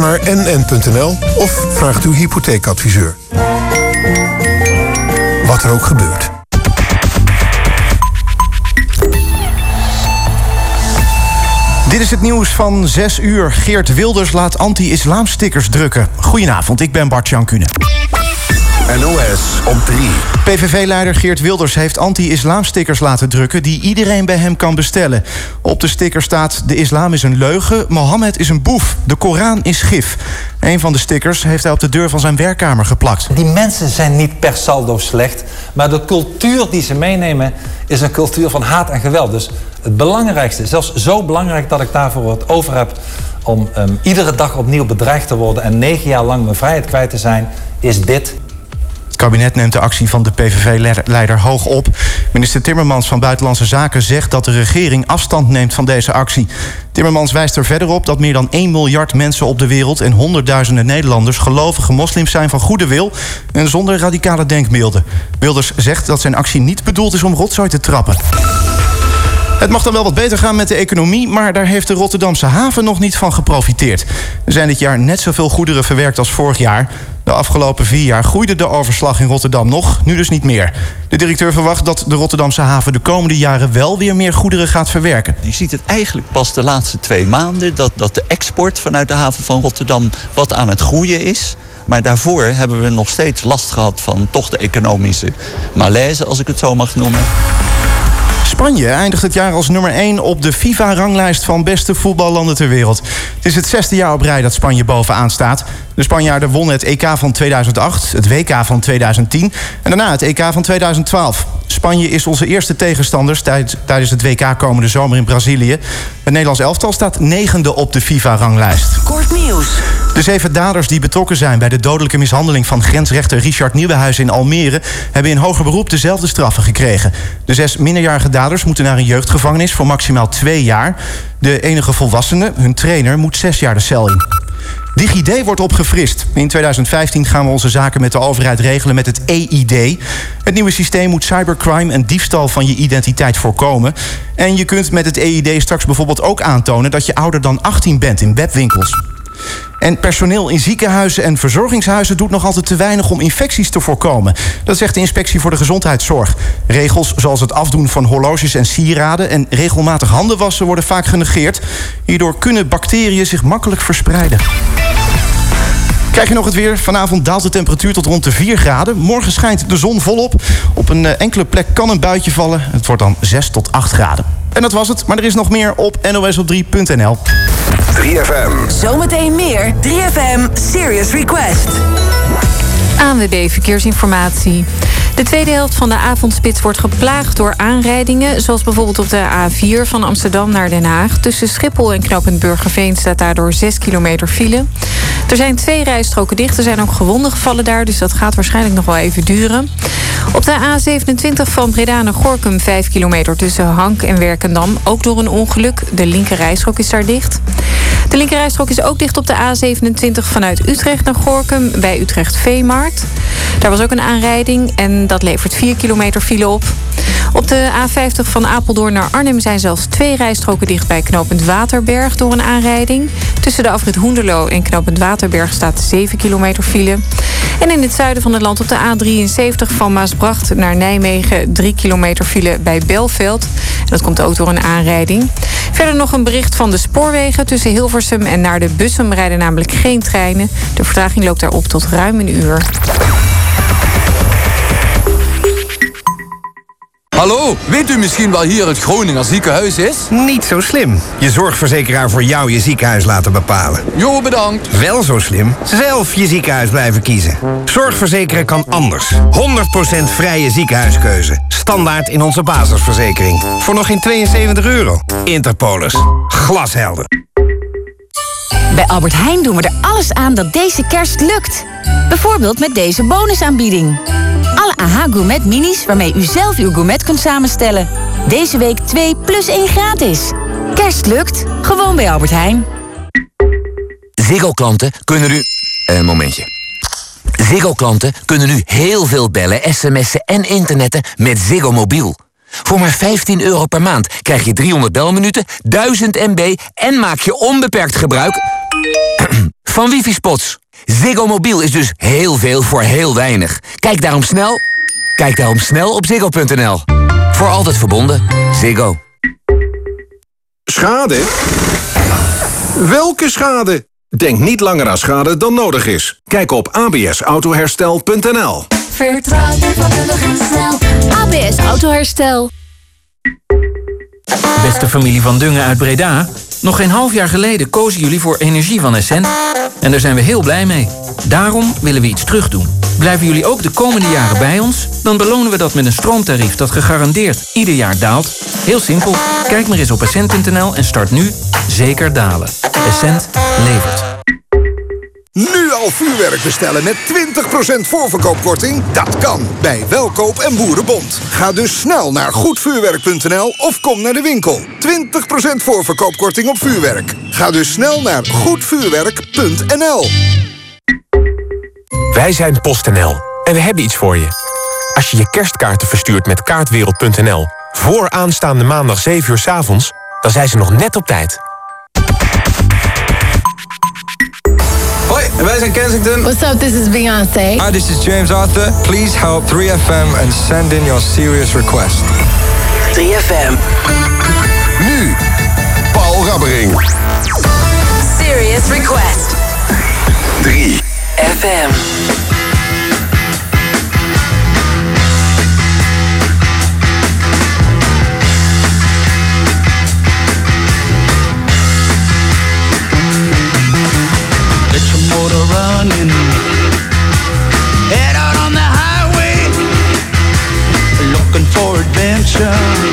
naar nn.nl of vraag uw hypotheekadviseur. Wat er ook gebeurt. Dit is het nieuws van 6 uur. Geert Wilders laat anti-islamstickers drukken. Goedenavond, ik ben Bart Jan Kuhne. NOS op 3. PVV-leider Geert Wilders heeft anti-islamstickers laten drukken... die iedereen bij hem kan bestellen. Op de sticker staat... de islam is een leugen, Mohammed is een boef, de Koran is gif. Een van de stickers heeft hij op de deur van zijn werkkamer geplakt. Die mensen zijn niet per saldo slecht... maar de cultuur die ze meenemen is een cultuur van haat en geweld. Dus het belangrijkste, zelfs zo belangrijk dat ik daarvoor het over heb... om um, iedere dag opnieuw bedreigd te worden... en negen jaar lang mijn vrijheid kwijt te zijn, is dit kabinet neemt de actie van de PVV-leider hoog op. Minister Timmermans van Buitenlandse Zaken zegt dat de regering afstand neemt van deze actie. Timmermans wijst er verder op dat meer dan 1 miljard mensen op de wereld en honderdduizenden Nederlanders gelovige moslims zijn van goede wil en zonder radicale denkbeelden. Wilders zegt dat zijn actie niet bedoeld is om rotzooi te trappen. Het mag dan wel wat beter gaan met de economie, maar daar heeft de Rotterdamse haven nog niet van geprofiteerd. Er zijn dit jaar net zoveel goederen verwerkt als vorig jaar. De afgelopen vier jaar groeide de overslag in Rotterdam nog, nu dus niet meer. De directeur verwacht dat de Rotterdamse haven de komende jaren wel weer meer goederen gaat verwerken. Je ziet het eigenlijk pas de laatste twee maanden dat, dat de export vanuit de haven van Rotterdam wat aan het groeien is. Maar daarvoor hebben we nog steeds last gehad van toch de economische malaise, als ik het zo mag noemen. Spanje eindigt het jaar als nummer 1 op de FIFA-ranglijst van beste voetballanden ter wereld. Het is het zesde jaar op rij dat Spanje bovenaan staat. De Spanjaarden wonnen het EK van 2008, het WK van 2010 en daarna het EK van 2012. Spanje is onze eerste tegenstander tijdens het WK komende zomer in Brazilië. Het Nederlands elftal staat negende op de FIFA-ranglijst. Kort nieuws. De zeven daders die betrokken zijn bij de dodelijke mishandeling van grensrechter Richard Nieuwenhuis in Almere hebben in hoger beroep dezelfde straffen gekregen. De zes minderjarige daders moeten naar een jeugdgevangenis voor maximaal twee jaar. De enige volwassene, hun trainer, moet zes jaar de cel in. DigiD wordt opgefrist. In 2015 gaan we onze zaken met de overheid regelen met het EID. Het nieuwe systeem moet cybercrime en diefstal van je identiteit voorkomen. En je kunt met het EID straks bijvoorbeeld ook aantonen dat je ouder dan 18 bent in webwinkels. En personeel in ziekenhuizen en verzorgingshuizen doet nog altijd te weinig om infecties te voorkomen. Dat zegt de Inspectie voor de Gezondheidszorg. Regels zoals het afdoen van horloges en sieraden en regelmatig handen wassen worden vaak genegeerd. Hierdoor kunnen bacteriën zich makkelijk verspreiden. Krijg je nog het weer? Vanavond daalt de temperatuur tot rond de 4 graden. Morgen schijnt de zon volop. Op een eh, enkele plek kan een buitje vallen. Het wordt dan 6 tot 8 graden. En dat was het, maar er is nog meer op nosop3.nl. 3FM. Zometeen meer 3FM Serious Request. ANWB Verkeersinformatie. De tweede helft van de avondspits wordt geplaagd door aanrijdingen... zoals bijvoorbeeld op de A4 van Amsterdam naar Den Haag. Tussen Schiphol en Knoopend Burgerveen staat daardoor 6 kilometer file. Er zijn twee rijstroken dicht. Er zijn ook gewonden gevallen daar, dus dat gaat waarschijnlijk nog wel even duren. Op de A27 van Breda naar Gorkum 5 kilometer tussen Hank en Werkendam. Ook door een ongeluk. De linker rijstrook is daar dicht. De linker rijstrook is ook dicht op de A27 vanuit Utrecht naar Gorkum... bij Utrecht Veemarkt. Daar was ook een aanrijding en dat levert 4 kilometer file op. Op de A50 van Apeldoorn naar Arnhem zijn zelfs twee rijstroken dicht bij knooppunt Waterberg door een aanrijding. Tussen de afrit Hoenderloo en knooppunt Waterberg staat 7 kilometer file. En in het zuiden van het land op de A73 van Maasbracht naar Nijmegen 3 kilometer file bij Belveld. dat komt ook door een aanrijding. Verder nog een bericht van de spoorwegen. Tussen Hilversum en naar de Bussum rijden namelijk geen treinen. De vertraging loopt daarop tot ruim een uur. Hallo, weet u misschien wel hier het Groninger ziekenhuis is? Niet zo slim. Je zorgverzekeraar voor jou je ziekenhuis laten bepalen. Jo, bedankt. Wel zo slim. Zelf je ziekenhuis blijven kiezen. Zorgverzekeren kan anders. 100% vrije ziekenhuiskeuze. Standaard in onze basisverzekering. Voor nog geen 72 euro. Interpolis. Glashelder. Bij Albert Heijn doen we er alles aan dat deze kerst lukt. Bijvoorbeeld met deze bonusaanbieding. Alle AH Gourmet minis waarmee u zelf uw gourmet kunt samenstellen. Deze week 2 plus 1 gratis. Kerst lukt, gewoon bij Albert Heijn. Ziggo-klanten kunnen nu... Een momentje. Ziggo-klanten kunnen nu heel veel bellen, sms'en en internetten met Ziggo Mobiel. Voor maar 15 euro per maand krijg je 300 belminuten, 1000 MB... en maak je onbeperkt gebruik van wifi-spots. Ziggo Mobiel is dus heel veel voor heel weinig. Kijk daarom snel, kijk daarom snel op ziggo.nl. Voor altijd verbonden. Ziggo. Schade? Welke schade? Denk niet langer aan schade dan nodig is. Kijk op absautoherstel.nl Vertrouw je snel. ABS Autoherstel. Beste familie van Dungen uit Breda. Nog geen half jaar geleden kozen jullie voor energie van Essent. En daar zijn we heel blij mee. Daarom willen we iets terugdoen. Blijven jullie ook de komende jaren bij ons? Dan belonen we dat met een stroomtarief dat gegarandeerd ieder jaar daalt. Heel simpel. Kijk maar eens op essent.nl en start nu Zeker Dalen. Essent levert. Nu al vuurwerk bestellen met 20% voorverkoopkorting? Dat kan bij Welkoop en Boerenbond. Ga dus snel naar goedvuurwerk.nl of kom naar de winkel. 20% voorverkoopkorting op vuurwerk. Ga dus snel naar goedvuurwerk.nl. Wij zijn PostNL en we hebben iets voor je. Als je je kerstkaarten verstuurt met kaartwereld.nl... voor aanstaande maandag 7 uur s avonds, dan zijn ze nog net op tijd. Hoi, wij zijn Kensington. What's up, this is Beyoncé. Hi, this is James Arthur. Please help 3FM and send in your serious request. 3FM. Nu, Paul Rabbering. Serious Request. 3 motor running. Head out on the highway. Looking for adventure.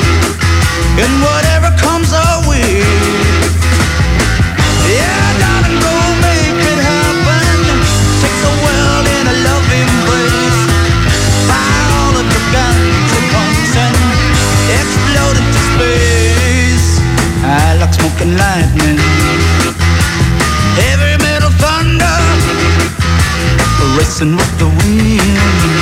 Racing with the wind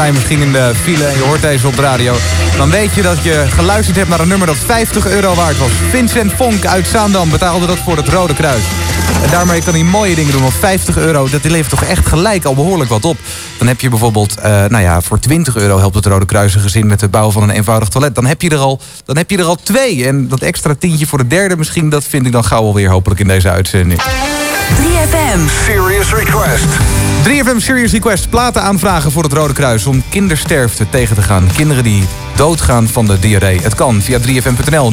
je misschien in de file en je hoort deze op de radio. Dan weet je dat je geluisterd hebt naar een nummer dat 50 euro waard was. Vincent Vonk uit Zaandam betaalde dat voor het Rode Kruis. En daarmee kan hij mooie dingen doen, want 50 euro, dat levert toch echt gelijk al behoorlijk wat op. Dan heb je bijvoorbeeld, eh, nou ja, voor 20 euro helpt het Rode Kruis een gezin met het bouwen van een eenvoudig toilet. Dan heb je er al, dan heb je er al twee. En dat extra tientje voor de derde misschien, dat vind ik dan gauw alweer hopelijk in deze uitzending. 3FM. Serious Request. 3FM Serious Request. Platen aanvragen voor het Rode Kruis om kindersterfte tegen te gaan. Kinderen die doodgaan van de diarree. Het kan via 3fm.nl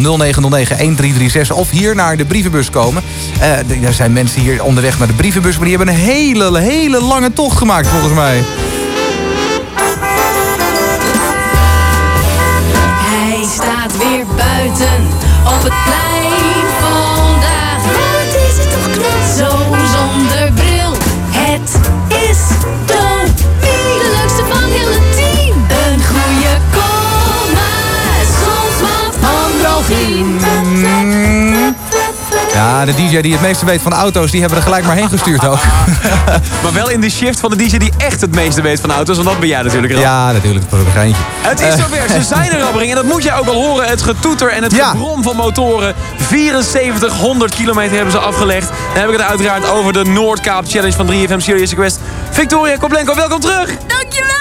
0909-1336 of hier naar de brievenbus komen. Eh, er zijn mensen hier onderweg naar de brievenbus... maar die hebben een hele, hele lange tocht gemaakt volgens mij. Hij staat weer buiten op het plein de DJ die het meeste weet van auto's... die hebben er gelijk maar heen gestuurd ook. Maar wel in de shift van de DJ die echt het meeste weet van auto's. Want dat ben jij natuurlijk. Rob. Ja, natuurlijk. Dat een geintje. Het is Eh, zover, ze zijn er, Rabbering. En dat moet jij ook wel horen. Het getoeter en het Ja. gebrom van motoren. 7400 kilometer hebben ze afgelegd. Dan heb ik het uiteraard over de Noordkaap Challenge van 3FM Serious Request. Victoria Koplenko, welkom terug. Dankjewel!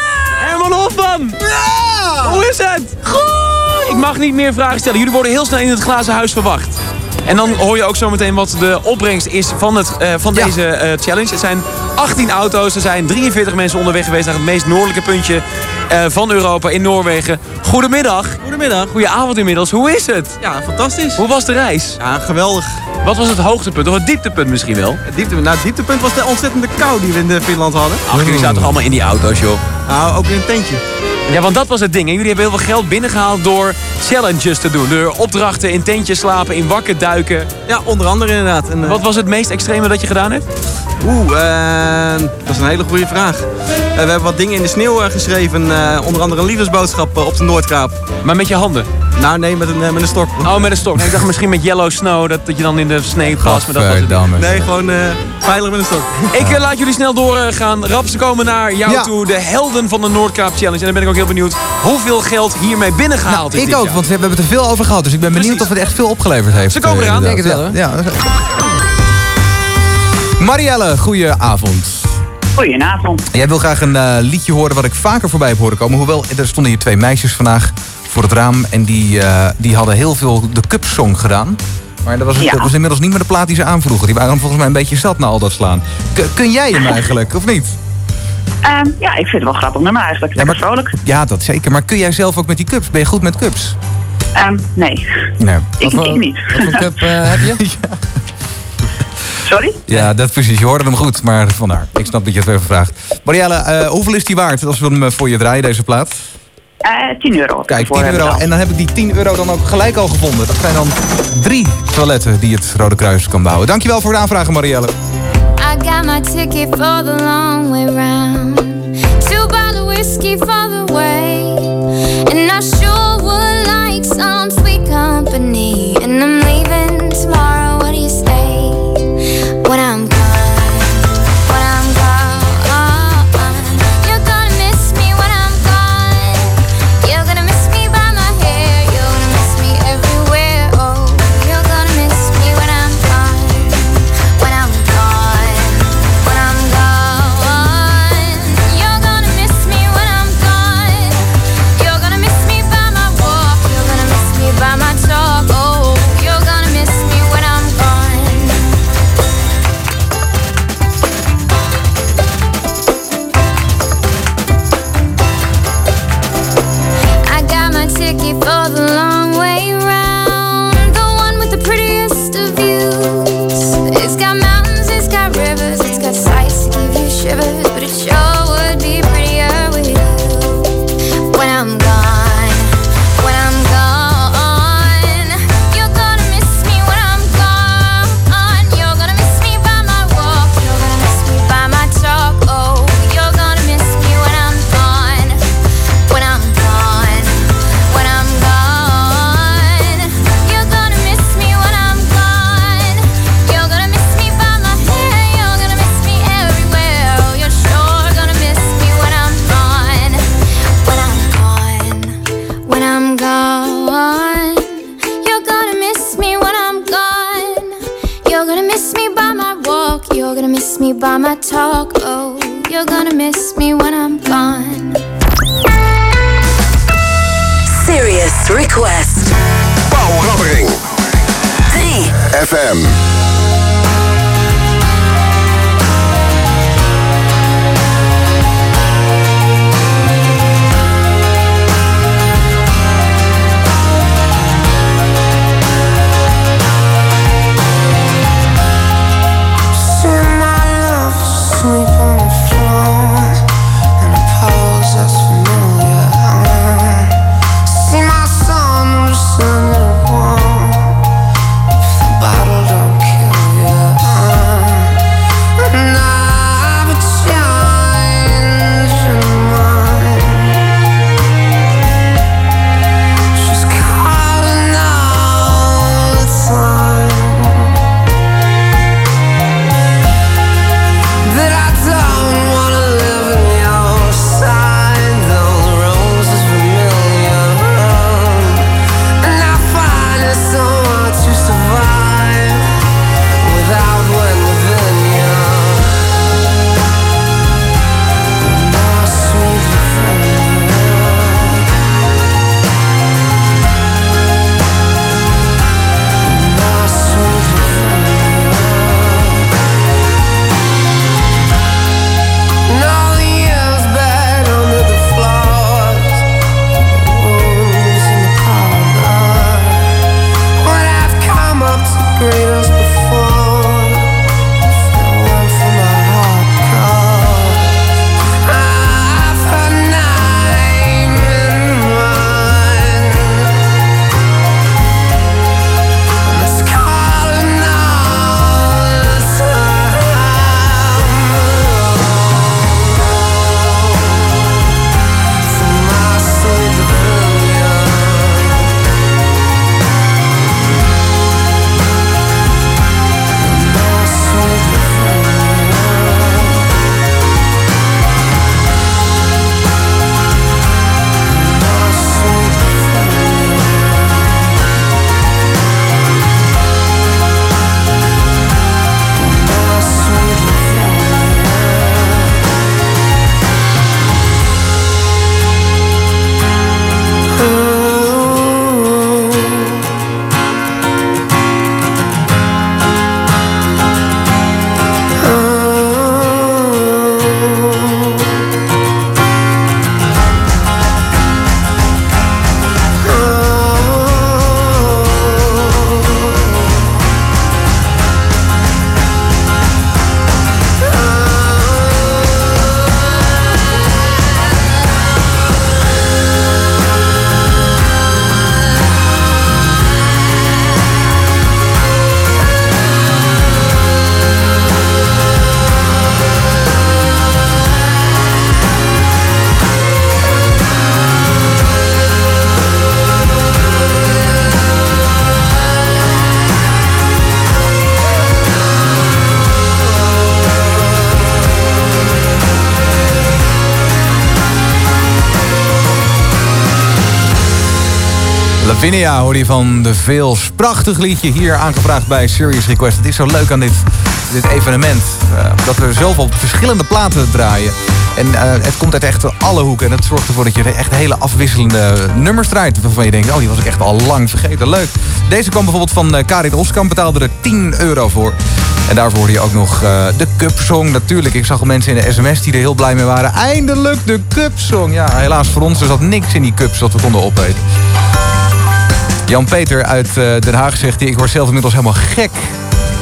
Herman Hofman. Ja! Hoe is het? Goed! Ik mag niet meer vragen stellen. Jullie worden heel snel in het glazen huis verwacht. En dan hoor je ook zo meteen wat de opbrengst is van, het, eh, van deze eh, challenge. Het zijn 18 auto's. Er zijn 43 mensen onderweg geweest naar het meest noordelijke puntje eh, van Europa in Noorwegen. Goedemiddag. Goedemiddag. Goedenavond inmiddels. Hoe is het? Ja, fantastisch. Hoe was de reis? Ja, geweldig. Wat was het hoogtepunt? Of het dieptepunt misschien wel? Het, diepte, nou, het dieptepunt was de ontzettende kou die we in Finland hadden. Ach, jullie zaten toch allemaal in die auto's, joh? Nou, ook in een tentje. Ja, want dat was het ding. hè. Jullie hebben heel veel geld binnengehaald door challenges te doen. Door opdrachten in tentjes slapen, in wakken duiken. Ja, onder andere inderdaad. En, eh, Wat was het meest extreme dat je gedaan hebt? Oeh, eh, dat is een hele goede vraag. Eh, we hebben wat dingen in de sneeuw eh, geschreven. onder andere een liefdesboodschap op de Noordkaap. Maar met je handen? Nou, nee, met een, eh, met een stok. Oh, met een stok. Nee, ik dacht misschien met yellow snow, dat, dat je dan in de sneeuw plast. Maar dat was het. Nee, gewoon eh, veilig met een stok. Ik eh, laat jullie snel doorgaan. Rap, ze komen naar jou Ja. toe. De helden van de Noordkaap Challenge. En dan ben ik ook heel benieuwd hoeveel geld hiermee binnengehaald is ik ook, jaar. want we hebben het er veel over gehad. Dus ik ben benieuwd Precies. of het echt veel opgeleverd heeft. Ze komen eraan. Denk het wel, Ja, ja. Marielle, goeie avond. Goedenavond. Jij wil graag een eh, liedje horen wat ik vaker voorbij heb horen komen. Hoewel, er stonden hier twee meisjes vandaag voor het raam. En die, eh, die hadden heel veel de Cup Song gedaan. Maar dat was, Ja. dat was inmiddels niet meer de plaat die ze aanvroegen. Die waren volgens mij een beetje zat na al dat slaan. K- kun jij hem eigenlijk, of niet? Ehm, ja, ik vind het wel grappig nummer eigenlijk. Lekker vrolijk. Ja, dat zeker. Maar kun jij zelf ook met die cups? Ben je goed met cups? Ehm, nee, Nee. ik, ik niet. Wat voor cup heb je? Sorry? Ja, dat precies. Je hoorde hem goed, maar vandaar. Ik snap dat je het even vraagt. Marielle, eh, hoeveel is die waard als we hem eh, voor je draaien, deze plaat? Eh 10 euro. Kijk, Voor 10 hebben euro. En dan heb ik die 10 euro dan ook gelijk al gevonden. Dat zijn dan drie toiletten die het Rode Kruis kan bouwen. Dankjewel voor de aanvragen, Marielle. I got my ticket for the long way round. Two bottle whiskey for the way. And I sure would like some sweet company. And I'm leaving tomorrow. Lavinia hoor je van de Veels. Prachtig liedje hier aangevraagd bij Serious Request. Het is zo leuk aan dit, dit evenement. eh, dat we zoveel verschillende platen draaien. En eh, het komt uit echt alle hoeken. En dat zorgt ervoor dat je echt hele afwisselende nummers draait. Waarvan je denkt, oh die was ik echt al lang vergeten. Leuk. Deze kwam bijvoorbeeld van eh, Karin Oskamp. Betaalde er 10 euro voor. En daarvoor hoorde je ook nog de Cup Song. Natuurlijk, ik zag al mensen in de sms die er heel blij mee waren. Eindelijk de Cup Song. Ja, helaas voor ons er zat niks in die cups wat we konden opeten. Jan-Peter uit eh, Den Haag zegt... ik word zelf inmiddels helemaal gek.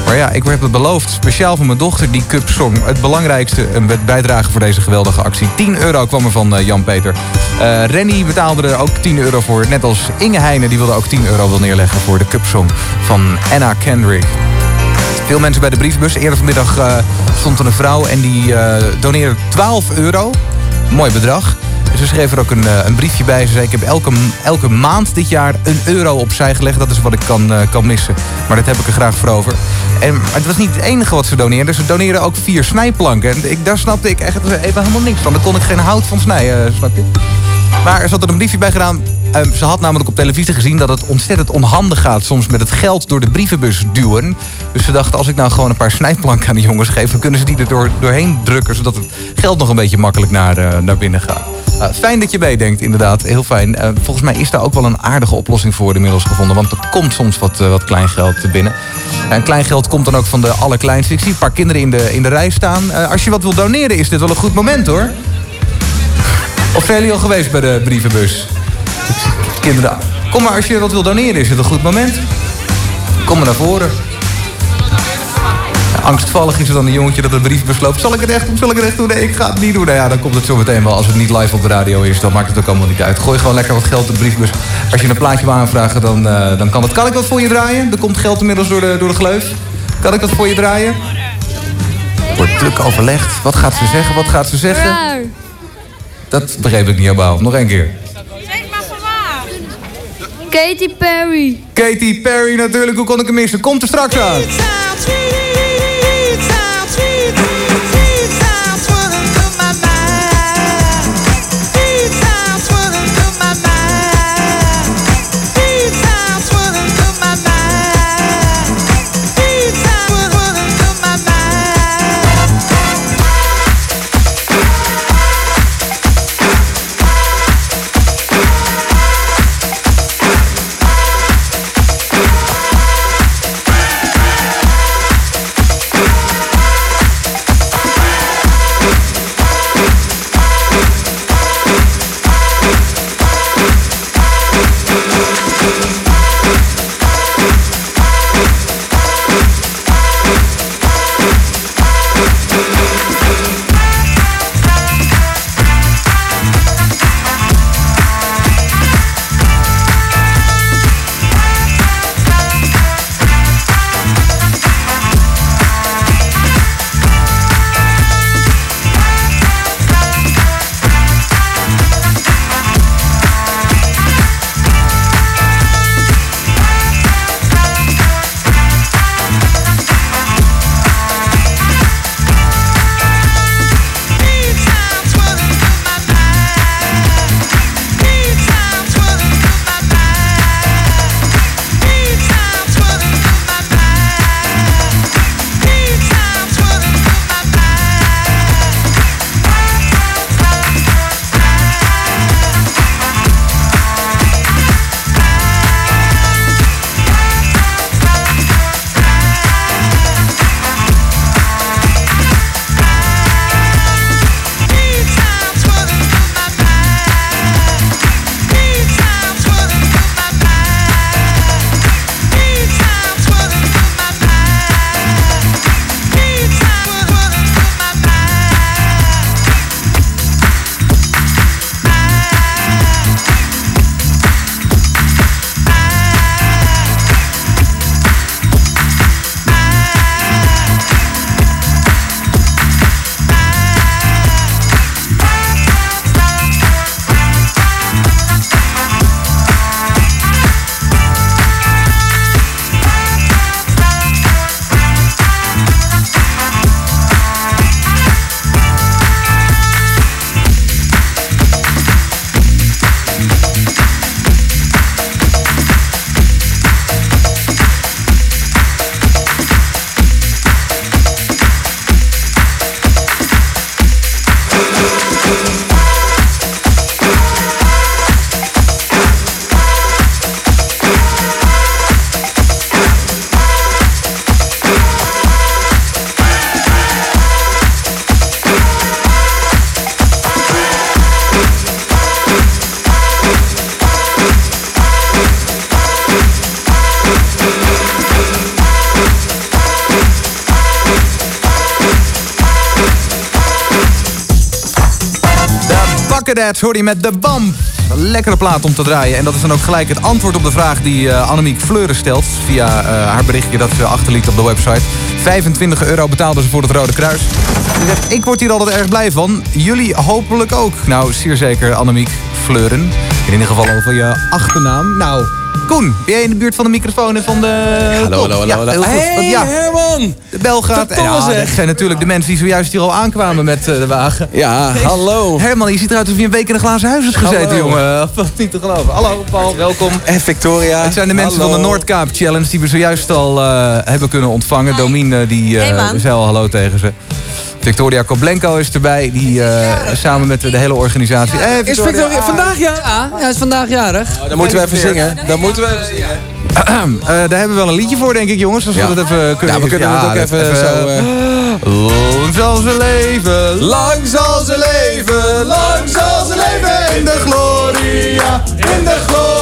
Maar ja, ik heb het beloofd. Speciaal voor mijn dochter, die Cup Song. Het belangrijkste een bijdrage voor deze geweldige actie. 10 euro kwam er van eh, Jan-Peter. Eh Renny betaalde er ook 10 euro voor. Net als Inge Heijnen, die wilde ook 10 euro wil neerleggen... voor de Cup Song van Anna Kendrick. Veel mensen bij de briefbus. Eerder vanmiddag stond er een vrouw en die doneerde 12 euro. Mooi bedrag. Ze schreef er ook een, eh, een briefje bij. Ze zei, ik heb elke, elke maand dit jaar een euro opzij gelegd. Dat is wat ik kan, eh, kan missen. Maar dat heb ik er graag voor over. En, maar het was niet het enige wat ze doneerden. Ze doneerden ook vier snijplanken. En ik, daar snapte ik echt even helemaal niks van. Daar kon ik geen hout van snijden, snap je? Maar er zat er een briefje bij gedaan. Ehm, ze had namelijk op televisie gezien dat het ontzettend onhandig gaat... soms met het geld door de brievenbus duwen. Dus ze dacht, als ik nou gewoon een paar snijplanken aan de jongens geef... dan kunnen ze die er door, doorheen drukken... zodat het geld nog een beetje makkelijk naar, eh, naar binnen gaat. Eh, fijn dat je meedenkt, inderdaad. Heel fijn. Eh, volgens mij is daar ook wel een aardige oplossing voor inmiddels gevonden. Want er komt soms wat, eh, wat kleingeld binnen. En kleingeld komt dan ook van de allerkleinste. Ik zie een paar kinderen in de, in de rij staan. Als je wat wil doneren, is dit wel een goed moment, hoor. Of zijn jullie al geweest bij de brievenbus? Kinderen, kom maar, als je wat wil doneren, is het een goed moment. Kom maar naar voren. Angstvallig is er dan een jongetje dat een brievenbus loopt. Zal ik het echt doen? Zal ik het echt doen? Nee, ik ga het niet doen. Nou ja, dan komt het zo meteen wel. Als het niet live op de radio is, dan maakt het ook allemaal niet uit. Gooi gewoon lekker wat geld in de brievenbus. Als je een plaatje wil aanvragen, dan, eh, dan kan dat. Kan ik wat voor je draaien? Er komt geld inmiddels door de, door de gleuf. Kan ik wat voor je draaien? Wordt druk overlegd. Wat gaat ze zeggen? Wat gaat ze zeggen? Dat begreep ik niet helemaal. Nog één keer. Katy Perry. Katy Perry natuurlijk. Hoe kon ik hem missen? Komt er straks aan. Je met de Bump. Een lekkere plaat om te draaien. En dat is dan ook gelijk het antwoord op de vraag die eh, Annemiek Fleuren stelt... via eh, haar berichtje dat ze achterliet op de website. 25 euro betaalde ze voor het Rode Kruis. Ze zegt, ik word hier altijd erg blij van. Jullie hopelijk ook. Nou, zeer zeker Annemiek Fleuren. In ieder geval over je achternaam. Nou, Koen, ben jij in de buurt van de microfoon en van de... Hallo, hallo, hallo, Ja, hallo. heel goed. Hey, Want ja, Herman! de bel gaat. Verdomme Ja, zeg. dat zijn natuurlijk de mensen die zojuist hier al aankwamen met eh, de wagen. Ja, hallo. Herman, je ziet eruit alsof je een week in een glazen huis hebt gezeten, Hallo. jongen. Wat niet te geloven. Hallo, Paul, welkom. En Victoria. Het zijn de mensen Hallo. van de Noordkaap Challenge die we zojuist al eh, hebben kunnen ontvangen. Domien eh, die Hey, eh man. zei al hallo tegen ze. Victoria Koblenko is erbij, die eh, samen met de hele organisatie. Eh, Is Victoria vandaag ja? Ja, hij is vandaag jarig. Oh, dan moeten we even zingen. Dan moeten we even zingen. Eh, daar hebben we wel een liedje voor, denk ik, jongens. Als Ja. we dat even kunnen. Ja, we kunnen het ook even zo, eh, Lang zal ze leven, lang zal ze leven, lang zal ze leven in de gloria, in de gloria,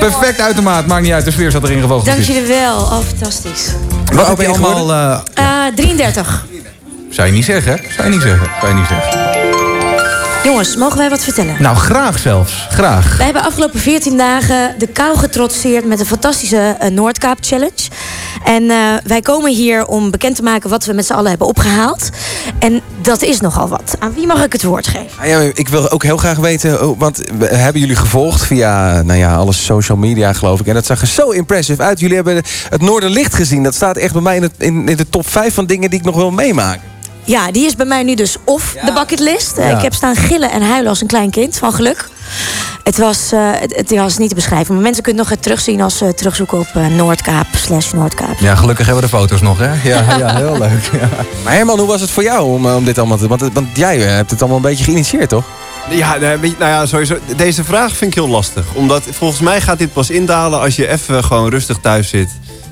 Perfect uit de maat, maakt niet uit, de sfeer zat erin gevolgd. Dank jullie wel. Oh, fantastisch. Wat heb je allemaal... eh, Eh 33. zou je niet zeggen, zou je niet zeggen, zou je niet zeggen. Jongens, mogen wij wat vertellen? Nou, graag zelfs, graag. Wij hebben afgelopen 14 dagen de kou getrotseerd met een fantastische eh, Noordkaap Challenge. En eh, wij komen hier om bekend te maken wat we met z'n allen hebben opgehaald. En dat is nogal wat. Aan wie mag ik het woord geven? Ah, ja, ik wil ook heel graag weten, oh, want hebben jullie gevolgd via nou ja, alle social media geloof ik. En dat zag er zo impressive uit. Jullie hebben het Noorderlicht gezien. Dat staat echt bij mij in, het, in, in de top 5 van dingen die ik nog wil meemaken. Ja, die is bij mij nu dus off de bucketlist. Eh, Ja. Ik heb staan gillen en huilen als een klein kind, van geluk. Het was, eh, het, het was niet te beschrijven. Maar mensen kunnen het nog terugzien als ze terugzoeken op eh, Noordkaap slash Noordkaap. Ja, gelukkig hebben we de foto's nog, hè? Ja, ja heel leuk. Ja. Maar Herman, hoe was het voor jou om, eh, om dit allemaal te... Want, want jij eh, hebt het allemaal een beetje geïnitieerd, toch? Ja, nou ja, sowieso. Deze vraag vind ik heel lastig. Omdat volgens mij gaat dit pas indalen als je even gewoon rustig thuis zit.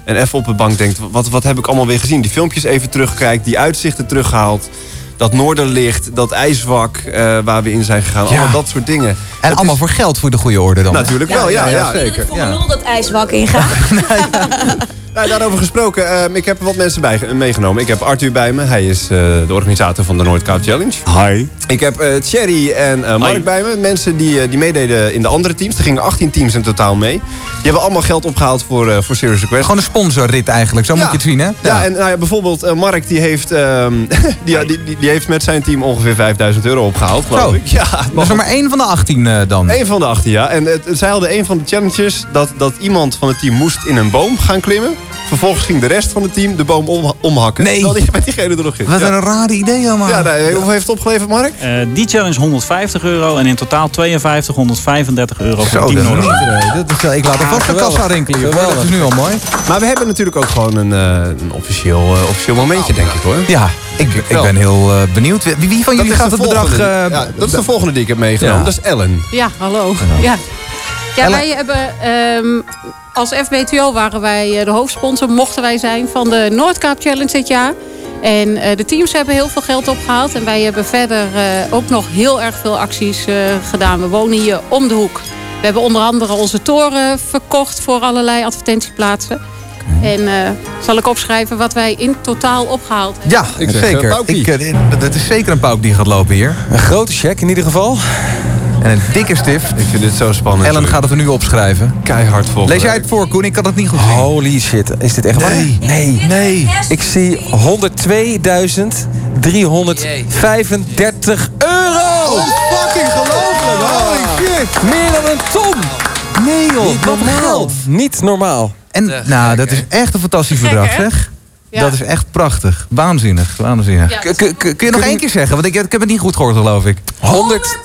En even op de bank denkt, wat, wat heb ik allemaal weer gezien? Die filmpjes even terugkijkt, die uitzichten teruggehaald. Dat noorderlicht, dat ijswak eh, waar we in zijn gegaan. Ja. Allemaal dat soort dingen. En allemaal voor geld voor de goede orde dan. Natuurlijk wel, ja, ja, zeker. Voor nul dat ijswak ingaan. Nou, daarover gesproken, ehm, ik heb wat mensen bij meegenomen. Ik heb Arthur bij me, hij is eh, de organisator van de Noordkaap Challenge. Hi. Ik heb eh Thierry en eh, Mark bij me, mensen die, eh, die meededen in de andere teams. Er gingen 18 teams in totaal mee. Die hebben allemaal geld opgehaald voor, eh voor Serious Request. Gewoon een sponsorrit eigenlijk, zo moet je het zien, hè? Ja, en nou ja, bijvoorbeeld eh, Mark die heeft, ehm, die, die, die, die heeft met zijn team ongeveer 5000 euro opgehaald, geloof Zo. ik. Ja, Dat is er maar één van de 18 eh, dan. Eén van de 18, ja. En het, zij hadden een van de challenges dat, dat iemand van het team moest in een boom gaan klimmen. Vervolgens ging de rest van het team de boom om, omhakken. Nee. Terwijl die met diegene er nog. Wat ja. een rare idee allemaal. Ja, nee, hoeveel heeft het opgeleverd, Mark? Eh, die challenge 150 euro en in totaal 52, 135 euro voor Zo, Oh, dat Team is Noorderlicht. niet, eh, dat is, wel- ik laat alvast de kassa rinkelen. hier. Dat is nu al mooi. Maar we hebben natuurlijk ook gewoon een, eh, een officieel, eh, officieel momentje, denk ik hoor. Ja, ik, ik ben heel eh, benieuwd. Wie, wie van Dat jullie gaat de het bedrag... volgende. eh, ja, dat is de volgende die ik heb meegenomen. Ja. Dat is Ellen. Ja, hallo. Ja. Ja, wij hebben ehm, als FBTO waren wij eh, de hoofdsponsor, mochten wij zijn van de Noordkaap Challenge dit jaar. En eh, de teams hebben heel veel geld opgehaald. En wij hebben verder eh, ook nog heel erg veel acties eh, gedaan. We wonen hier om de hoek. We hebben onder andere onze toren verkocht voor allerlei advertentieplaatsen. En eh, zal ik opschrijven wat wij in totaal opgehaald hebben? Ja, Ik zeker. eh. Ik, eh, dat is zeker een pauk die gaat lopen hier. Een grote check in ieder geval. En een dikke stift. Ik vind dit zo spannend. Ellen gaat het er nu opschrijven. Keihard vol. Lees jij het voor, Koen? Ik kan het niet goed zien. Holy shit, is dit echt waar? Nee. Nee. Nee. Ik zie 102.335 euro! Fucking gelooflijk. Holy shit. Meer dan een ton! Nee joh, Niet wat normaal. geld. Niet normaal. En nou, dat is echt een fantastisch Gek, bedrag, hè? zeg. Ja. Dat is echt prachtig. Waanzinnig, waanzinnig. Ja. K- k- k- Kun je nog één keer zeggen? Want ik, ik heb het niet goed gehoord, geloof ik. 100...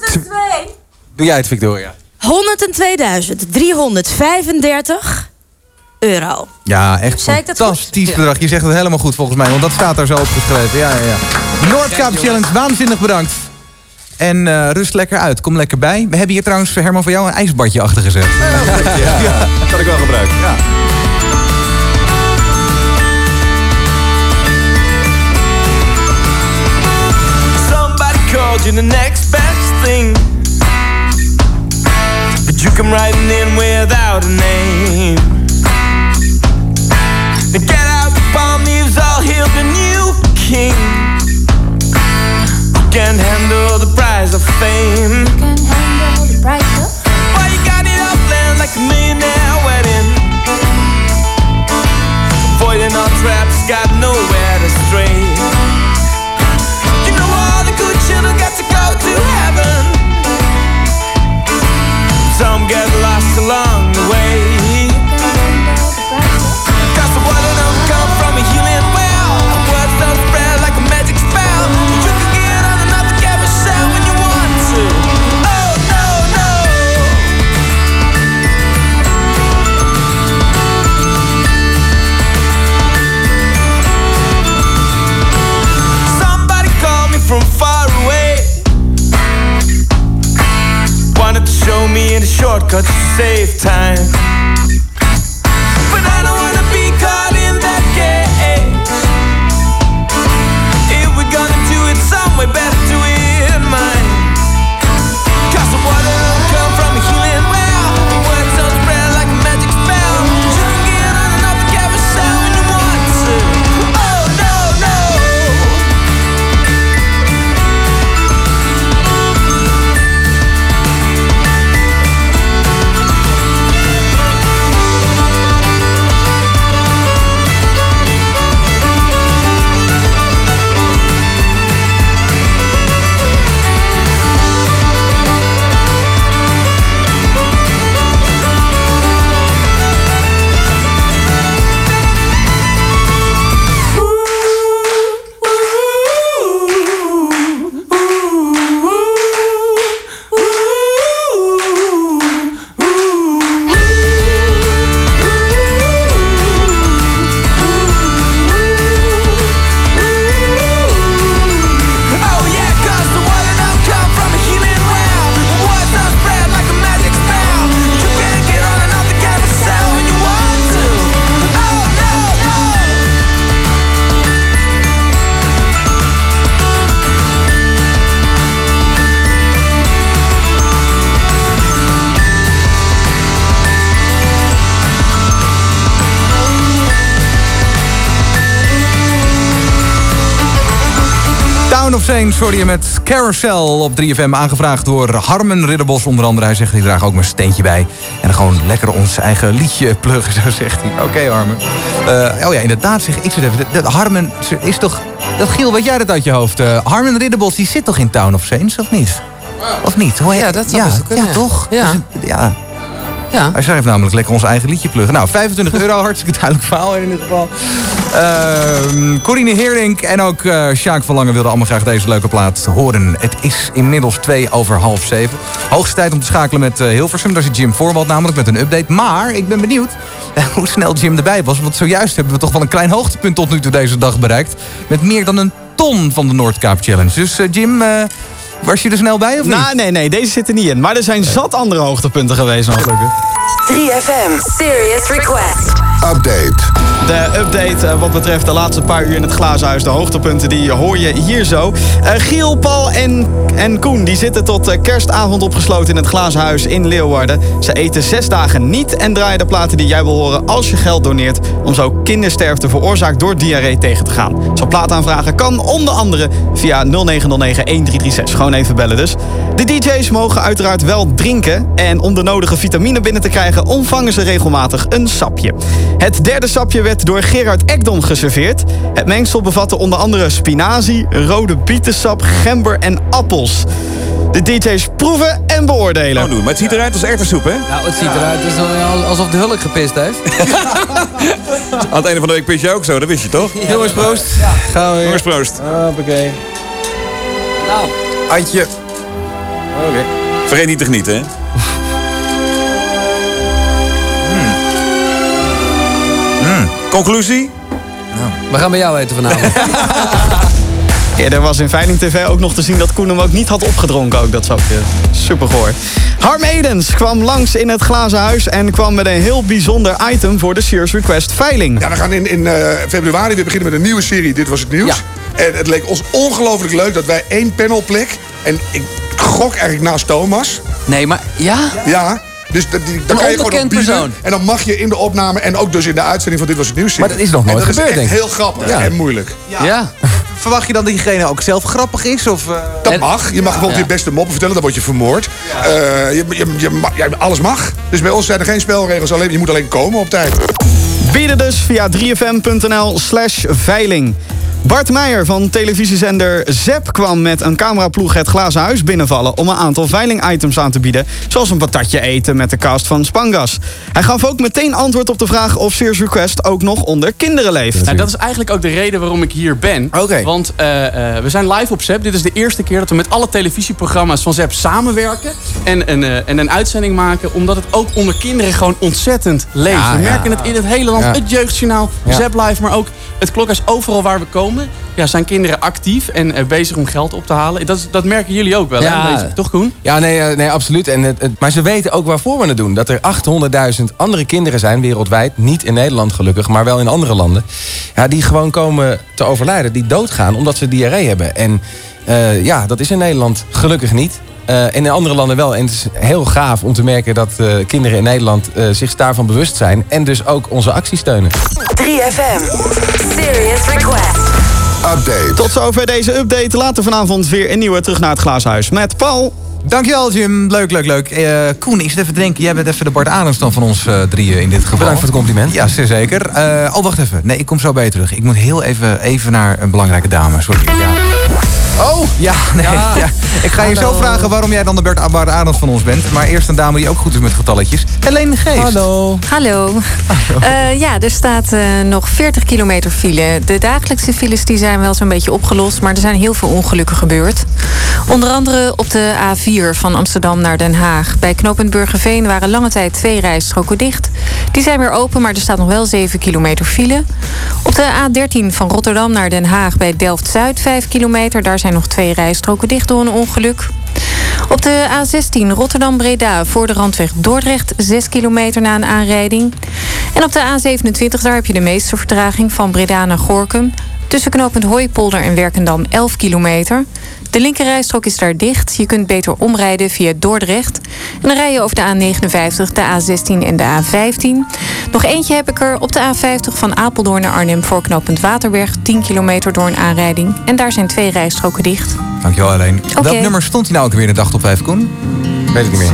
Doe jij het, Victoria? 102.335 euro. Ja, echt Zei ik dat fantastisch goed? bedrag. Je zegt het helemaal goed volgens mij, want dat staat daar zo opgeschreven. Ja, ja, ja. Noordkaap Challenge, waanzinnig bedankt. En eh, rust lekker uit, kom lekker bij. We hebben hier trouwens, Herman, voor jou een ijsbadje achter gezet. Ja, dat kan ik wel gebruiken. Ja. Somebody called you the next best thing. But you come riding in without a name. Now get out your palm leaves, I'll hail the new king. can't handle the price of fame. Why you got it all planned like a millionaire wedding? Avoiding all traps, got nowhere to stray. You know all the good children got to go to heaven. Get lost along. Wanted to show me the shortcuts to save time. Hoorde je met Carousel op 3FM. Aangevraagd door Harmen Ridderbos onder andere. Hij zegt, ik draag ook mijn steentje bij. En gewoon lekker ons eigen liedje pluggen, zo zegt hij. Oké Harmen. Eh, oh ja, inderdaad zeg ik zit even. Harmen is toch... Dat Giel, weet jij dat uit je hoofd? Eh, Harmen Ridderbos, die zit toch in Town of Saints, of niet? Of niet? Hoe Ja, dat zou ja, kunnen, Ja, ja. toch? Ja. Dus, ja. Ja. Hij schrijft namelijk lekker ons eigen liedje pluggen. Nou, 25 euro, hartstikke duidelijk verhaal in ieder geval. Ehm Corine Heerink en ook eh Sjaak van Lange wilden allemaal graag deze leuke plaat horen. Het is inmiddels twee over half zeven. Hoogste tijd om te schakelen met eh, Hilversum. Daar zit Jim Voorwald namelijk met een update. Maar ik ben benieuwd eh, hoe snel Jim erbij was. Want zojuist hebben we toch wel een klein hoogtepunt tot nu toe deze dag bereikt. Met meer dan een ton van de Noordkaap Challenge. Dus eh, Jim, eh, was je er snel bij of niet? Nou, nee, nee, deze zit er niet in. Maar er zijn zat andere hoogtepunten geweest nog. 3FM Serious Request. Update. De update eh, wat betreft de laatste paar uur in het glazenhuis. De hoogtepunten die hoor je hier zo. Eh, Giel, Paul en, en Koen die zitten tot eh, kerstavond opgesloten in het glazenhuis in Leeuwarden. Ze eten zes dagen niet en draaien de platen die jij wil horen als je geld doneert. Om zo kindersterfte veroorzaakt door diarree tegen te gaan. Zo plaat aanvragen kan onder andere via 0909-1336. Gewoon even bellen dus. De DJ's mogen uiteraard wel drinken. En om de nodige vitamine binnen te krijgen ontvangen ze regelmatig een sapje. Het derde sapje werd door Gerard Ekdom geserveerd. Het mengsel bevatte onder andere spinazie, rode bietensap, gember en appels. De DJ's proeven en beoordelen. maar het ziet eruit als erwtensoep, hè? Nou, het ziet eruit alsof- alsof de hulk gepist heeft. Aan het einde van de week pis je ook zo, dat wist je toch? Jongens, proost. Gaan we weer. Jongens, proost. Hoppakee. Nou. Antje. Oké. Vergeet niet te genieten, hè? Hmm. Conclusie? We gaan bij jou eten vanavond. Eerder was in Veiling TV ook nog te zien dat Koen hem ook niet had opgedronken. Ook dat sapje. Super goor. Harm Edens kwam langs in het glazen huis en kwam met een heel bijzonder item voor de Serious Request Veiling. Ja, we gaan in, in eh, februari weer beginnen met een nieuwe serie. Dit was het nieuws. En het leek ons ongelooflijk leuk dat wij één panelplek... en ik gok eigenlijk naast Thomas. Nee, maar ja? Ja. Dus dat- die, dan Een kan je gewoon op persoon. En dan mag je in de opname en ook dus in de uitzending van Dit Was Het Nieuws Maar dat is nog nooit en dat gebeurd, is echt denk ik. heel grappig Ja. en moeilijk. Ja. Verwacht je dan dat diegene ook zelf grappig is? Of, eh? Dat mag. Je mag bijvoorbeeld je beste moppen vertellen, dan word je vermoord. Eh, je, je, alles mag. Dus bij ons zijn er geen spelregels, alleen, je moet alleen komen op tijd. Bieden dus via 3fm.nl slash veiling. Bart Meijer van televisiezender ZEP kwam met een cameraploeg het glazen huis binnenvallen om een aantal veilingitems aan te bieden, zoals een patatje eten met de cast van Spangas. Hij gaf ook meteen antwoord op de vraag of Serious Request ook nog onder kinderen leeft. Nou, dat is eigenlijk ook de reden waarom ik hier ben. Want eh, eh, we zijn live op ZEP. Dit is de eerste keer dat we met alle televisieprogramma's van ZEP samenwerken. En, een, eh, en een uitzending maken. Omdat het ook onder kinderen gewoon ontzettend leeft. Ja, we ja. merken het in het hele land. Ja. Het Jeugdjournaal. ZEP Live. Maar ook het klokhuis. Overal waar we komen ja, zijn kinderen actief. En eh, bezig om geld op te halen. Dat, dat merken jullie ook wel. Ja. Hè? Toch Koen? Ja, nee, eh, nee absoluut. En het, het- maar ze weten ook waarvoor we het doen. Dat er 800.000 andere kinderen zijn wereldwijd. Niet in Nederland gelukkig, maar wel in andere landen. Ja, die gewoon komen te overlijden. Die doodgaan omdat ze diarree hebben. En eh, ja, dat is in Nederland gelukkig niet. Eh, en in andere landen wel. En het is heel gaaf om te merken dat eh, kinderen in Nederland eh, zich daarvan bewust zijn. En dus ook onze actie steunen. 3FM. Serious Request. Update. Tot zover deze update. Later vanavond weer een nieuwe terug naar het glazen huis met Paul. Dankjewel Jim, leuk, leuk, leuk. Eh, Koen, ik zit even te denken, jij bent even de Bart Adams dan van ons eh, drieën in dit geval. Bedankt voor het compliment. Ja, zeer zeker. Eh, oh, wacht even. Nee, ik kom zo bij je terug. Ik moet heel even, even naar een belangrijke dame. Sorry. Ja. Oh, ja, nee. Ja. Ik ga je zo vragen waarom jij dan de Bert Bart Adams van ons bent. Maar eerst een dame die ook goed is met getalletjes. Helene Geest. Hallo. Hallo. Eh, ja, er staat eh, nog 40 kilometer file. De dagelijkse files die zijn wel zo'n beetje opgelost, maar er zijn heel veel ongelukken gebeurd. Onder andere op de A4 van Amsterdam naar Den Haag. Bij knooppunt Burgerveen waren lange tijd twee rijstroken dicht. Die zijn weer open, maar er staat nog wel 7 kilometer file. Op de A13 van Rotterdam naar Den Haag bij Delft-Zuid 5 kilometer. Daar zijn nog twee rijstroken dicht door een ongeluk. Op de A16 Rotterdam-Breda voor de randweg Dordrecht 6 kilometer na een aanrijding. En op de A27 daar heb je de meeste vertraging van Breda naar Gorkum. Tussen knooppunt Hooipolder en Werkendam 11 kilometer. De linkerrijstrook is daar dicht. Je kunt beter omrijden via Dordrecht. En dan rij je over de A59, de A16 en de A15. Nog eentje heb ik er op de A50 van Apeldoorn naar Arnhem voor knooppunt Waterberg. 10 kilometer door een aanrijding. En daar zijn twee rijstroken dicht. Dankjewel Helene. Oké. Welk nummer stond hij nou ook weer in de dag op 5, Koen? Weet ik niet meer.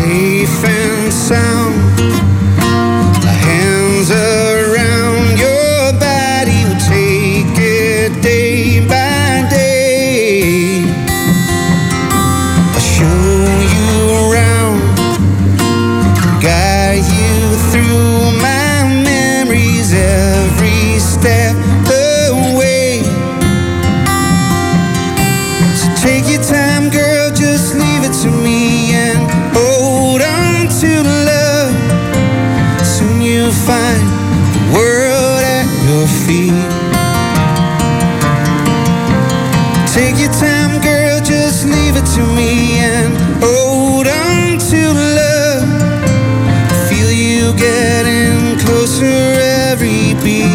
You getting closer every beat.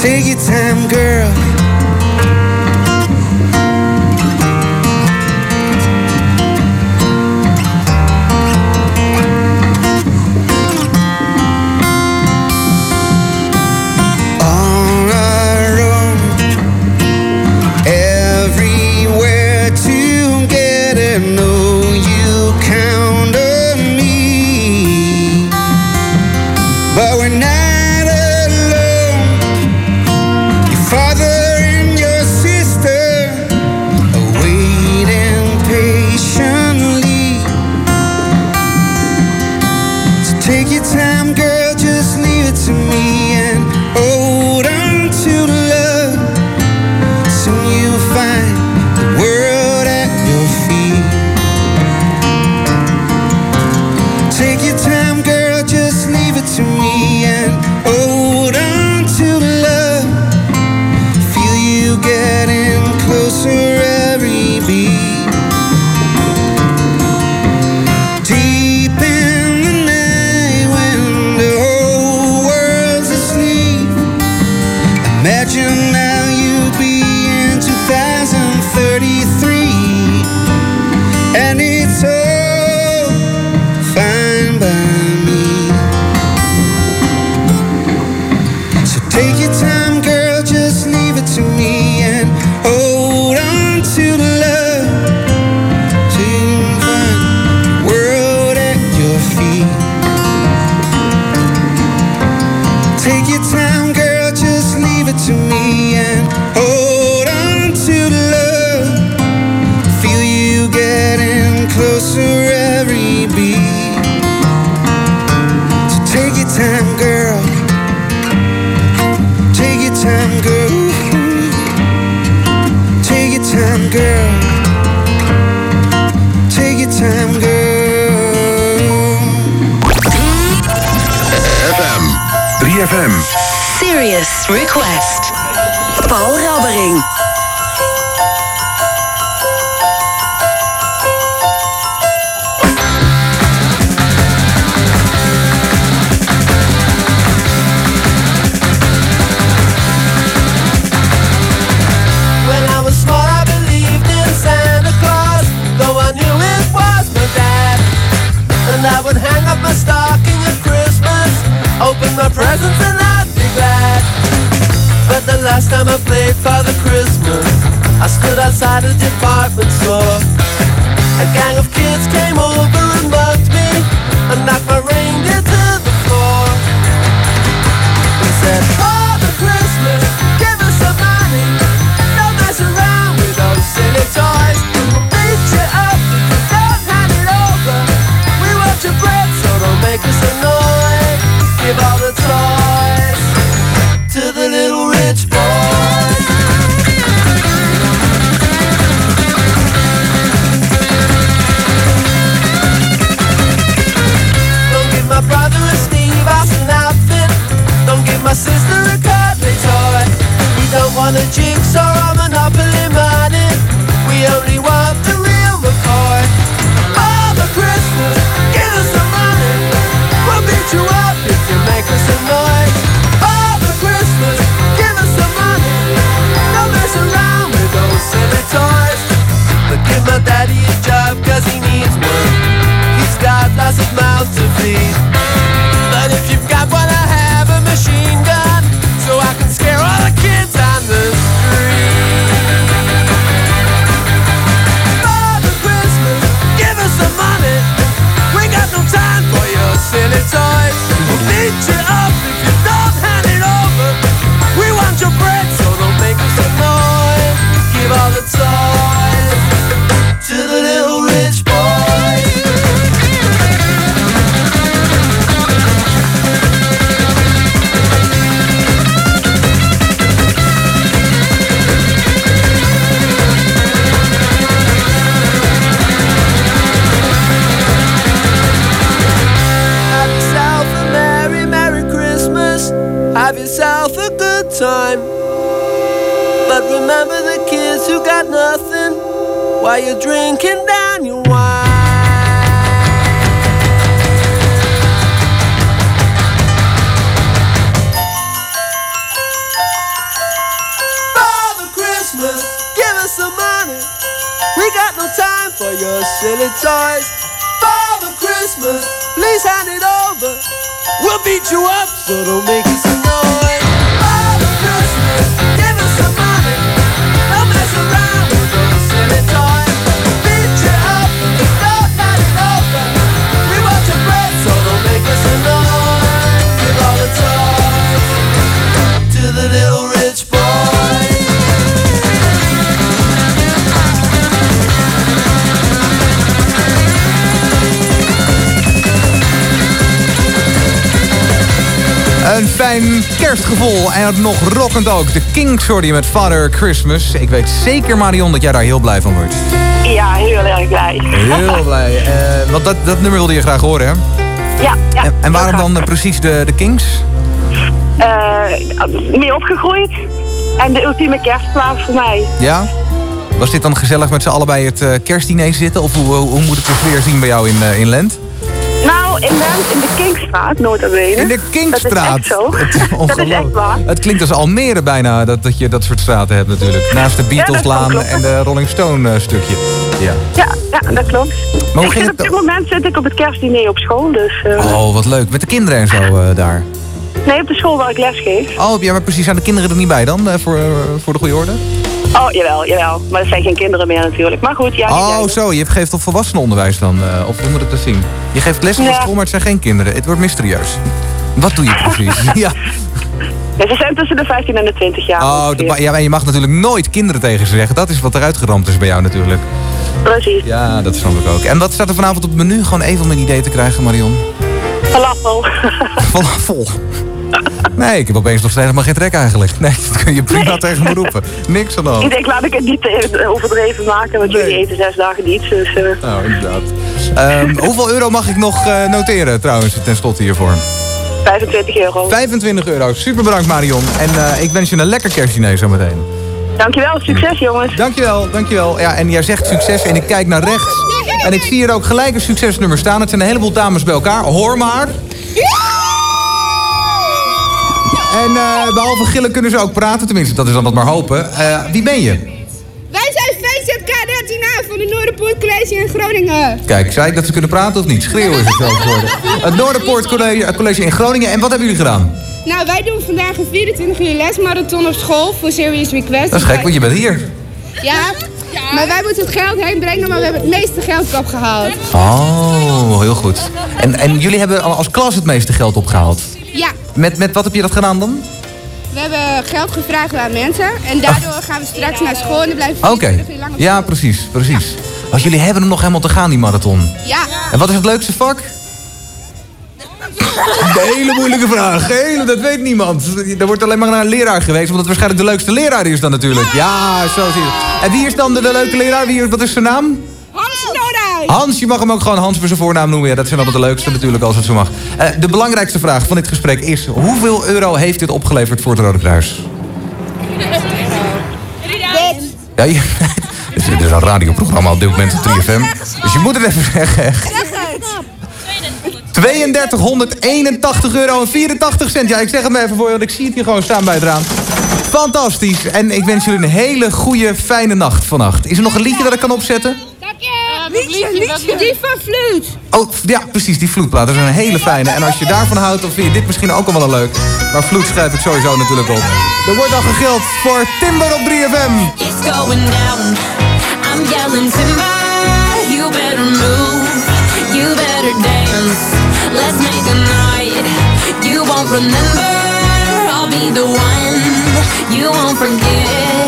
Take your time, girl. Je met Father Christmas. Ik weet zeker, Marion, dat jij daar heel blij van wordt. Ja, heel erg blij. Heel blij. Eh, want dat, dat nummer wilde je graag horen, hè? Ja, ja. En, en waarom dan eh, precies de, de Kings? Eh, mee opgegroeid. En de ultieme kerstplaats voor mij. Ja? Was dit dan gezellig met z'n allebei het kerstdiner zitten? Of hoe, hoe, hoe moet ik de sfeer zien bij jou in, in Lent? In Lent, in de Kingstraat, nota bene. In de Kingstraat? Dat is echt zo. dat is echt waar. Het klinkt als Almere bijna, dat, dat je dat soort straten hebt natuurlijk. Naast de Beatleslaan en de Rolling Stone eh, stukje. Ja. Ja, ja, dat klopt. ik op dit moment zit ik op het kerstdiner op school, dus... eh, Oh, wat leuk. Met de kinderen en zo eh, daar. Nee, op de school waar ik les geef. Oh, ja, maar precies. Zijn de kinderen er niet bij dan, voor, voor de goede orde? Oh, jawel, jawel. Maar dat zijn geen kinderen meer natuurlijk. Maar goed, ja. Oh, zo. Je geeft op volwassenenonderwijs dan? of hoe moet ik dat zien? Je geeft les op Ja. school, maar het zijn geen kinderen. Het wordt mysterieus. Wat doe je precies? ja. Ja, ze zijn tussen de 15 en de 20 jaar. Oh, de, ja, maar je mag natuurlijk nooit kinderen tegen ze zeggen. Dat is wat eruit geramd is bij jou natuurlijk. Precies. Ja, dat snap ik ook. En wat staat er vanavond op het menu? Gewoon even om een idee te krijgen, Marion. Falafel. Falafel. Nee, ik heb opeens nog steeds helemaal geen trek eigenlijk. Nee, dat kun je prima tegen me roepen. Niks aan de Ik denk, laat ik het niet overdreven maken, want jullie eten zes dagen niet. Dus, eh, Nou, inderdaad. Ehm, hoeveel euro mag ik nog eh, noteren trouwens, ten slotte hiervoor? 25 euro. 25 euro. Super bedankt Marion. En eh, ik wens je een lekker kerstdiner zometeen. Dankjewel, succes jongens. Dankjewel, dankjewel. Ja, en jij zegt succes en ik kijk naar rechts. En ik zie hier ook gelijk een succesnummer staan. Het zijn een heleboel dames bij elkaar. Hoor maar. En eh, behalve gillen kunnen ze ook praten. Tenminste, dat is dan wat maar hopen. Eh, wie ben je? Wij zijn VZK13A van de Noorderpoort College in Groningen. Kijk, zei ik dat ze kunnen praten of niet? Schreeuwen is het zelfs geworden. Het Noorderpoort College, College in Groningen. En wat hebben jullie gedaan? Nou, wij doen vandaag een 24 uur lesmarathon op school voor Serious Request. Dat is gek, want je bent hier. Ja, maar wij moeten het geld heen brengen, maar we hebben het meeste geld opgehaald. Oh, heel goed. En, en jullie hebben als klas het meeste geld opgehaald? Ja, Met, met wat heb je dat gedaan dan? We hebben geld gevraagd aan mensen en daardoor gaan we straks naar school en dan blijven we Oké. 24 uur lang op Ja, precies, precies. Want jullie hebben hem nog helemaal te gaan, die marathon. Ja. En wat is het leukste vak? Een hele moeilijke vraag. Hele, dat weet niemand. Er wordt alleen maar naar een leraar geweest, omdat het waarschijnlijk de leukste leraar is dan natuurlijk. Ja, zo zie je het. En wie is dan de, de leuke leraar? Wie, wat is zijn naam? Hans Noordijk! Hans, je mag hem ook gewoon Hans bij zijn voornaam noemen. Ja, dat zijn altijd de leukste natuurlijk, als het zo mag. Eh, de belangrijkste vraag van dit gesprek is... hoeveel euro heeft dit opgeleverd voor het Rode Kruis? Ja, je, dit is een radioprogramma op dit moment op 3FM. Dus je moet het even zeggen. echt. 3281 euro en 84 cent. Ja, ik zeg het maar even voor je, want ik zie het hier gewoon staan bij het raam. Fantastisch. En ik wens jullie een hele goede, fijne nacht vannacht. Is er nog een liedje dat ik kan opzetten? Liedje, liedje. Die van Fluit. Oh, ja, precies, die vloedplaat. Dat is een hele fijne. En als je daarvan houdt, dan vind je dit misschien ook al wel een leuk. Maar vloed schrijf ik sowieso natuurlijk op. Er wordt al gegild voor Timber op 3FM. It's going down. I'm yelling timber. You better move. You better dance. Let's make a night. You won't remember. I'll be the one. You won't forget.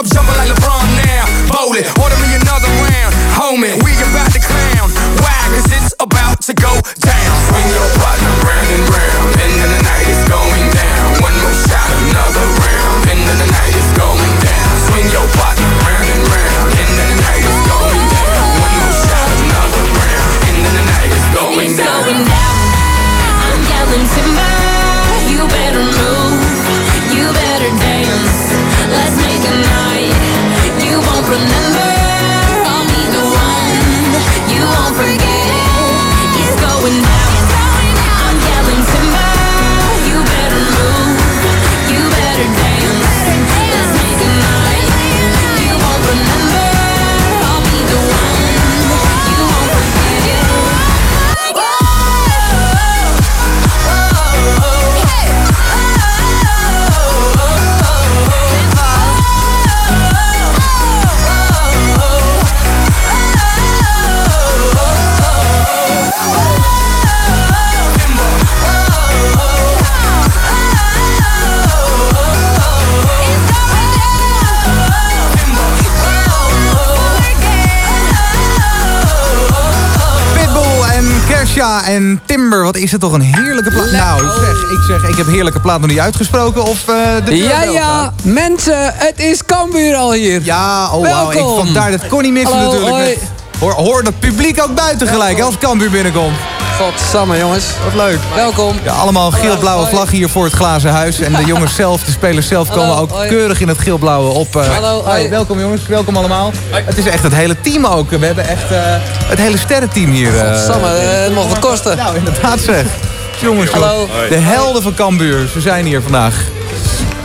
Ain't a thing. Cup jumping like LeBron now. Bowl wat is het toch een heerlijke plaat. Nou, ik zeg, ik zeg, ik heb heerlijke plaat nog niet uitgesproken. Of eh, de Ja, ja, mensen, het is Cambuur al hier. Ja, oh wauw, ik vandaar dat kon niet missen Hallo, natuurlijk. Hoor, hoor dat publiek ook buiten gelijk, als Cambuur binnenkomt. Godsamme, jongens. Wat leuk. Welkom. Ja, allemaal geel-blauwe vlag hier voor het glazen huis. En de jongens zelf, de spelers zelf, Hallo, komen ook hoi. keurig in het geel-blauwe op. eh. Hallo, hoi. Hoi, welkom jongens, welkom allemaal. Het is echt het hele team ook. We hebben echt eh, het hele sterrenteam hier. eh. Godsamme, eh, het mag wat kosten. Nou, inderdaad zeg. Jongens. Hallo. de helden van Cambuur, ze zijn hier vandaag.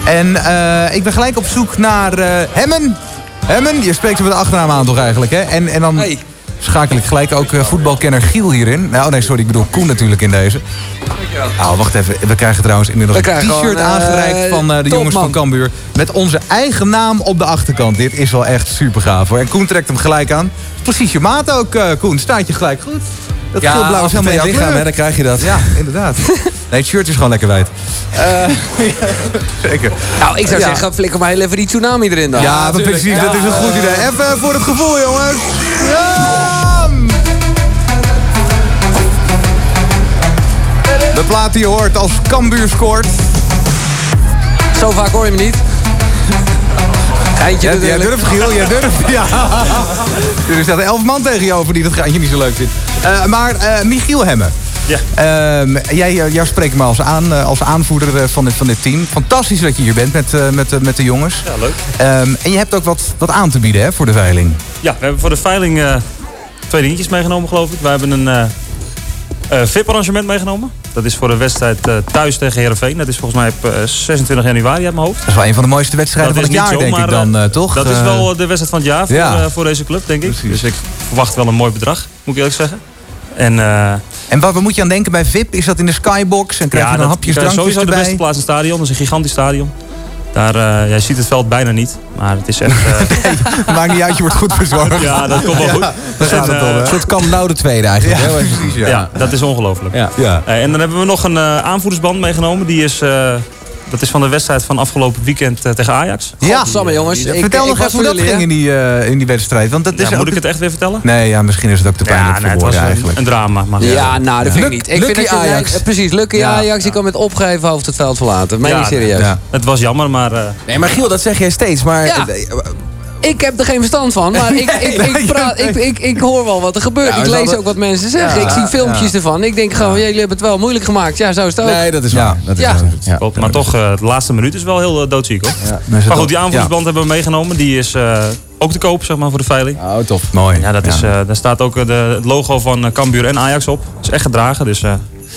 En eh, ik ben gelijk op zoek naar eh, Hemmen. Hemmen, je spreekt ze met de achternaam aan toch eigenlijk, hè? En, en dan schakel ik gelijk ook eh, voetbalkenner Giel hierin. Nou, nee, sorry, ik bedoel Koen natuurlijk in deze. Nou, wacht even. We krijgen trouwens inmiddels een t-shirt eh, aangereikt van eh, de jongens van Cambuur. Met onze eigen naam op de achterkant. Dit is wel echt super gaaf hoor. En Koen trekt hem gelijk aan. Precies je maat ook, eh, Koen. Staat je gelijk goed. Dat Ja, geel-blauw als is helemaal het jouw lichaam, hè, dan krijg je dat. Ja, inderdaad. Nee, het shirt is gewoon lekker wijd. Eh, zeker. Nou, ik zou Ja. zeggen, flikker maar heel even die tsunami erin dan. Ja, maar precies. Dat is een goed idee. Even voor het gevoel, jongens. Ja! De plaat die je hoort als Cambuur scoort. Zo vaak hoor je hem niet. Geintje Ja, jij durft, Giel, jij durft. Ja. Er staat elf man tegen je over die dat geintje niet zo leuk vindt. Eh, maar eh, Michiel Hemme. Ja. Ehm, jij, eh, jou spreekt me als, aan, als aanvoerder van dit, van dit team. Fantastisch dat je hier bent met, met, met de jongens. Ja, leuk. Ehm, en je hebt ook wat, wat aan te bieden hè, voor de veiling. Ja, we hebben voor de veiling eh, twee dingetjes meegenomen, geloof ik. We hebben een eh, eh, VIP-arrangement meegenomen. Dat is voor de wedstrijd eh, thuis tegen Heerenveen. Dat is volgens mij op eh, 26 januari uit mijn hoofd. Dat is wel een van de mooiste wedstrijden Dat van het jaar, denk ik dan, eh, eh, toch? Dat is Eh, wel eh, de wedstrijd van het jaar voor, ja. eh, voor deze club, denk ik. Dus ik verwacht wel een mooi bedrag, moet ik eerlijk zeggen. En, eh, En waar, moet je aan denken bij VIP? Is dat in de skybox? En krijg je dan dat- hapjes, je krijgt drankjes sowieso de beste erbij? plaats in het stadion. Dat is een gigantisch stadion. Daar, eh, jij ziet het veld bijna niet, maar het is echt... eh, Maakt niet uit, je wordt goed verzorgd. Ja, dat komt wel goed. daar Dus gaat een, het om, eh, Een soort Kamp Nou de tweede eigenlijk. Ja, hè? precies, ja. dat is ongelooflijk. Ja. Ja. Eh, en dan hebben we nog een eh, aanvoerdersband meegenomen. Die is, eh, dat is van de wedstrijd van afgelopen weekend eh, tegen Ajax. Ja. Godsamme, jongens. Ik- Vertel ik nog even hoe voor dat ging in die, eh, in die wedstrijd. Want dat is Ja, ook moet ik het echt weer vertellen? Nee, ja, misschien is het ook te pijnlijk Ja, voor nee, het was een, eigenlijk. een drama. Maar Ja, nou, dat vind ik niet. Ik vind dat je- Ajax. nee, precies, Lucky Ja. Ajax. Die kan met opgeheven hoofd het veld verlaten. Ja, niet serieus. ja. Het was jammer, maar... eh, Nee, maar Giel, dat zeg jij steeds. Maar Ja. Ik heb er geen verstand van, maar ik, ik, ik, praat, ik, ik, ik hoor wel wat er gebeurt. Ja, ik lees hadden- ook wat mensen zeggen. Ja, ik zie filmpjes ja. ervan. Ik denk gewoon, jullie hebben het wel moeilijk gemaakt. Ja, zo is het ook. Nee, dat is waar. Dat is Ja. waar. Maar toch, eh, de laatste minuut is wel heel uh, doodziek hoor. Maar goed, die aanvoersband hebben we meegenomen. Die is eh, ook te koop, zeg maar, voor de veiling. Oh, tof. Mooi. Ja, dat Is, eh, daar staat ook eh, de, het logo van eh, Cambuur en Ajax op. is echt gedragen, dus... eh,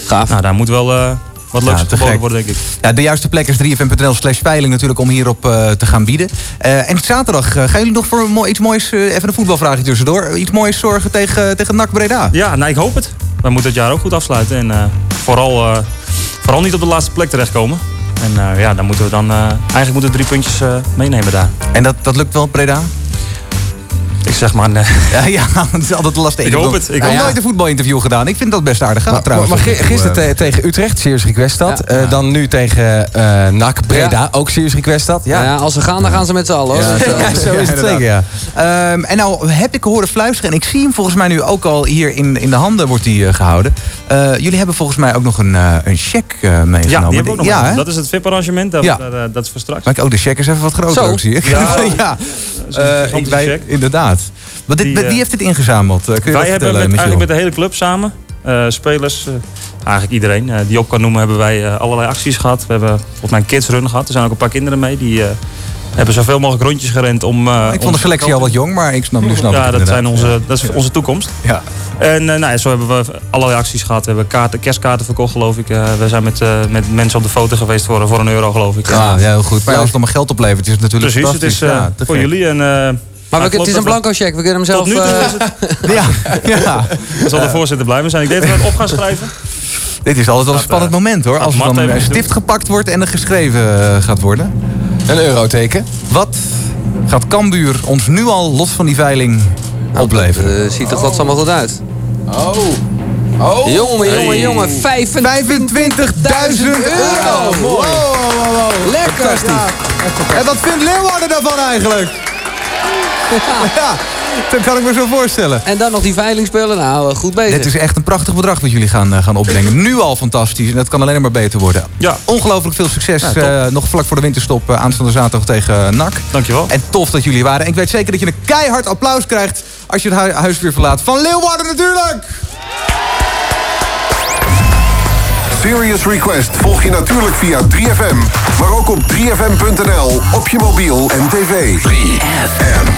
Gaaf. Nou, daar moet wel eh, wat leuks te geboden worden, denk ik. Ja, de juiste plek is 3fm.nl slash veiling natuurlijk om hierop eh, te gaan bieden. Eh, en zaterdag eh, gaan jullie nog voor iets moois, even een voetbalvraagje tussendoor, iets moois zorgen tegen, tegen NAC Breda? Ja, nou, ik hoop het. Wij moeten het jaar ook goed afsluiten. En vooral, vooral niet op de laatste plek terechtkomen. En ja, dan moeten we dan... eigenlijk moeten we drie puntjes meenemen daar. En dat, dat lukt wel, Breda? Ik zeg maar... nee. Ja, ja, het is altijd lastig. Ik heb hoop het, ik heb nooit een voetbalinterview gedaan. Ik vind dat best aardig gaan trouwens. maar, maar gi- gisteren Eh, te- tegen Utrecht, Serious Request dat. Ja. Eh, dan nu tegen eh NAC Breda, Ja. ook Serious Request dat. Ja. Ja. als ze gaan, dan gaan ze met z'n allen. hoor. Ja, Dus, eh, ja, Zo is het zeker, ja. Ehm, en nou heb ik horen fluisteren, en ik zie hem volgens mij nu ook al hier in, in de handen wordt die eh, gehouden. Eh, jullie hebben volgens mij ook nog een, eh, een check eh, meegenomen. Ja, die hebben we ook nog. Ja, dat is het VIP-arrangement. Dat, Ja. dat, eh, dat is voor straks. Maar ook de check is even wat groter, zie ik. Ja. ja. is een Eh, gigantische ik wij- check. Inderdaad. Maar dit, Die, wie eh, heeft dit ingezameld? Eh, Kun je Wij hebben met, eigenlijk met de hele club samen, eh, spelers, eigenlijk iedereen die op kan noemen, hebben wij allerlei acties gehad. We hebben volgens mij een kidsrun gehad. Er zijn ook een paar kinderen mee die hebben zoveel mogelijk rondjes gerend om... Ik vond de selectie al wat jong, maar ik snap, nu snap Ja, dat, zijn onze, dat is onze toekomst. Ja. En nou zo hebben we allerlei acties gehad. We hebben kaarten, kerstkaarten verkocht, geloof ik. We zijn met, met mensen op de foto geweest voor, voor een euro, geloof ik. Ja, ja, heel goed. Maar als het allemaal geld oplevert, is het natuurlijk Precies, het is voor jullie. En, Maar nou, we, het is een blanco check. We kunnen hem Tot zelf... nu toe eh, is het... Ja, ja. Dan zal de voorzitter blijven zijn. Ik denk dat we het op gaan schrijven. Dit is altijd wel een spannend eh, moment hoor. Als er dan stift gepakt wordt en er geschreven eh, gaat worden. Een euroteken. Wat gaat Cambuur ons nu al los van die veiling opleveren? eh, ziet er godsallemaal goed uit. Oh. Oh. Jongen, jongen, jongen. 25.000 euro. Wow, wow, wow. Lekker. En wat vindt Leeuwarden daarvan eigenlijk? Ja. Dat kan ik me zo voorstellen. En dan nog die veilingspullen. Nou, eh, goed bezig. Het is echt een prachtig bedrag wat jullie gaan, eh, gaan opbrengen. Nu al fantastisch. En dat kan alleen maar beter worden. Ja. Ongelooflijk veel succes. Ja, eh, nog vlak voor de winterstop aanstaande zaterdag tegen NAC. Dankjewel. En tof dat jullie waren. En ik weet zeker dat je een keihard applaus krijgt... als je het hu- huis weer verlaat. Van Leeuwarden natuurlijk! Serious Request volg je natuurlijk via 3FM. Maar ook op 3FM.nl, op je mobiel en tv. 3FM.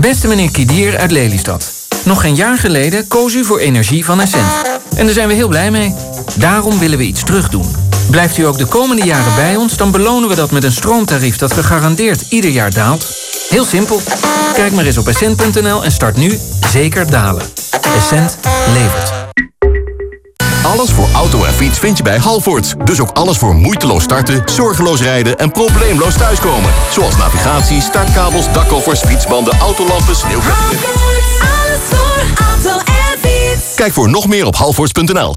Beste meneer Kidier uit Lelystad. Nog geen jaar geleden koos u voor energie van Essent. En daar zijn we heel blij mee. Daarom willen we iets terugdoen. Blijft u ook de komende jaren bij ons, dan belonen we dat met een stroomtarief dat gegarandeerd ieder jaar daalt. Heel simpel. Kijk maar eens op essent.nl en start nu zeker dalen. Essent levert. Alles voor auto en fiets vind je bij Halvoorts. Dus ook alles voor moeiteloos starten, zorgeloos rijden en probleemloos thuiskomen. Zoals navigatie, startkabels, dakkoffers, fietsbanden, autolampen, sneeuwkettingen. Alles voor auto en fiets. Kijk voor nog meer op halvoorts.nl.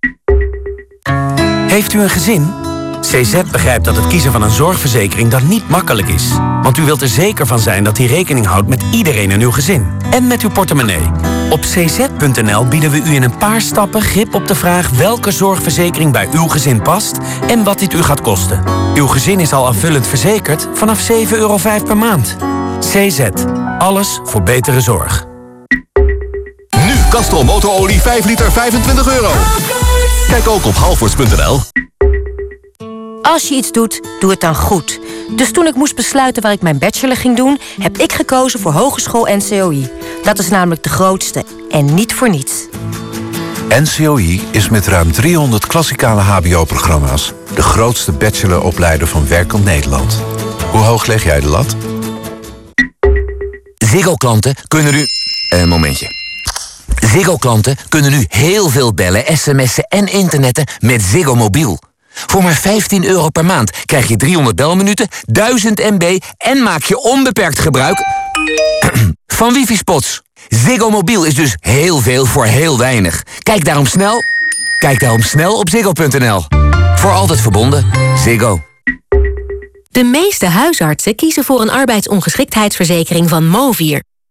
Heeft u een gezin? CZ begrijpt dat het kiezen van een zorgverzekering dan niet makkelijk is. Want u wilt er zeker van zijn dat die rekening houdt met iedereen in uw gezin. En met uw portemonnee. Op cz.nl bieden we u in een paar stappen grip op de vraag welke zorgverzekering bij uw gezin past en wat dit u gaat kosten. Uw gezin is al aanvullend verzekerd vanaf 7,05 euro per maand. CZ. Alles voor betere zorg. Nu Castrol motorolie 5 liter 25 euro. Kijk ook op halvoorts.nl. Als je iets doet, doe het dan goed. Dus toen ik moest besluiten waar ik mijn bachelor ging doen... heb ik gekozen voor Hogeschool NCOI. Dat is namelijk de grootste. En niet voor niets. NCOI is met ruim 300 klassikale hbo-programma's... de grootste bacheloropleider van werkend Nederland. Hoe hoog leg jij de lat? Ziggo-klanten kunnen nu... Een momentje. Ziggo-klanten kunnen nu heel veel bellen, sms'en en internetten met Ziggo Mobiel. Voor maar 15 euro per maand krijg je 300 belminuten, 1000 MB... en maak je onbeperkt gebruik van wifi-spots. Ziggo Mobiel is dus heel veel voor heel weinig. Kijk daarom snel, kijk daarom snel op ziggo.nl. Voor altijd verbonden. Ziggo. De meeste huisartsen kiezen voor een arbeidsongeschiktheidsverzekering van Movier.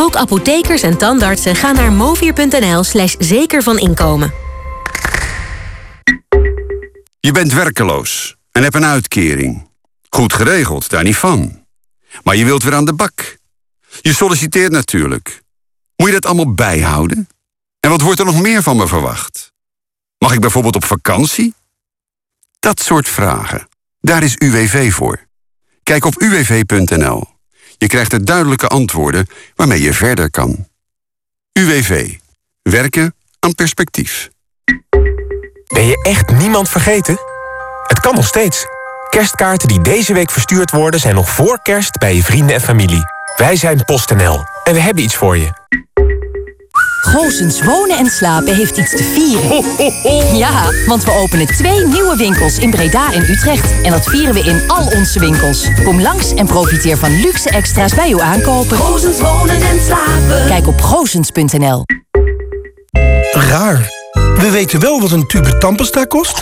Ook apothekers en tandartsen gaan naar movier.nl slash zeker van inkomen. Je bent werkeloos en hebt een uitkering. Goed geregeld, daar niet van. Maar je wilt weer aan de bak. Je solliciteert natuurlijk. Moet je dat allemaal bijhouden? En wat wordt er nog meer van me verwacht? Mag ik bijvoorbeeld op vakantie? Dat soort vragen. Daar is UWV voor. Kijk op uwv.nl. Je krijgt er duidelijke antwoorden waarmee je verder kan. UWV. Werken aan perspectief. Ben je echt niemand vergeten? Het kan nog steeds. Kerstkaarten die deze week verstuurd worden... zijn nog voor kerst bij je vrienden en familie. Wij zijn PostNL en we hebben iets voor je. Goosens Wonen en Slapen heeft iets te vieren. Ja, want we openen twee nieuwe winkels in Breda en Utrecht. En dat vieren we in al onze winkels. Kom langs en profiteer van luxe extra's bij uw aankopen. Goosens Wonen en Slapen. Kijk op goosens.nl. Raar. We weten wel wat een tube tandpasta kost.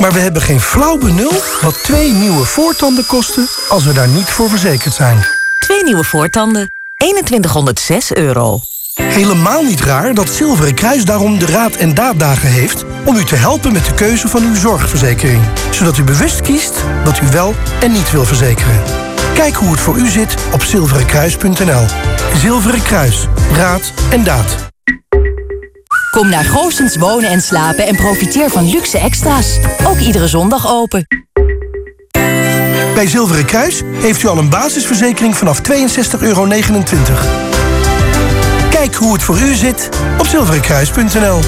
Maar we hebben geen flauw benul wat twee nieuwe voortanden kosten... als we daar niet voor verzekerd zijn. Twee nieuwe voortanden. 2106 euro. Helemaal niet raar dat Zilveren Kruis daarom de Raad en Daaddagen heeft... om u te helpen met de keuze van uw zorgverzekering. Zodat u bewust kiest wat u wel en niet wil verzekeren. Kijk hoe het voor u zit op zilverenkruis.nl. Zilveren Kruis. Raad en daad. Kom naar Goosens Wonen en Slapen en profiteer van luxe extra's. Ook iedere zondag open. Bij Zilveren Kruis heeft u al een basisverzekering vanaf 62,29 euro. Kijk hoe het voor u zit op zilverenkruis.nl.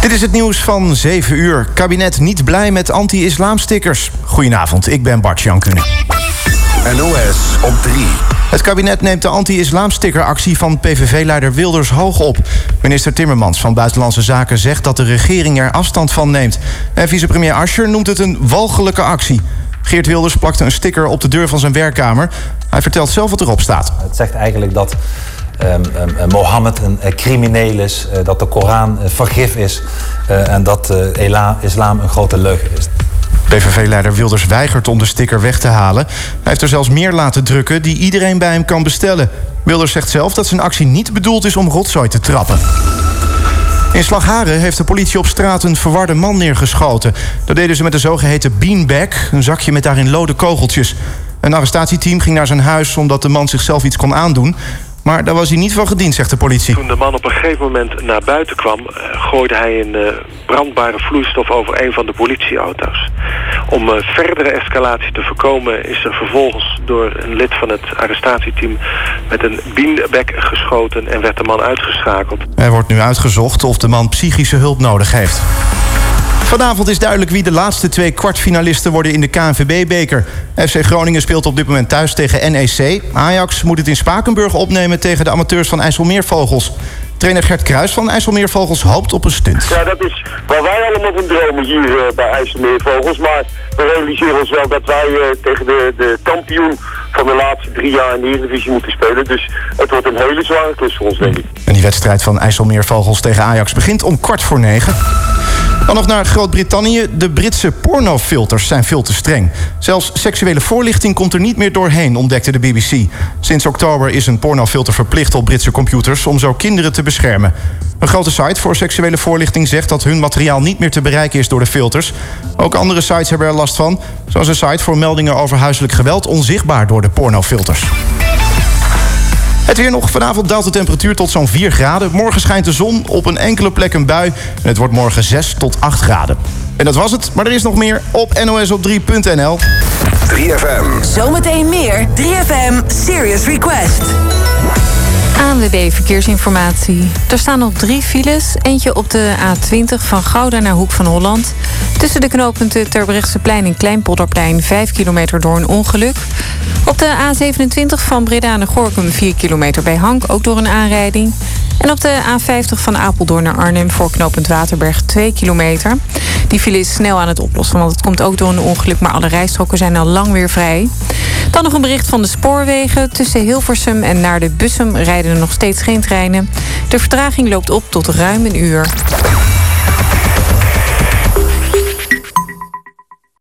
Dit is het nieuws van 7 uur. Kabinet niet blij met anti-islamstickers. Goedenavond, ik ben Bart Jankune. NOS op 3. Het kabinet neemt de anti-islamstickeractie van PVV-leider Wilders hoog op. Minister Timmermans van Buitenlandse Zaken zegt dat de regering er afstand van neemt. En vicepremier Ascher noemt het een walgelijke actie. Geert Wilders plakte een sticker op de deur van zijn werkkamer. Hij vertelt zelf wat erop staat. Het zegt eigenlijk dat ehm, ehm, eh, Mohammed een eh, crimineel is, eh, dat de Koran vergif is en dat ela- islam een grote leugen is. PVV-leider Wilders weigert om de sticker weg te halen. Hij heeft er zelfs meer laten drukken die iedereen bij hem kan bestellen. Wilders zegt zelf dat zijn actie niet bedoeld is om rotzooi te trappen. In Slagharen heeft de politie op straat een verwarde man neergeschoten. Dat deden ze met een zogeheten beanbag, een zakje met daarin lode kogeltjes. Een arrestatieteam ging naar zijn huis omdat de man zichzelf iets kon aandoen. Maar daar was hij niet van gediend, zegt de politie. Toen de man op een gegeven moment naar buiten kwam... eh, gooide hij een eh, brandbare vloeistof over een van de politieauto's. Om eh, verdere escalatie te voorkomen is er vervolgens door een lid van het arrestatieteam... met een beanbag geschoten en werd de man uitgeschakeld. Er wordt nu uitgezocht of de man psychische hulp nodig heeft. Vanavond is duidelijk wie de laatste twee kwartfinalisten worden in de KNVB-beker. FC Groningen speelt op dit moment thuis tegen NEC. Ajax moet het in Spakenburg opnemen tegen de amateurs van IJsselmeervogels. Trainer Gert Kruis van IJsselmeervogels hoopt op een stunt. Ja, dat is waar wij allemaal van dromen hier eh, bij IJsselmeervogels. Maar we realiseren ons wel dat wij eh, tegen de, de kampioen van de laatste drie jaar in de Eredivisie moeten spelen. Dus het wordt een hele zware klus voor ons, denk ik. En die wedstrijd van IJsselmeervogels tegen Ajax begint om kwart voor negen. Dan nog naar Groot-Brittannië. De Britse pornofilters zijn veel te streng. Zelfs seksuele voorlichting komt er niet meer doorheen, ontdekte de BBC. Sinds oktober is een pornofilter verplicht op Britse computers om zo kinderen te beschermen. Een grote site voor seksuele voorlichting zegt dat hun materiaal niet meer te bereiken is door de filters. Ook andere sites hebben er last van, zoals een site voor meldingen over huiselijk geweld onzichtbaar door de pornofilters. Het weer nog. Vanavond daalt de temperatuur tot zo'n 4 graden. Morgen schijnt de zon, op een enkele plek een bui. En het wordt morgen 6 tot 8 graden. En dat was het, maar er is nog meer op nosop3.nl. 3FM. Zometeen meer 3FM Serious Request. ANWB Verkeersinformatie. Er staan nog drie files. Eentje op de A20 van Gouda naar Hoek van Holland. Tussen de knooppunten Terbrechtseplein en Kleinpolderplein... 5 kilometer door een ongeluk. Op de A27 van Breda naar Gorkum 4 kilometer bij Hank... ook door een aanrijding. En op de A50 van Apeldoorn naar Arnhem voor knooppunt Waterberg 2 kilometer. Die file is snel aan het oplossen, want het komt ook door een ongeluk... maar alle rijstroken zijn al lang weer vrij. Dan nog een bericht van de spoorwegen. Tussen Hilversum en naar de Bussum rijden er nog steeds geen treinen. De vertraging loopt op tot ruim een uur.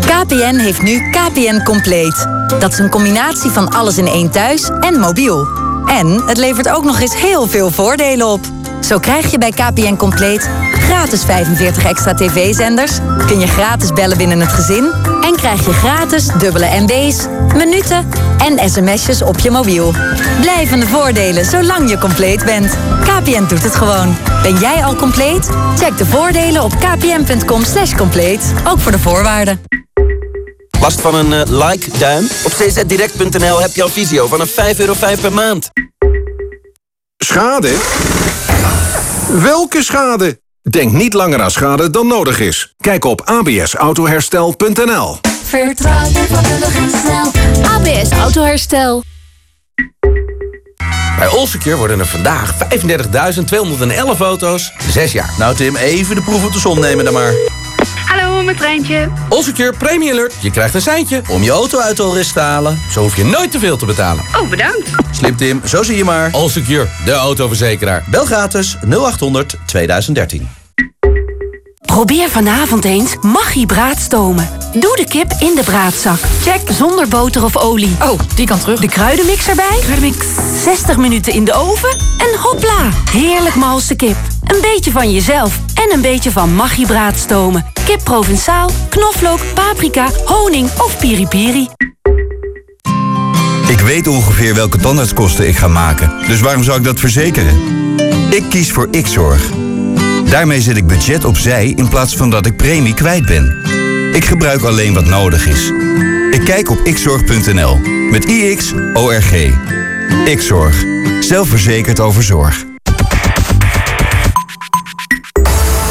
KPN heeft nu KPN Compleet. Dat is een combinatie van alles in één thuis en mobiel. En het levert ook nog eens heel veel voordelen op. Zo krijg je bij KPN Compleet gratis 45 extra tv-zenders... kun je gratis bellen binnen het gezin... en krijg je gratis dubbele MB's, minuten en sms'jes op je mobiel. Blijvende voordelen zolang je compleet bent. KPN doet het gewoon. Ben jij al compleet? Check de voordelen op kpn.com slash compleet. Ook voor de voorwaarden. Last van een eh, like-duim? Op czdirect.nl heb je al visio vanaf 5,5 euro per maand. Schade? Welke schade? Denk niet langer aan schade dan nodig is. Kijk op absautoherstel.nl Vertrouw je vakkundig en snel. ABS Autoherstel. Bij Allsecure worden er vandaag 35.211 auto's. Zes jaar. Nou Tim, even de proef op de som nemen dan maar. Komen met treintje. Allsecure Premium Alert. Je krijgt een seintje om je auto uit de te halen. Zo hoef je nooit te veel te betalen. Oh, bedankt. Slim Tim, zo zie je maar. Allsecure, de autoverzekeraar. Bel gratis 0800 2013. Probeer vanavond eens Maggi braadstomen. Doe de kip in de braadzak. Check zonder boter of olie. Oh, die kan terug. De kruidenmix erbij. Kruidenmix. 60 minuten in de oven en hopla. Heerlijk malse kip. Een beetje van jezelf en een beetje van Maggi braadstomen. Kip Provençaal, knoflook, paprika, honing of piripiri. Ik weet ongeveer welke tandartskosten ik ga maken. Dus waarom zou ik dat verzekeren? Ik kies voor Xzorg. Daarmee zet ik budget opzij in plaats van dat ik premie kwijt ben. Ik gebruik alleen wat nodig is. Ik kijk op xzorg.nl met IX-ORG. Xzorg. Zelfverzekerd over zorg.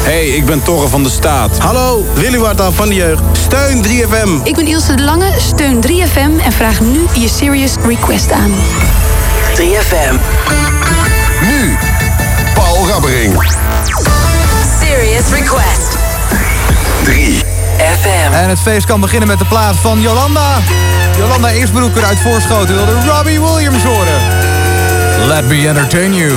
Hey, ik ben Torre van de Staat. Hallo, Willy Warta van de Jeugd. Steun 3FM. Ik ben Ilse de Lange, steun 3FM en vraag nu je Serious Request aan. 3FM. Nu, Paul Rabbering. Serious Request. 3 FM. En het feest kan beginnen met de plaat van Jolanda. Jolanda Eersbroeker uit Voorschoten wilde Robbie Williams horen. Let me entertain you.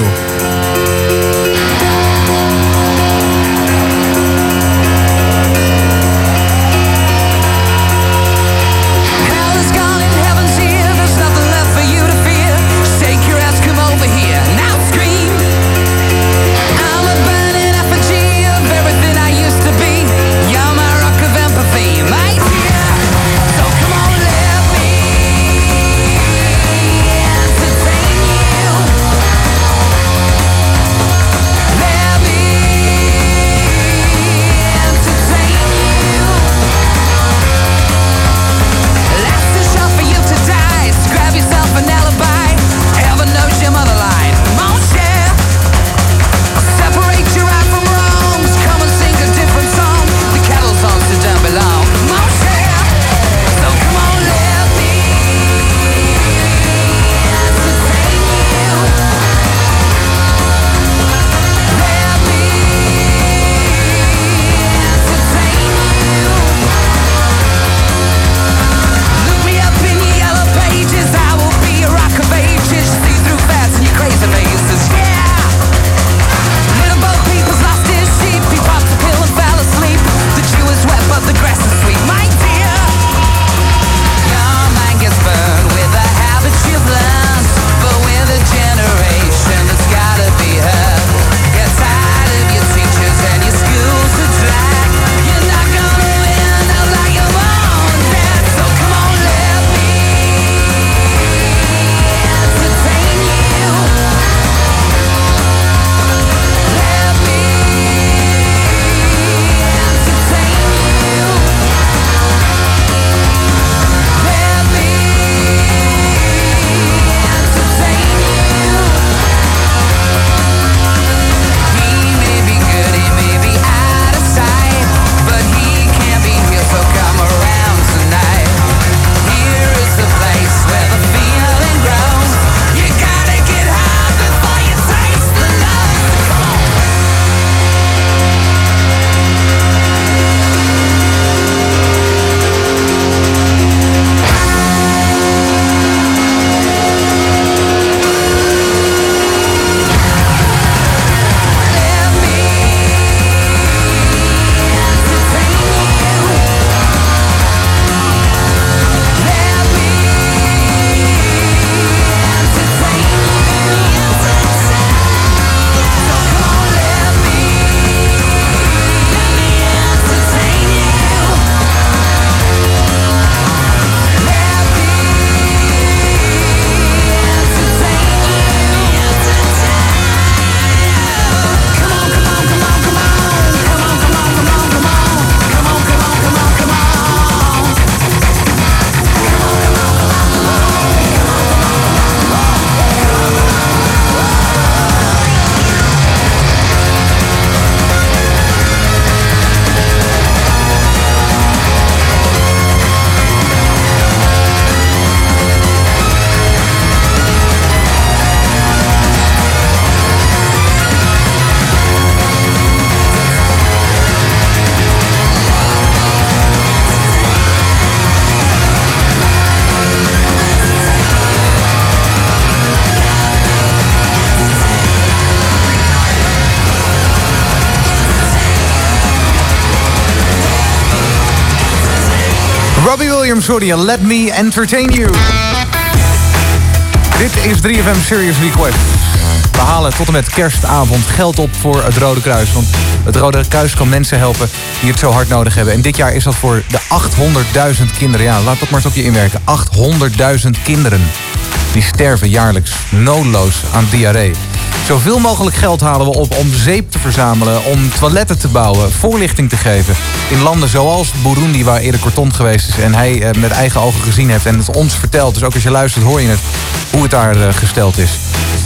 Je. Let me entertain you. Dit is 3FM Serious Request. We halen tot en met kerstavond geld op voor het Rode Kruis. Want het Rode Kruis kan mensen helpen die het zo hard nodig hebben. En dit jaar is dat voor de 800.000 kinderen. Ja, laat dat maar eens op je inwerken. 800.000 kinderen. Die sterven jaarlijks noodloos aan diarree. Zoveel mogelijk geld halen we op om zeep te verzamelen, om toiletten te bouwen, voorlichting te geven. In landen zoals Burundi, waar Erik Corton geweest is en hij eh, met eigen ogen gezien heeft en het ons vertelt. Dus ook als je luistert hoor je het, hoe het daar eh, gesteld is.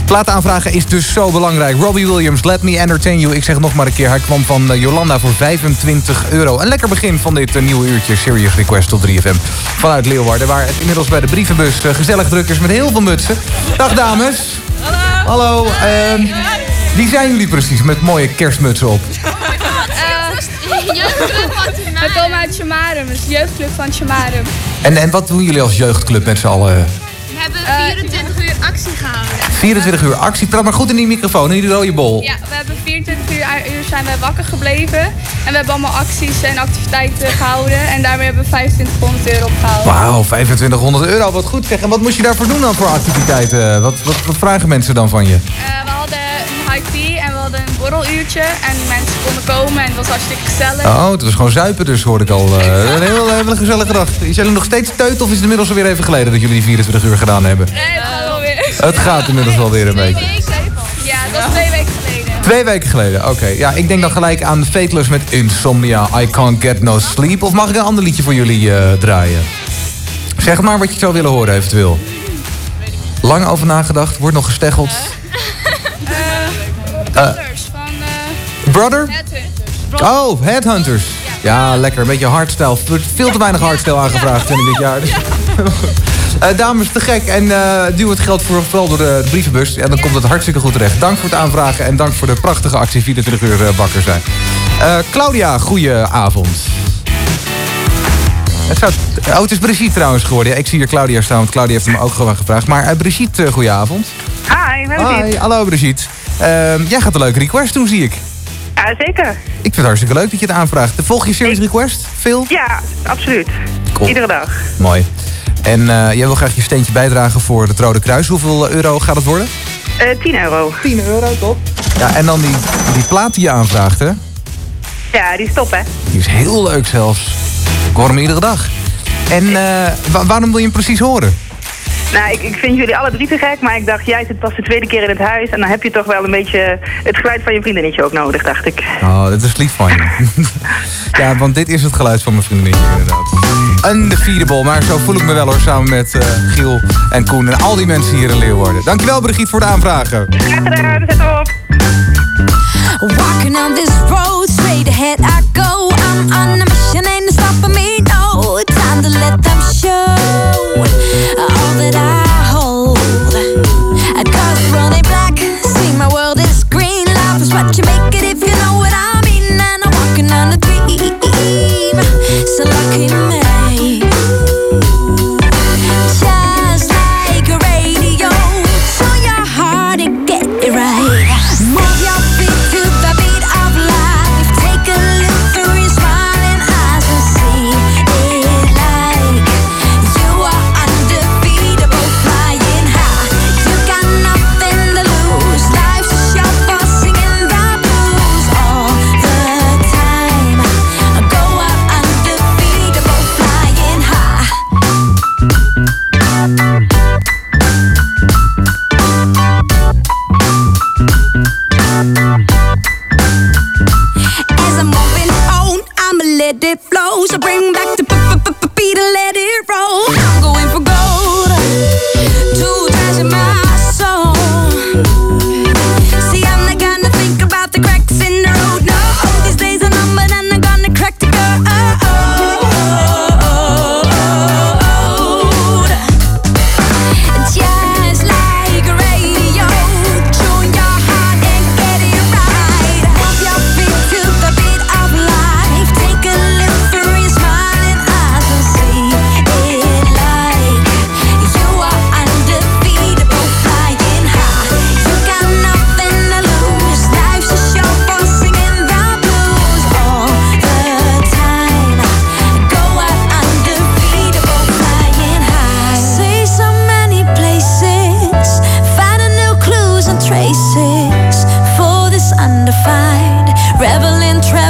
Plaat aanvragen is dus zo belangrijk. Robbie Williams, Let Me Entertain You. Ik zeg het nog maar een keer, hij kwam van eh, Jolanda voor 25 euro. Een lekker begin van dit nieuwe uurtje Serious Request op 3FM. Vanuit Leeuwarden, waar het inmiddels bij de brievenbus gezellig druk is met heel veel mutsen. Dag dames. Hallo. Hallo. wie zijn jullie precies met mooie kerstmutsen op? jeugdclub van We komen uit Chamarum, dus jeugdclub van Chamarum. En, en wat doen jullie als jeugdclub met z'n allen? We hebben 24 uur actie gehouden. 24 uur actie. Praat maar goed in die microfoon, in die rode bol. Ja, we hebben 24 uur, uur zijn we wakker gebleven. En we hebben allemaal acties en activiteiten gehouden. En daarmee hebben we 2500 euro opgehaald. Wauw, 2500 euro, wat goed zeg. En wat moest je daarvoor doen dan voor activiteiten? Wat, wat, wat vragen mensen dan van je? Eh, we hadden een high tea en we hadden een borreluurtje. En mensen konden komen en het was hartstikke gezellig. Oh, het was gewoon zuipen dus, hoorde ik al. Eh, een heel, heel gezellige dag. Is jullie nog steeds teut of is het inmiddels alweer even geleden dat jullie die 24 uur gedaan hebben? Nee, het gaat wel weer. Het gaat inmiddels wel weer een beetje. Twee weken geleden, oké. Ja, ik denk dan gelijk aan Fateless met Insomnia, I Can't Get No Sleep. Of mag ik een ander liedje voor jullie eh, draaien? Zeg maar wat je zou willen horen eventueel. Lang over nagedacht, wordt nog gesteggeld. Eh, Brother? Oh, Headhunters. Ja, lekker. Een beetje hardstyle. Er wordt veel te weinig hardstyle aangevraagd in dit jaar. Dus. Eh, dames, te gek. En eh, duw het geld voor, vooral door de, brievenbus. En dan komt het hartstikke goed terecht. Dank voor het aanvragen en dank voor de prachtige actie 24 uur uh, wakker zijn. Eh, Claudia, goeie avond. Het, zou, oh, het is Brigitte trouwens geworden. Ja, ik zie hier Claudia staan, want Claudia heeft hem ook gewoon gevraagd. Maar uh, Brigitte, uh, goeie avond. Hi, Brigitte. Hi, hallo Brigitte. Uh, jij gaat een leuke request doen, zie ik. Ja, zeker. Ik vind het hartstikke leuk dat je het aanvraagt. Volg je Series Request? Veel? Ja, absoluut. Cool. Iedere dag. Mooi. En uh, jij wil graag je steentje bijdragen voor het Rode Kruis. Hoeveel euro gaat het worden? Uh, 10 euro. 10 euro, top. Ja, en dan die, die plaat die je aanvraagt, hè? Ja, die is top, hè? Die is heel leuk zelfs. Ik hoor hem iedere dag. En uh, wa waarom wil je hem precies horen? Nou, ik, ik vind jullie alle drie te gek, maar ik dacht, jij zit pas de tweede keer in het huis... en dan heb je toch wel een beetje het geluid van je vriendinnetje ook nodig, dacht ik. Oh, dat is lief van je. ja, want dit is het geluid van mijn vriendinnetje, inderdaad. Undefeatable, maar zo voel ik me wel hoor, samen met uh, Giel en Koen en al die mensen hier in Leeuwarden. Dankjewel Brigitte voor de aanvragen. Graag gedaan, zet op. Walking on this road, straight ahead I go. I'm on a mission, ain't no stopping me, no. Time to let them show revel in tragedy.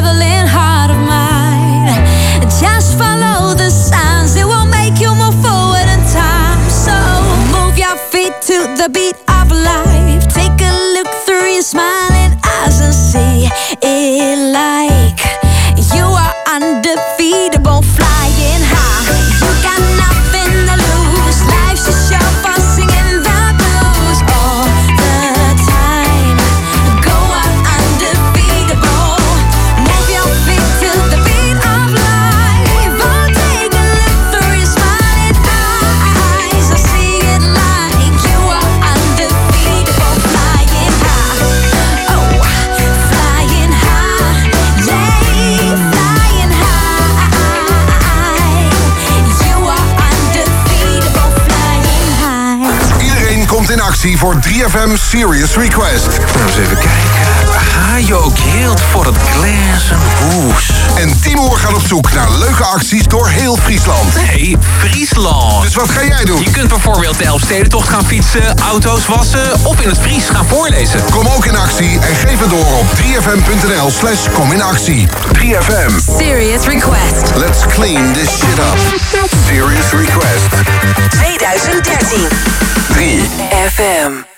voor 3FM Serious Request. Nou, eens even kijken je ook hield voor het glazen hoes. En Timoor gaat op zoek naar leuke acties door heel Friesland. Hey Friesland. Dus wat ga jij doen? Je kunt bijvoorbeeld de Elfstedentocht gaan fietsen, auto's wassen of in het Fries gaan voorlezen. Kom ook in actie en geef het door op 3fm.nl slash kom in actie. 3FM. Serious Request. Let's clean this shit up. Serious Request. 2013. 3FM.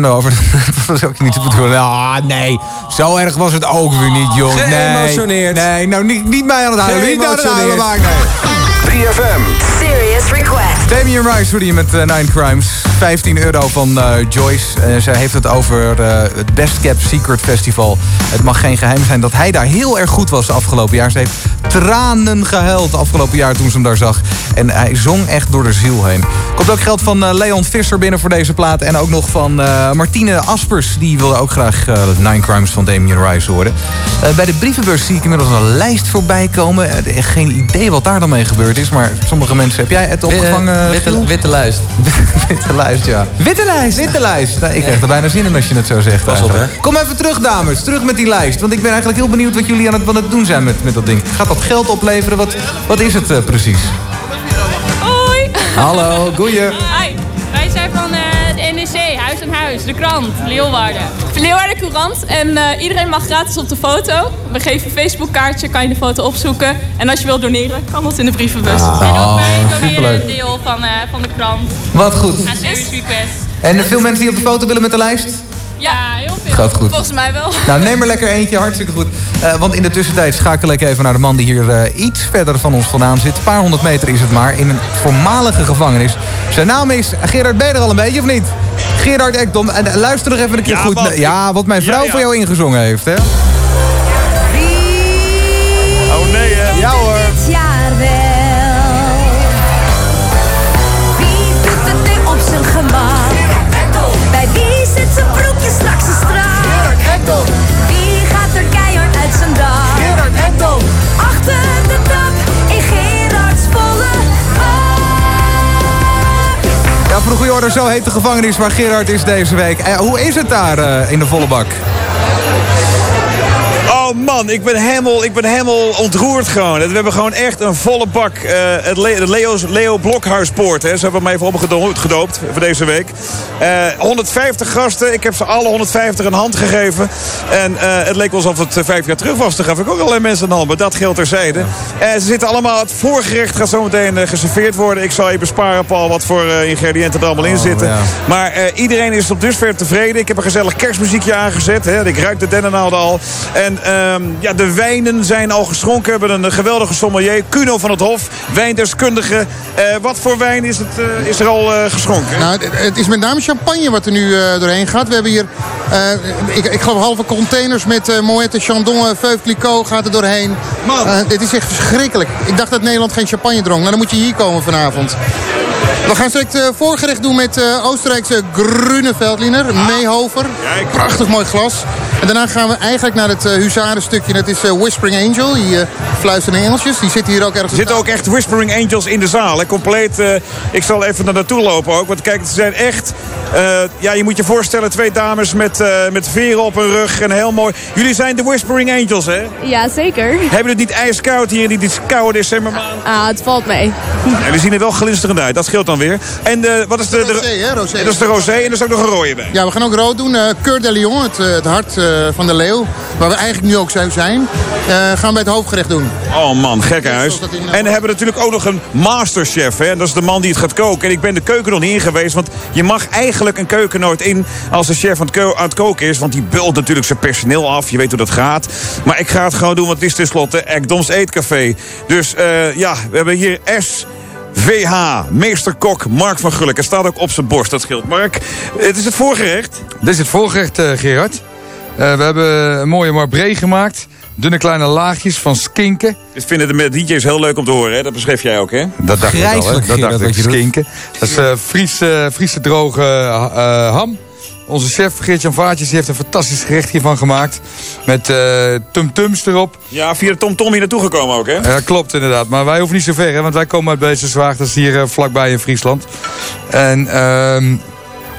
Nou over. dat was ook niet te bedoelen. Ah, nee. Zo erg was het ook weer niet, jong. Nee. Geëmotioneerd. Nee, nou niet, niet mij aan het huilen. Niet aan het huilen maken. Nee. 3FM. Serious request. Damien Rice hoorde je met eh, Nine Crimes. 15 euro van eh, Joyce. Eh, zij heeft het over het Best Kept Secret Festival. Het mag geen geheim zijn dat hij daar heel erg goed was de afgelopen jaar. Ze heeft tranen gehuild afgelopen jaar toen ze hem daar zag. En hij zong echt door de ziel heen. Komt ook geld van eh, Leon Visser binnen voor deze plaat. En ook nog van eh, Martine Aspers. Die wilde ook graag eh, Nine Crimes van Damien Rice horen. Bij de brievenbus zie ik inmiddels een lijst voorbij komen. Geen idee wat daar dan mee gebeurd is. Maar sommige mensen... Heb jij het opgevangen? Witte, witte lijst. Witte lijst, ja. Witte lijst? Witte lijst. Nou, ik krijg er bijna zin in als je het zo zegt. Pas op, eigenlijk. Kom even terug, dames. Terug met die lijst. Want ik ben eigenlijk heel benieuwd wat jullie aan het, aan het doen zijn met, met dat ding. Gaat dat geld opleveren? Wat, wat is het eh, precies? Hoi! Hallo, goeie. Hi, wij zijn van eh, de NEC, Huis aan Huis, de krant, Leeuwarden. Leeuwarden Courant en eh, iedereen mag gratis op de foto. We geven een Facebook kaartje, kan je de foto opzoeken. En als je wilt doneren, kan dat in de brievenbus. Ah, en ook wij doneren superleuk. een deel van, eh, van de krant. Wat goed. Aan Serious Request. En veel mensen die op de foto willen met de lijst? Ja, heel veel. Gaat goed. Volgens mij wel. Nou, neem er lekker eentje, hartstikke goed. Eh, want in de tussentijd schakel ik even naar de man die hier eh, iets verder van ons vandaan zit. Een paar honderd meter is het maar, in een voormalige gevangenis. Zijn naam is Gerard, ben je er al een beetje of niet? Gerard Ekdom. En eh, luister nog even een keer Ja, goed. wat? Ja, wat mijn vrouw Ja, ja. voor jou ingezongen heeft, hè? Oh nee, hè? Ja hoor. Wie gaat er keihard uit zijn dak? Achter de tap in Gerards volle Ja, voor de goede orde, zo heet de gevangenis waar Gerard is deze week. Eh, hoe is het daar eh, in de volle bak? Oh man, ik ben helemaal, ik ben helemaal ontroerd gewoon. We hebben gewoon echt een volle bak. eh, het Le Leo's, Leo Blokhuispoort. Hè. Ze hebben mij voor opgedoopt gedoopt voor deze week. Eh, 150 gasten. Ik heb ze alle 150 een hand gegeven. En eh, het leek alsof het eh, vijf jaar terug was. Toen gaf ik ook allerlei mensen een hand. Maar dat geldt terzijde. Eh, ze zitten allemaal... Het voorgerecht gaat zometeen uh, geserveerd worden. Ik zal je besparen, Paul, wat voor eh, ingrediënten er allemaal in zitten. ja. Maar eh, iedereen is tot dusver tevreden. Ik heb een gezellig kerstmuziekje aangezet. Hè. Ik ruik de dennenaalden al. En ehm, ja, de wijnen zijn al geschonken. We hebben een eh, geweldige sommelier. Kuno van het Hof. Wijndeskundige. Eh, wat voor wijn is, het, eh, is er al eh, geschonken? Nou, het, het is met name champagne wat er nu eh, doorheen gaat. We hebben hier, eh, ik, ik geloof halve containers met uh, Moët Chandon, Veuve Clicquot gaat er doorheen. Eh, dit is echt verschrikkelijk. Ik dacht dat Nederland geen champagne dronk. Nou, dan moet je hier komen vanavond. We gaan straks uh, voorgerecht doen met uh, Oostenrijkse Gruneveldliner, Meehover. Prachtig mooi glas. En daarna gaan we eigenlijk naar het uh, huzarenstukje. Dat is Whispering Angel, die uh, fluisterende engeltjes. Die zitten hier ook ergens. Er zitten ook echt Whispering Angels in de zaal. Hè? Compleet. eh, ik zal even naar naartoe lopen ook. Want kijk, ze zijn echt... eh, ja, je moet je voorstellen, twee dames met, eh, met veren op hun rug. En heel mooi. Jullie zijn de Whispering Angels, hè? Ja, zeker. Hebben het niet ijskoud hier in die koude decembermaand? Ah, het valt mee. Ja, jullie zien er wel glinsterend uit. Dat scheelt dan weer. En de, wat is de... de, Rosé, hè? Rosé. Dat is de rosé en er is ook nog een rode bij. Ja, we gaan ook rood doen. Uh, Cœur de Lion, het, uh, het hart van de leeuw. Waar we eigenlijk nu ook zo zijn. Gaan we bij het hoofdgerecht doen. Oh man, gekhuis. En we hebben natuurlijk ook nog een masterchef. Hè? Dat is de man die het gaat koken. En ik ben de keuken nog niet in geweest. Want je mag eigenlijk een keuken nooit in als de chef aan het, aan het koken is. Want die bult natuurlijk zijn personeel af. Je weet hoe dat gaat. Maar ik ga het gewoon doen, want het is tenslotte Ekdoms Eetcafé. Dus uh, ja, we hebben hier S... VH, meesterkok Mark van Gulik. Er staat ook op zijn borst, dat scheelt. Mark, het is het voorgerecht. Dit is het voorgerecht, uh, Gerard. Uh, we hebben een mooie marbree gemaakt. Dunne kleine laagjes van skinken. Dit vinden de DJ's heel leuk om te horen, hè? Dat beschreef jij ook, hè? Dat dacht ik al, hè? Dat dacht ik, skinken. Dat is uh, Friese, Friese droge ham. Onze chef Geert-Jan Vaartjes heeft een fantastisch gerecht hiervan gemaakt. Met uh, tumtums erop. Ja, via de TomTom hier naartoe gekomen ook, hè? Ja, klopt inderdaad. Maar wij hoeven niet zo ver, hè? Want wij komen uit Beesterswaag. Dat is hier uh, vlakbij in Friesland. En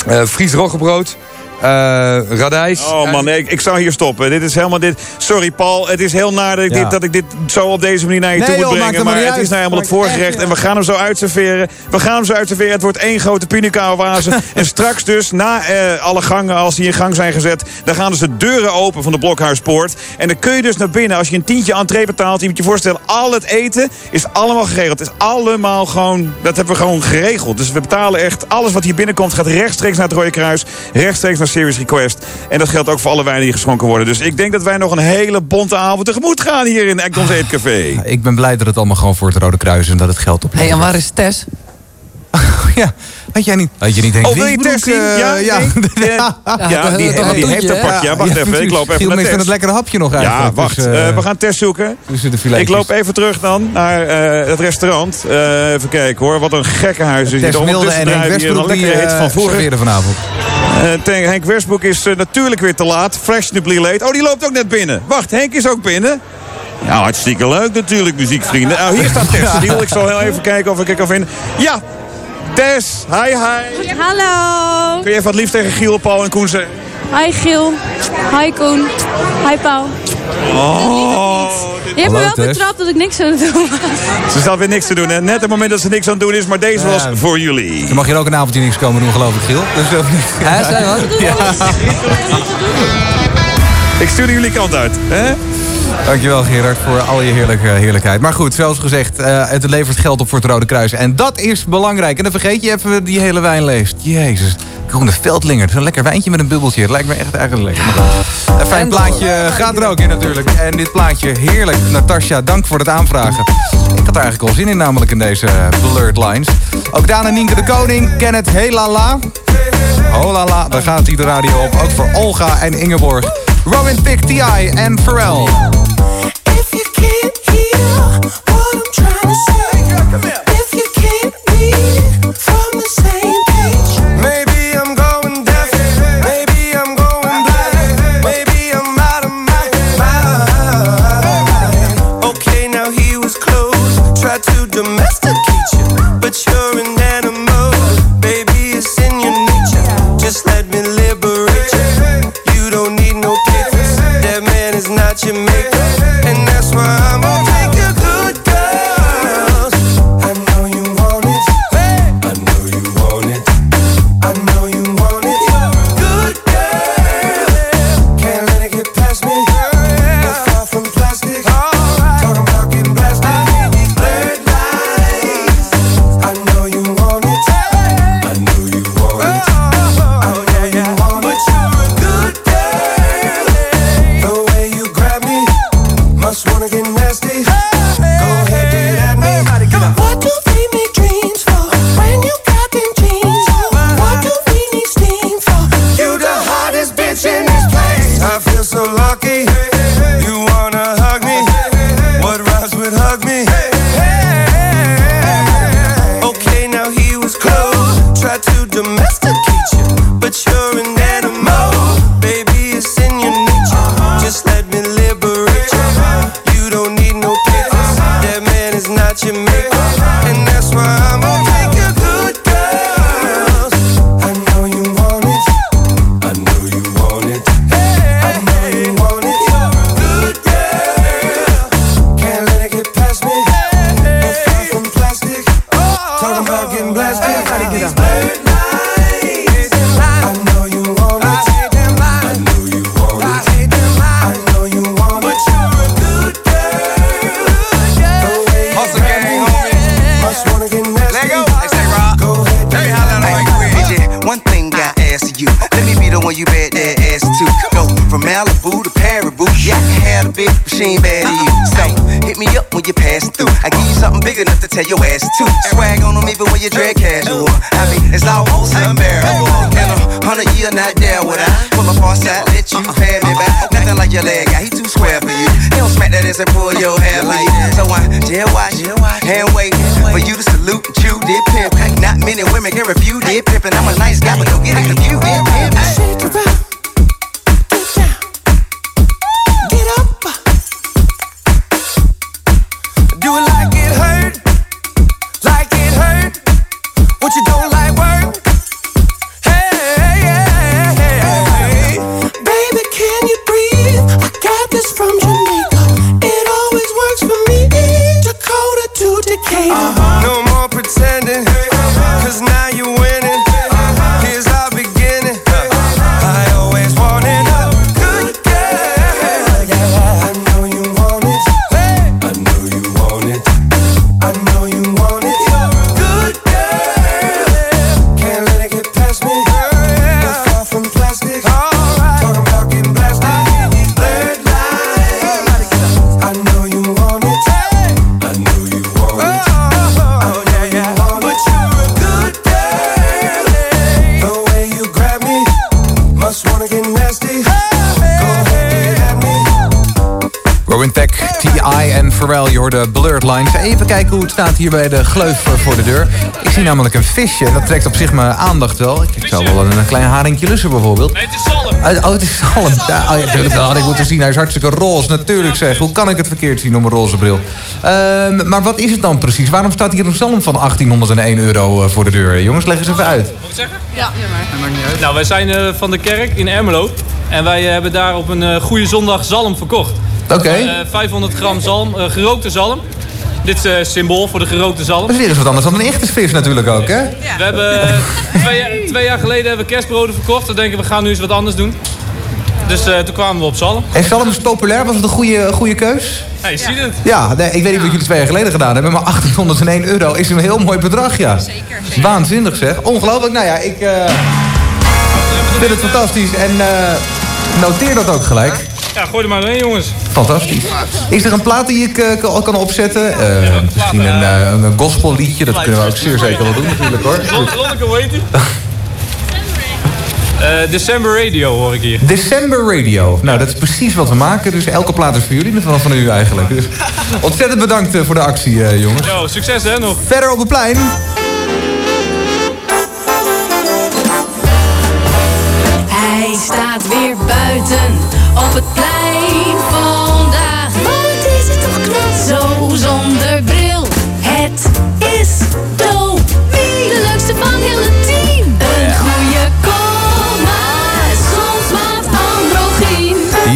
uh, Fries roggebrood. Eh radijs. Oh man, ik, ik zou hier stoppen. Dit is helemaal dit. Sorry Paul, het is heel naar dat ik, Ja. dit, dat ik dit zo op deze manier naar je Nee, toe moet joh, brengen. Maar niet het is nou helemaal het voorgerecht. En we gaan hem zo uitserveren. We gaan hem zo uitserveren. Het wordt één grote pinicaoase. en straks dus, na eh, alle gangen, als die in gang zijn gezet... dan gaan dus de deuren open van de Blokhuispoort. En dan kun je dus naar binnen. Als je een tientje entree betaalt, je moet je voorstellen... al het eten is allemaal geregeld. Het is allemaal gewoon, dat hebben we gewoon geregeld. Dus we betalen echt, alles wat hier binnenkomt... gaat rechtstreeks naar het Rode Kruis. Rechtstreeks naar Serious Request. En dat geldt ook voor alle wijnen die geschonken worden. Dus ik denk dat wij nog een hele bonte avond tegemoet gaan... hier in Ekdons Eetcafé. Ik ben blij dat het allemaal gewoon voor het Rode Kruis is en dat het geld op. Hé, en waar is Tess? ja, weet jij niet? Je niet, Henk Oh, wil je eh, Ja, ja. die, heeft een pakje. Ja, wacht Ja, even, ik loop even naar Tess. het lekkere hapje nog eigenlijk. Ja, wacht. Dus, eh, Eh, we gaan Tess zoeken. Ik loop even terug dan naar eh, het restaurant. Eh, even kijken hoor. Wat een gekke huis is Tess hier. Milde Ondertussen en Henk draaien hier Westbroek een die lekkere hit van eh, vroeger. vanavond. Eh, Henk Westbroek is eh, natuurlijk weer te laat. Fashionably late. Oh, die loopt ook net binnen. Wacht, Henk is ook binnen. Ja, hartstikke leuk natuurlijk, muziekvrienden. Nou, hier staat Tess. Ik zal heel even kijken of ik het kan vinden. Ja, Tess. Hi, hi. Hallo. Kun je even wat lief tegen Giel, Paul en Koen zeggen? Hi Giel. Hi Koen. Hi Paul. Oh, Je hebt me wel betrapt dat ik niks aan het doen was. Ze staat weer niks te doen. Hè? Net het moment dat ze niks aan het doen is, maar deze was voor jullie. Dan mag je er ook een avondje niks komen doen, geloof ik, Giel. Dus, Hè, zei wat? Ja. Ik stuur jullie kant uit. Hè? Dankjewel Gerard voor al je heerlijke, heerlijkheid. Maar goed, zoals gezegd, eh, het levert geld op voor het Rode Kruis. En dat is belangrijk. En dan vergeet je even die hele wijnleest. Jezus. Groene Veldlinger. Zo'n lekker wijntje met een bubbeltje. Het lijkt me echt eigenlijk lekker. Een fijn plaatje gaat er ook in natuurlijk. En dit plaatje, heerlijk. Natasja, dank voor het aanvragen. Ik had er eigenlijk al zin in, namelijk in deze eh, Blurred Lines. Ook Daan en Nienke de Koning. Kenneth Helala. Holala, daar gaat hij de radio op. Ook voor Olga en Ingeborg. Robin Thicke, T.I. en Pharrell. If you can't hear what I'm trying to say, if you can't man is hoorde Blurred Lines. Even kijken hoe het staat hier bij de gleuf voor de deur. Ik zie namelijk een visje. Dat trekt op zich mijn aandacht wel. Ik zou wel een klein haringje lussen bijvoorbeeld. Nee, het is zalm. Oh, het is zalm. Ja, oh, ja, natuurlijk, dat had ik moeten zien. Hij is hartstikke roze. Natuurlijk zeg. Hoe kan ik het verkeerd zien om een roze bril? Ehm, maar wat is het dan precies? Waarom staat hier een zalm van 1801 euro eh, voor de deur? Jongens, leg eens even uit. Moet ik zeggen? Ja, maar. Nou, wij zijn eh, van de kerk in Ermelo. En wij eh, hebben daar op een goede zondag zalm verkocht. Oké. Eh, 500 gram zalm, eh, gerookte zalm. Dit is eh, symbool voor de gerookte zalm. Dat is weer eens wat anders dan een echte vis natuurlijk ook, hè? We hebben eh, twee, jaar- twee jaar geleden hebben we kerstbroden verkocht. We denken we gaan nu eens wat anders doen. Dus eh, toen kwamen we op zalm. En zalm is populair. Was het een goede, goede keus? Ja, je ziet het. Ja, nee, ik weet niet wat jullie twee jaar geleden gedaan hebben, maar 1801 euro is een heel mooi bedrag, ja. Zeker. Waanzinnig zeg. Ongelooflijk. Nou ja, ik eh, vind het fantastisch en eh, noteer dat ook gelijk. Ja, gooi er maar doorheen jongens. Fantastisch. Is er een plaat die ik eh, kan- kan opzetten? Eh, misschien een, eh, een gospelliedje, dat kunnen we ook zeer zeker wel doen natuurlijk hoor. Hoe heet die? Eh, December Radio hoor ik hier. December Radio. Nou, dat is precies wat we maken. Dus elke plaat is voor jullie, van, van u eigenlijk. Dus ontzettend bedankt voor de actie, eh, jongens. Yo, succes hè nog. Verder op het plein. Hij staat weer buiten op het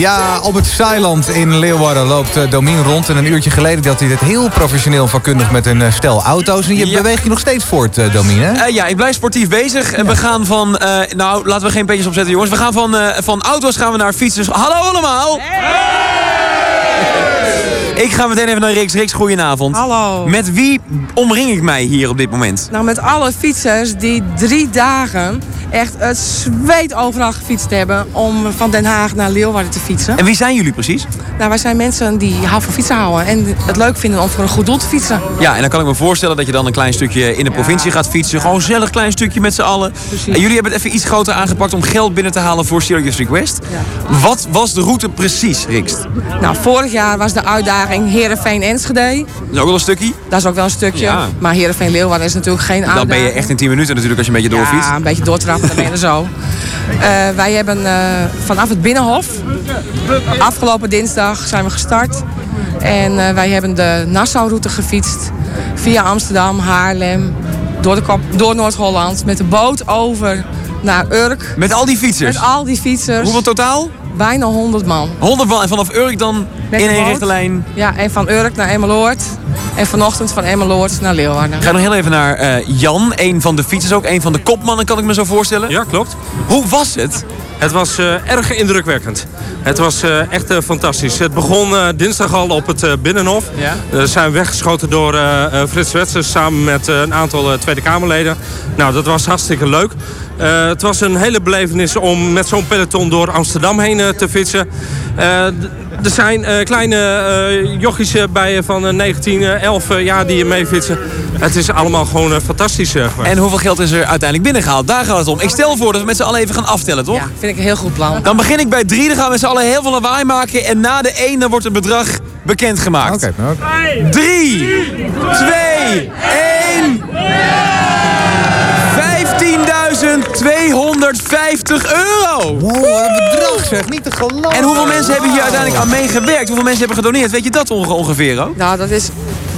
Ja, op het Zeiland in Leeuwarden loopt eh, Domien rond. En een uurtje geleden had hij dit heel professioneel vakkundig met een eh, stel auto's. En je beweegt je nog steeds voort, eh Domien, hè? Eh, ja, ik blijf sportief bezig. En we gaan van, eh, nou, laten we geen petjes opzetten, jongens. We gaan van, eh, van auto's gaan we naar fietsers. Hallo allemaal! Ik ga meteen even naar Riks. Riks, goedenavond. Hallo. Met wie omring ik mij hier op dit moment? Nou, met alle fietsers die drie dagen echt het zweet overal gefietst hebben om van Den Haag naar Leeuwarden te fietsen. En wie zijn jullie precies? Nou, wij zijn mensen die houden van fietsen houden en het leuk vinden om voor een goed doel te fietsen. Ja, en dan kan ik me voorstellen dat je dan een klein stukje in de provincie gaat fietsen. Gewoon een gezellig klein stukje met z'n allen. En jullie hebben het even iets groter aangepakt om geld binnen te halen voor Serious Request. Wat was de route precies, Rikst? Nou, vorig jaar was de uitdaging Heerenveen-Enschede. Dat is ook wel een stukje. Dat is ook wel een stukje. Maar Heerenveen-Leeuwarden is natuurlijk geen uitdaging. Dan ben je echt in 10 minuten natuurlijk als je een beetje doorfietst. Ja, een beetje doortrappen, dan ben je er zo. Wij hebben eh, vanaf het Binnenhof, afgelopen dinsdag zijn we gestart. En eh, wij hebben de Nassau-route gefietst. Via Amsterdam, Haarlem, door, de door Noord-Holland. Met de boot over naar Urk. Met al die fietsers? Met al die fietsers. Hoeveel totaal? Bijna 100 man. 100 man en vanaf Urk dan Met in boot. rechte lijn. Ja, en van Urk naar Emmeloord. En vanochtend van Emmeloord naar Leeuwarden. Ik ga nog heel even naar eh, Jan, een van de fietsers ook. Een van de kopmannen, kan ik me zo voorstellen. Ja, klopt. Hoe was het? Het was eh, erg indrukwekkend. Het was eh, echt eh, fantastisch. Het begon dinsdag al op het Binnenhof. Ja. We zijn weggeschoten door Frits Wetsers samen met een aantal Tweede Kamerleden. Nou, dat was hartstikke leuk. Het was een hele belevenis om met zo'n peloton door Amsterdam heen te fietsen. Er zijn eh, kleine eh jochies eh, bij je van eh, 19, eh, 11 eh, jaar die je mee fietsen. Het is allemaal gewoon fantastisch geweest. En hoeveel geld is er uiteindelijk binnengehaald? Daar gaat het om. Ik stel voor dat we met z'n allen even gaan aftellen, toch? Ja, vind ik een heel goed plan. Dan begin ik bij drie, dan gaan we met z'n allen heel veel lawaai maken. En na de één, dan wordt het bedrag bekendgemaakt. Oké, nou, Drie, twee, één. 15.250 euro! Wow, wat een bedrag zeg, niet te geloven. En hoeveel mensen hebben hier uiteindelijk aan meegewerkt? Hoeveel mensen hebben gedoneerd? Weet je dat onge- ongeveer ook? Nou, dat is,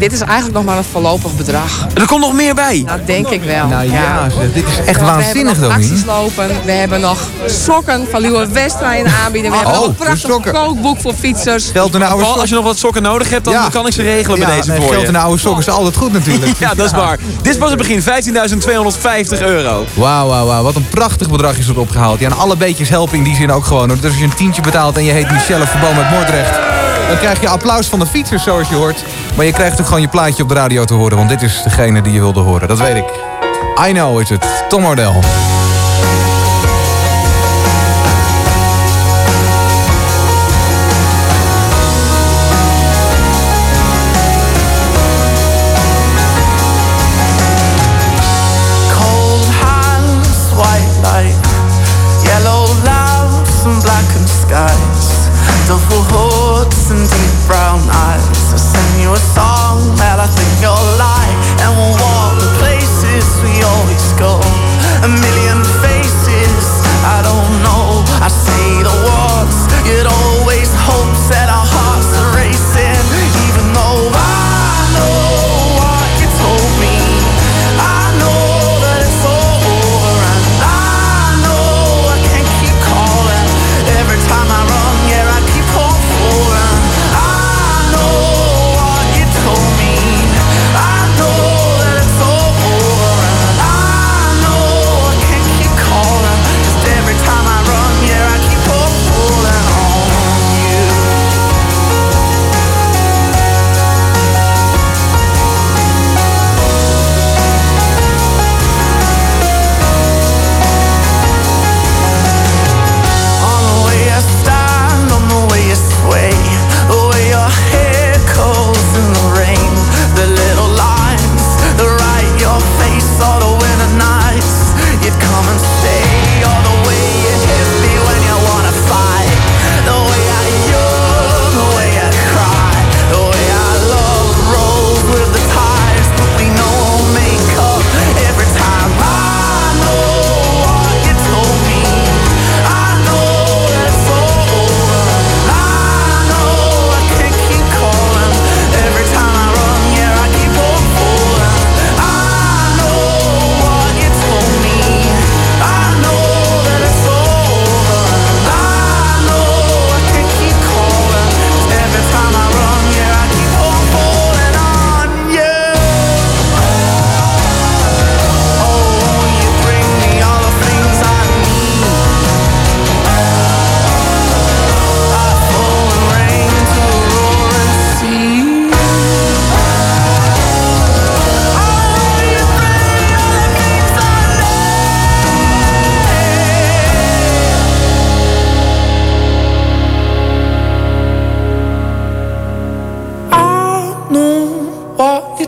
dit is eigenlijk nog maar een voorlopig bedrag. Er komt nog meer bij. Dat denk ik wel. Nou ja, dit is echt Want waanzinnig, We hebben nog acties lopen. We hebben nog sokken van Liewe Westra in de aanbieding. We Oh, hebben nog een prachtig kookboek voor fietsers. Geld oude als je nog wat sokken nodig hebt, dan Ja. kan ik ze regelen bij Ja, deze nee, voor geld je. in de oude sokken is altijd goed natuurlijk. Ja, dat is waar. Dit was het begin. 15.250 euro. Wauw, wauw, wauw. Wat een prachtig bedrag is er opgehaald. Ja, en alle beetjes helpen in die zin ook gewoon. hoor. Dus als je een tientje betaalt en je heet Michelle Verboom uit Moordrecht... dan krijg je applaus van de fietsers, zoals je hoort. Maar je krijgt ook gewoon je plaatje op de radio te horen... want dit is degene die je wilde horen, dat weet ik. I know is het. Tom.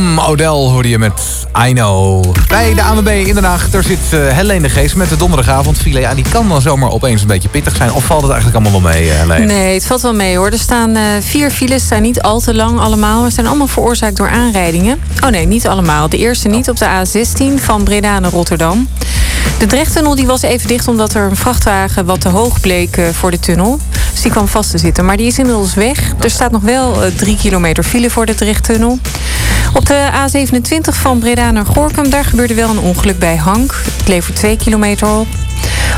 Tom O'Dell hoorde je met I Know. Bij de ANWB in Den Haag, daar zit uh, Helene Geest met de donderdagavond file. Ja, die kan dan zomaar opeens een beetje pittig zijn. Of valt het eigenlijk allemaal wel mee, Helene? Nee, het valt wel mee hoor. Er staan uh, vier files, zijn niet al te lang allemaal. Ze zijn allemaal veroorzaakt door aanrijdingen. Oh nee, niet allemaal. De eerste niet op de A16 van Breda naar Rotterdam. De Drechttunnel die was even dicht omdat er een vrachtwagen wat te hoog bleek voor de tunnel. Dus die kwam vast te zitten. Maar die is inmiddels weg. Er staat nog wel drie kilometer file voor de Drechttunnel. Op de A27 van Breda naar Gorkum, daar gebeurde wel een ongeluk bij Hank. Het levert 2 kilometer op.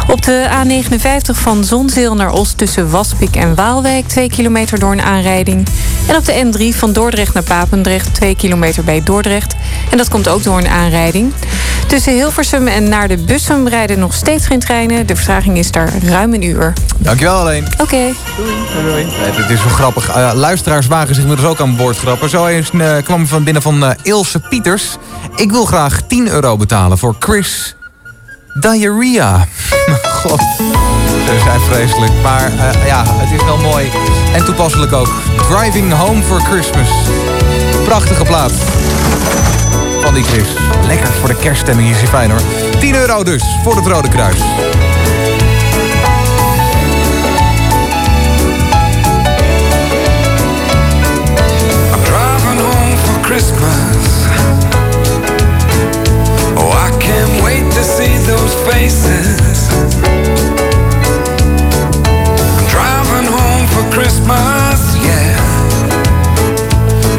Op de A59 van Zonzeel naar Os tussen Waspik en Waalwijk... 2 kilometer door een aanrijding. En op de N3 van Dordrecht naar Papendrecht... 2 kilometer bij Dordrecht. En dat komt ook door een aanrijding. Tussen Hilversum en naar de Bussum rijden nog steeds geen treinen. De vertraging is daar ruim een uur. Dankjewel alleen. Oké. Okay. Doei. Doei. Nee, dit is wel grappig. Uh, luisteraars wagen zich inmiddels ook aan boord grappen. Zo eens uh, kwam van binnen van uh, Ilse Pieters. Ik wil graag 10 euro betalen voor Chris Diarrhea. God, ze zijn vreselijk. Maar uh, ja, het is wel mooi. En toepasselijk ook. Driving Home for Christmas. Prachtige plaat. Lekker voor de kerststemming is hij fijn hoor. 10 euro dus voor het Rode Kruis. I'm driving home for Christmas. Oh, I can't wait to see those faces. I'm driving home for Christmas, yeah.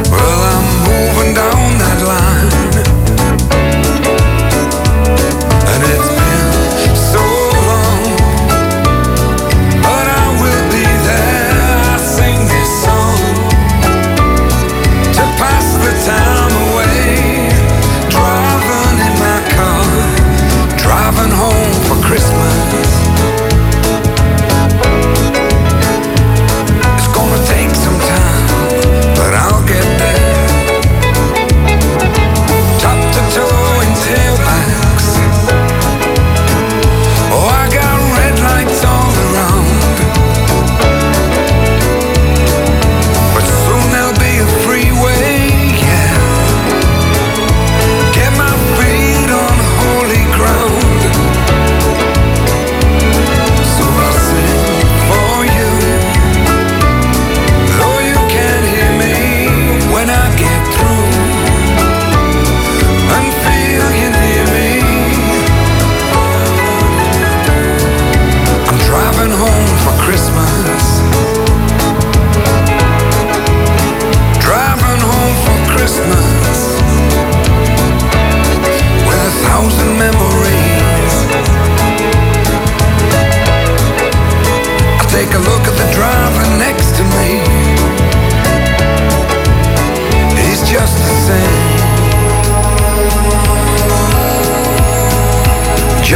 Well, I'm moving down that line.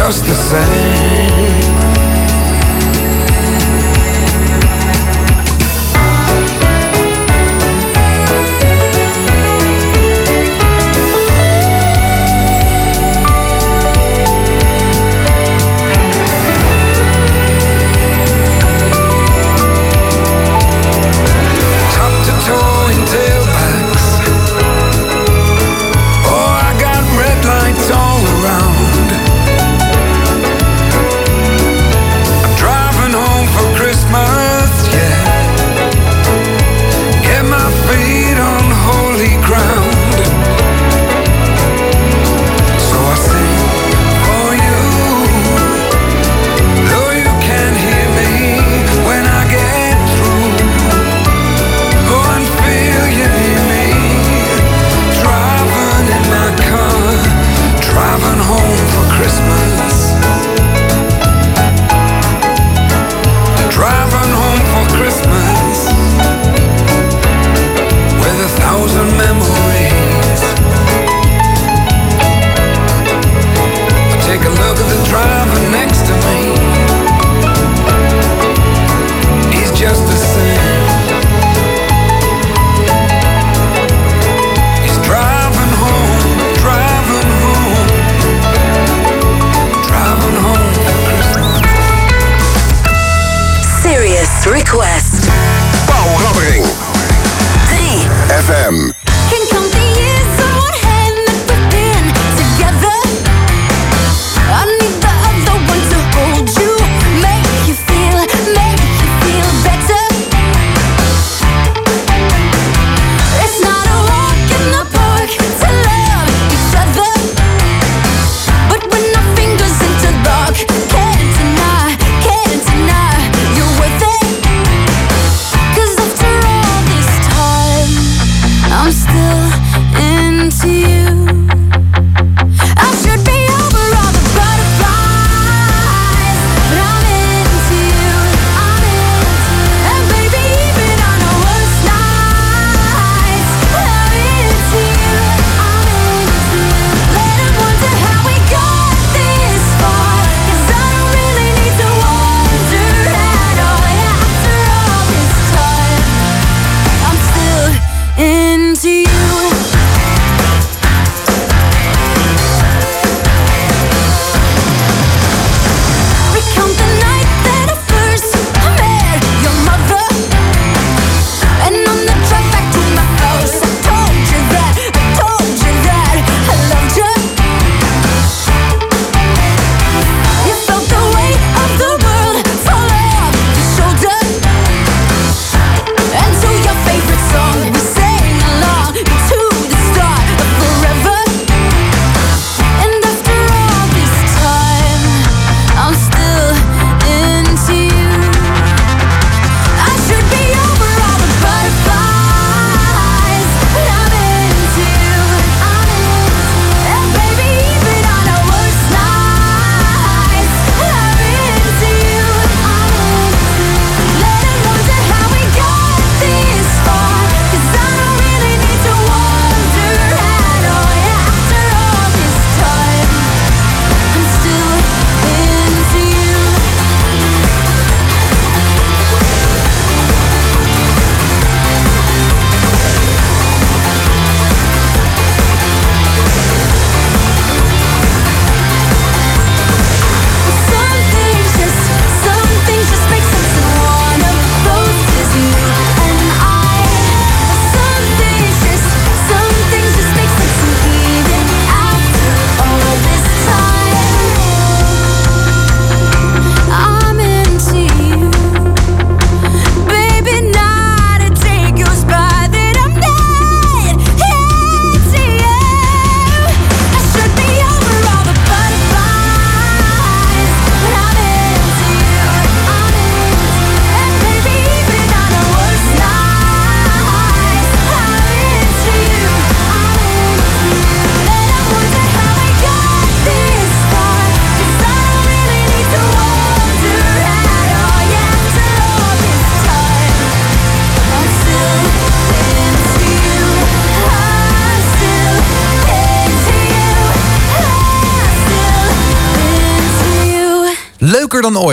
Just the same.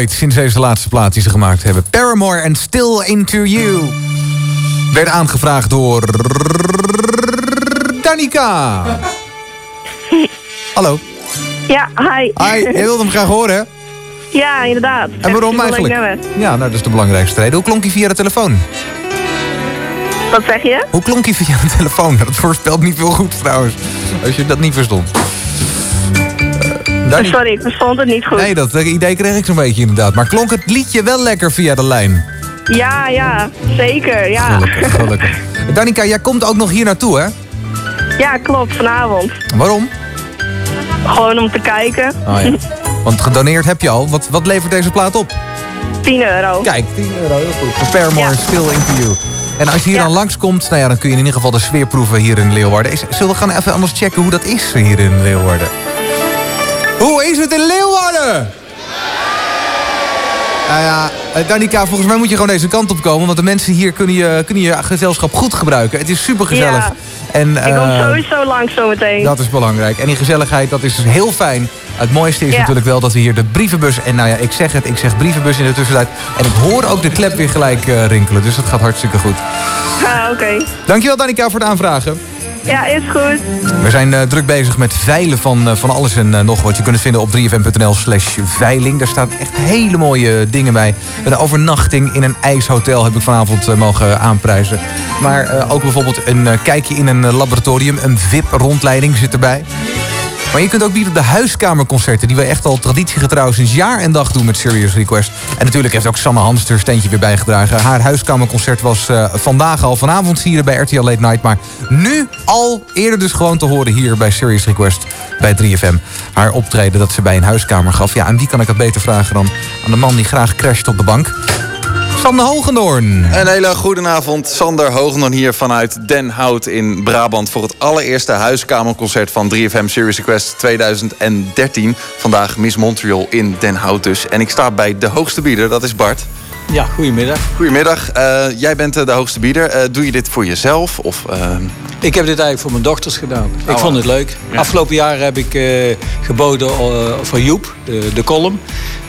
Ooit sinds deze laatste plaat die ze gemaakt hebben. Paramore en Still Into You. Werd aangevraagd door... Danica. Hallo. Ja, hi. Hi, je wilde hem graag horen, hè? Ja, inderdaad. En waarom eigenlijk? Ja, nou, dat is de belangrijkste reden. Hoe klonk hij via de telefoon? Wat zeg je? Hoe klonk hij via de telefoon? Dat voorspelt niet veel goed trouwens. Als je dat niet verstond. Dani- Sorry, ik verstond het niet goed. Nee, dat idee kreeg ik zo'n beetje inderdaad. Maar klonk het liedje wel lekker via de lijn? Ja, ja, zeker, ja. Gelukkig, gelukkig. Danica, jij komt ook nog hier naartoe, hè? Ja, klopt, vanavond. Waarom? Gewoon om te kijken. Oh ja. Want gedoneerd heb je al. Wat, wat levert deze plaat op? 10 euro. Kijk, 10 euro, heel goed. Voor Paramore, Still You. En als je hier dan langskomt, nou ja, dan kun je in ieder geval de sfeer proeven hier in Leeuwarden. Zullen we gaan even anders checken hoe dat is hier in Leeuwarden? Hoe is het in Leeuwarden? Nou ja, eh, Danica, volgens mij moet je gewoon deze kant op komen. Want de mensen hier kunnen je, kunnen je gezelschap goed gebruiken. Het is super gezellig. Ja. En, ik kom eh, sowieso langs zometeen. dat is belangrijk. En die gezelligheid, dat is dus heel fijn. Het mooiste is Ja. natuurlijk wel dat we hier de brievenbus... en nou ja, ik zeg het, ik zeg brievenbus in de tussentijd. En ik hoor ook de klep weer gelijk eh, rinkelen. Dus dat gaat hartstikke goed. Ah, oké. Dankjewel Danica voor het aanvragen. Ja, is goed. We zijn eh, druk bezig met veilen van, eh, van alles en eh, nog wat. Je kunt het vinden op 3fm.nl slash veiling. Daar staan echt hele mooie dingen bij. Een overnachting in een ijshotel heb ik vanavond mogen aanprijzen. Maar ook bijvoorbeeld een kijkje in een laboratorium. Een VIP-rondleiding zit erbij. Maar je kunt ook bieden op de huiskamerconcerten... die we echt al traditiegetrouw sinds jaar en dag doen met Serious Request. En natuurlijk heeft ook Sanne Hans er steentje weer bijgedragen. Haar huiskamerconcert was eh, vandaag al vanavond hier bij RTL Late Night. Maar nu al eerder dus gewoon te horen hier bij Serious Request bij 3FM. Haar optreden dat ze bij een huiskamer gaf. Ja, aan wie kan ik dat beter vragen dan aan de man die graag crasht op de bank? Sander Hogendoorn. Een hele goede avond. Sander Hogendoorn hier vanuit Den Hout in Brabant... voor het allereerste huiskamerconcert van 3FM Series Request 2013. Vandaag Miss Montreal in Den Hout dus. En ik sta bij de hoogste bieder, dat is Bart. Ja, goedemiddag. Goedemiddag. Eh, jij bent eh, de hoogste bieder. Eh, doe je dit voor jezelf? Of, Ik heb dit eigenlijk voor mijn dochters gedaan. Oh, ik vond het leuk. ja. Afgelopen jaar heb ik eh, geboden eh, voor Joep, de, de column.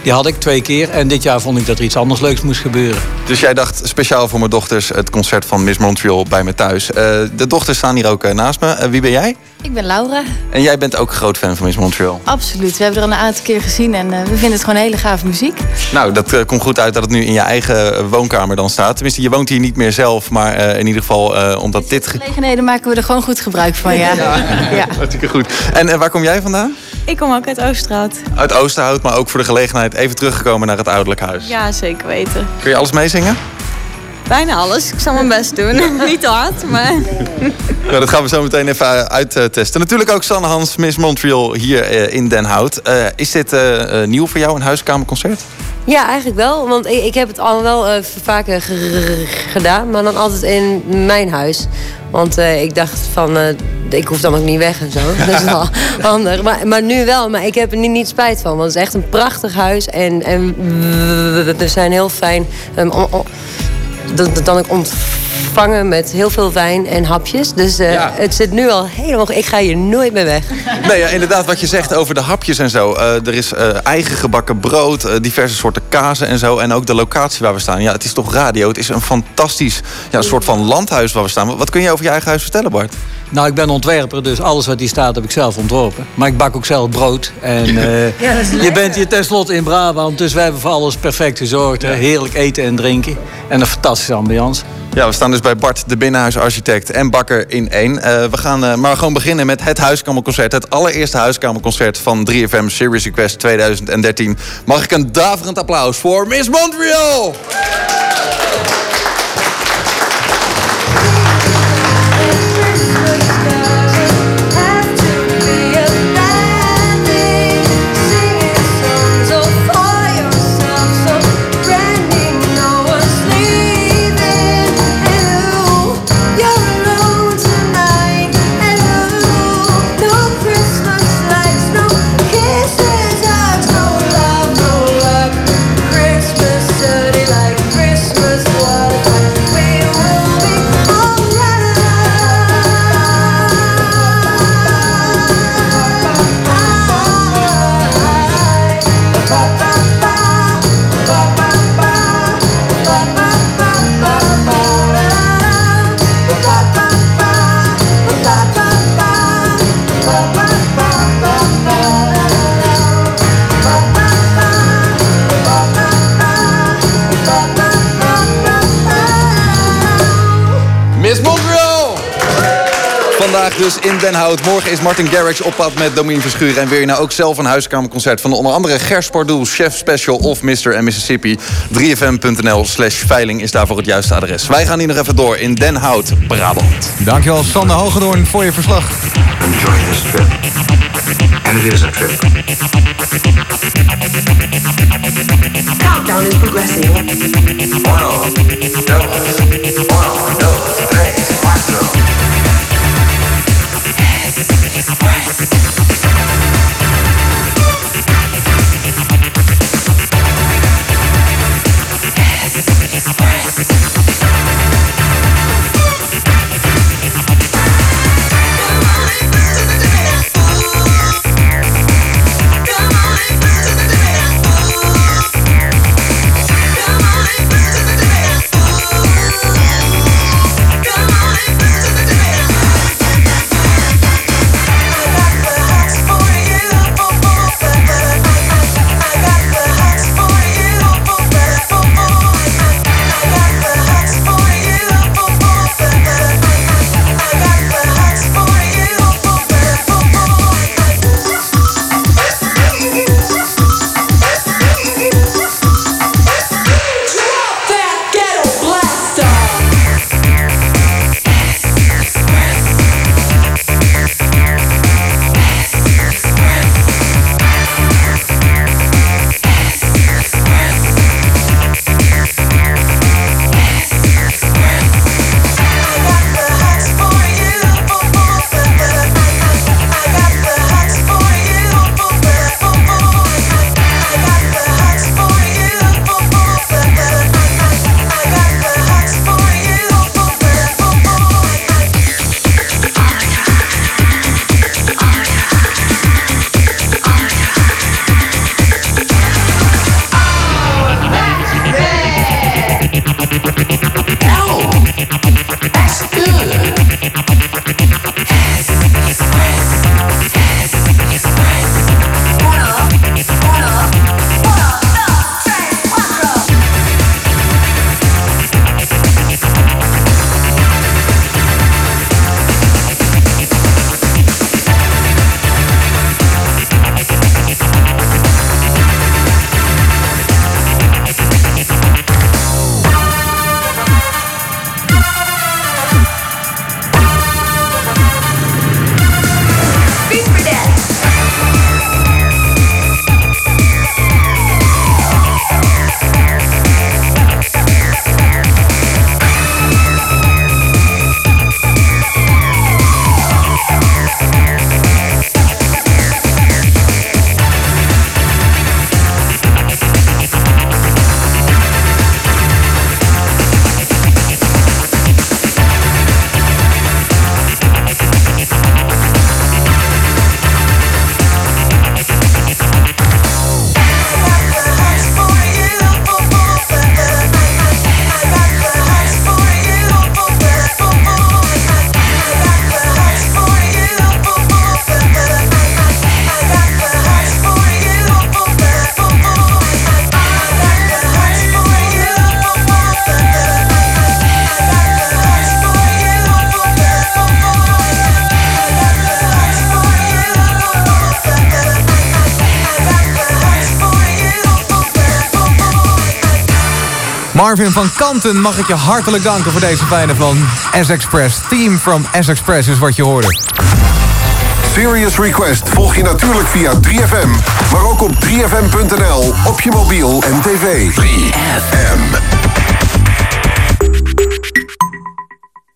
Die had ik twee keer. En dit jaar vond ik dat er iets anders leuks moest gebeuren. Dus jij dacht speciaal voor mijn dochters het concert van Miss Montreal bij me thuis. Eh, de dochters staan hier ook naast me. Wie ben jij? Ik ben Laura. En jij bent ook groot fan van Miss Montreal. Absoluut. We hebben er een aantal keer gezien en eh, we vinden het gewoon hele gave muziek. Nou, dat komt goed uit dat het nu in je eigen woonkamer dan staat. Tenminste, je woont hier niet meer zelf, maar eh, in ieder geval eh, omdat dit... ge- Gelegenheden maken we er gewoon goed gebruik van, ja. ja. Hartstikke goed. En eh, waar kom jij vandaan? Ik kom ook uit Oosterhout. Uit Oosterhout, maar ook voor de gelegenheid even teruggekomen naar het ouderlijk huis. Ja, zeker weten. Kun je alles meezingen? Bijna alles. Ik zal mijn best doen. Niet te hard, maar... Nou, dat gaan we zo meteen even uittesten. Natuurlijk ook Sanne Hans, Miss Montreal hier eh, in Den Hout. Eh, is dit eh, eh, nieuw voor jou, een huiskamerconcert? Ja, eigenlijk wel. Want ik, ik heb het al wel eh, vaker ge- gedaan, maar dan altijd in mijn huis. Want eh, ik dacht van, eh, ik hoef dan ook niet weg en zo. Dat is wel handig. Maar, maar nu wel, maar ik heb er niet, niet spijt van. Want het is echt een prachtig huis. En, en we, we zijn heel fijn. um, om- om- dat, dat dan ook ontvangen met heel veel wijn en hapjes. Dus eh, het zit nu al helemaal... Ik ga hier nooit meer weg. Nee, ja, inderdaad, wat je zegt over de hapjes en zo. Eh, er is eh, eigen gebakken brood, diverse soorten kazen en zo. En ook de locatie waar we staan. Ja, het is toch radio. Het is een fantastisch ja, soort van landhuis waar we staan. Wat kun je over je eigen huis vertellen, Bart? Nou, ik ben ontwerper, dus alles wat hier staat heb ik zelf ontworpen. Maar ik bak ook zelf brood. En eh, Ja, is je bent hier tenslotte in Brabant, dus wij hebben voor alles perfect gezorgd. hè. Heerlijk eten en drinken. En een fantastische ambiance. Ja, we staan dus bij Bart, de binnenhuisarchitect en bakker in één. Eh, we gaan eh, maar gewoon beginnen met het huiskamerconcert. Het allereerste huiskamerconcert van 3FM Series Request 2013. Mag ik een daverend applaus voor Miss Montreal? Vandaag dus in Den Hout. Morgen is Martin Garrix op pad met Domien Verschuren. En wil je nou ook zelf een huiskamerconcert van onder andere Gers Pardoel, Chef Special of Mr. en Mississippi? 3fm.nl slash veiling is daarvoor het juiste adres. Wij gaan hier nog even door in Den Hout, Brabant. Dankjewel Sander Hogendoorn voor je verslag. Enjoy this trip. And it is a trip. Countdown is progressing. Van Kanten, mag ik je hartelijk danken voor deze fijne van S-Express. Team from S-Express is wat je hoorde. Serious Request volg je natuurlijk via 3FM, maar ook op 3FM.nl, op je mobiel en tv. 3FM.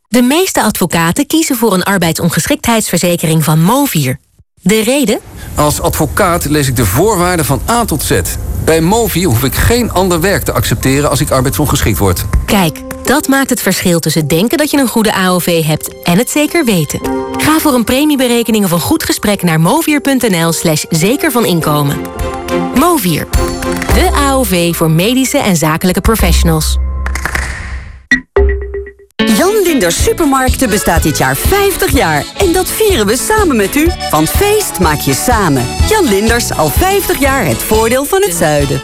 De meeste advocaten kiezen voor een arbeidsongeschiktheidsverzekering van Movier. De reden? Als advocaat lees ik de voorwaarden van A tot Z. Bij Movi hoef ik geen ander werk te accepteren als ik arbeidsongeschikt word. Kijk, dat maakt het verschil tussen denken dat je een goede AOV hebt en het zeker weten. Ga voor een premieberekening of een goed gesprek naar movier.nl slash zeker van inkomen. Movier, de AOV voor medische en zakelijke professionals. Jan Linders Supermarkten bestaat dit jaar 50 jaar. En dat vieren we samen met u. Van feest maak je samen. Jan Linders, al 50 jaar het voordeel van het zuiden.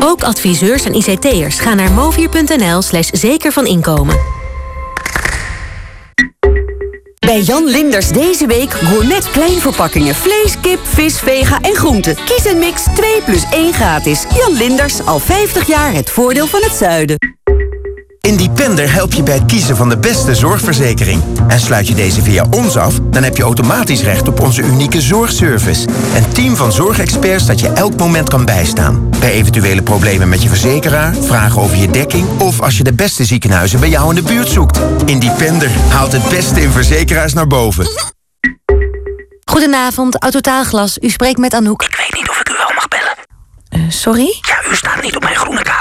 Ook adviseurs en ICT'ers gaan naar movier.nl slash zeker van inkomen. Bij Jan Linders deze week gourmet kleinverpakkingen. Vlees, kip, vis, vega en groenten. Kies en mix 2 plus 1 gratis. Jan Linders, al 50 jaar het voordeel van het zuiden. Independer helpt je bij het kiezen van de beste zorgverzekering. En sluit je deze via ons af, dan heb je automatisch recht op onze unieke zorgservice. Een team van zorgexperts dat je elk moment kan bijstaan. Bij eventuele problemen met je verzekeraar, vragen over je dekking... of als je de beste ziekenhuizen bij jou in de buurt zoekt. Independer haalt het beste in verzekeraars naar boven. Goedenavond, Autotaalglas. U spreekt met Anouk. Ik weet niet of ik u wel mag bellen. Eh, sorry? Ja, u staat niet op mijn groene kaart.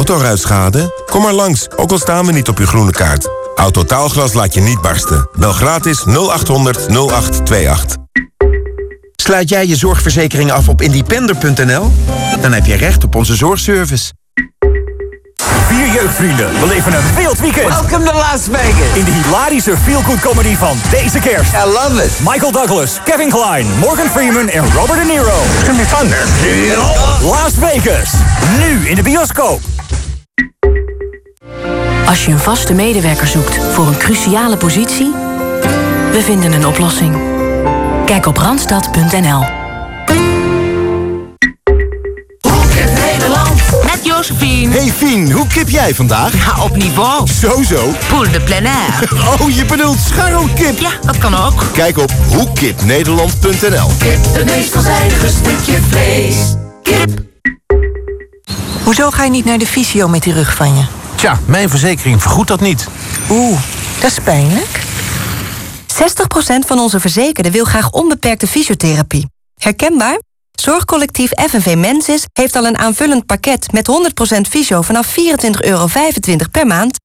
Autoruitschade? Kom maar langs, ook al staan we niet op uw groene kaart. Autotaalglas laat je niet barsten. Bel gratis 0800 0828. Sluit jij je zorgverzekering af op independer.nl? Dan heb je recht op onze zorgservice. Vier jeugdvrienden beleven een wild weekend. Welcome to Las Vegas. In de hilarische feel-good comedy van deze kerst. I love it. Michael Douglas, Kevin Klein, Morgan Freeman en Robert De Niro. It's gonna be fun there. Las Vegas. Nu in de bioscoop. Als je een vaste medewerker zoekt voor een cruciale positie, we vinden een oplossing. Kijk op randstad.nl. Nederland. Met Josephine. Hey Fien, hoe kip jij vandaag? Ja, op niveau. Zo zo. Poule de plein air. Oh, je bedoelt scharrelkip. Ja, dat kan ook. Kijk op hoekipnederland.nl Kip, het meest stukje vlees. Kip. Hoezo ga je niet naar de fysio met die rug van je? Tja, mijn verzekering vergoedt dat niet. Oeh, dat is pijnlijk. 60% van onze verzekerden wil graag onbeperkte fysiotherapie. Herkenbaar? Zorgcollectief FNV Mensis heeft al een aanvullend pakket met 100% fysio vanaf 24,25 euro per maand.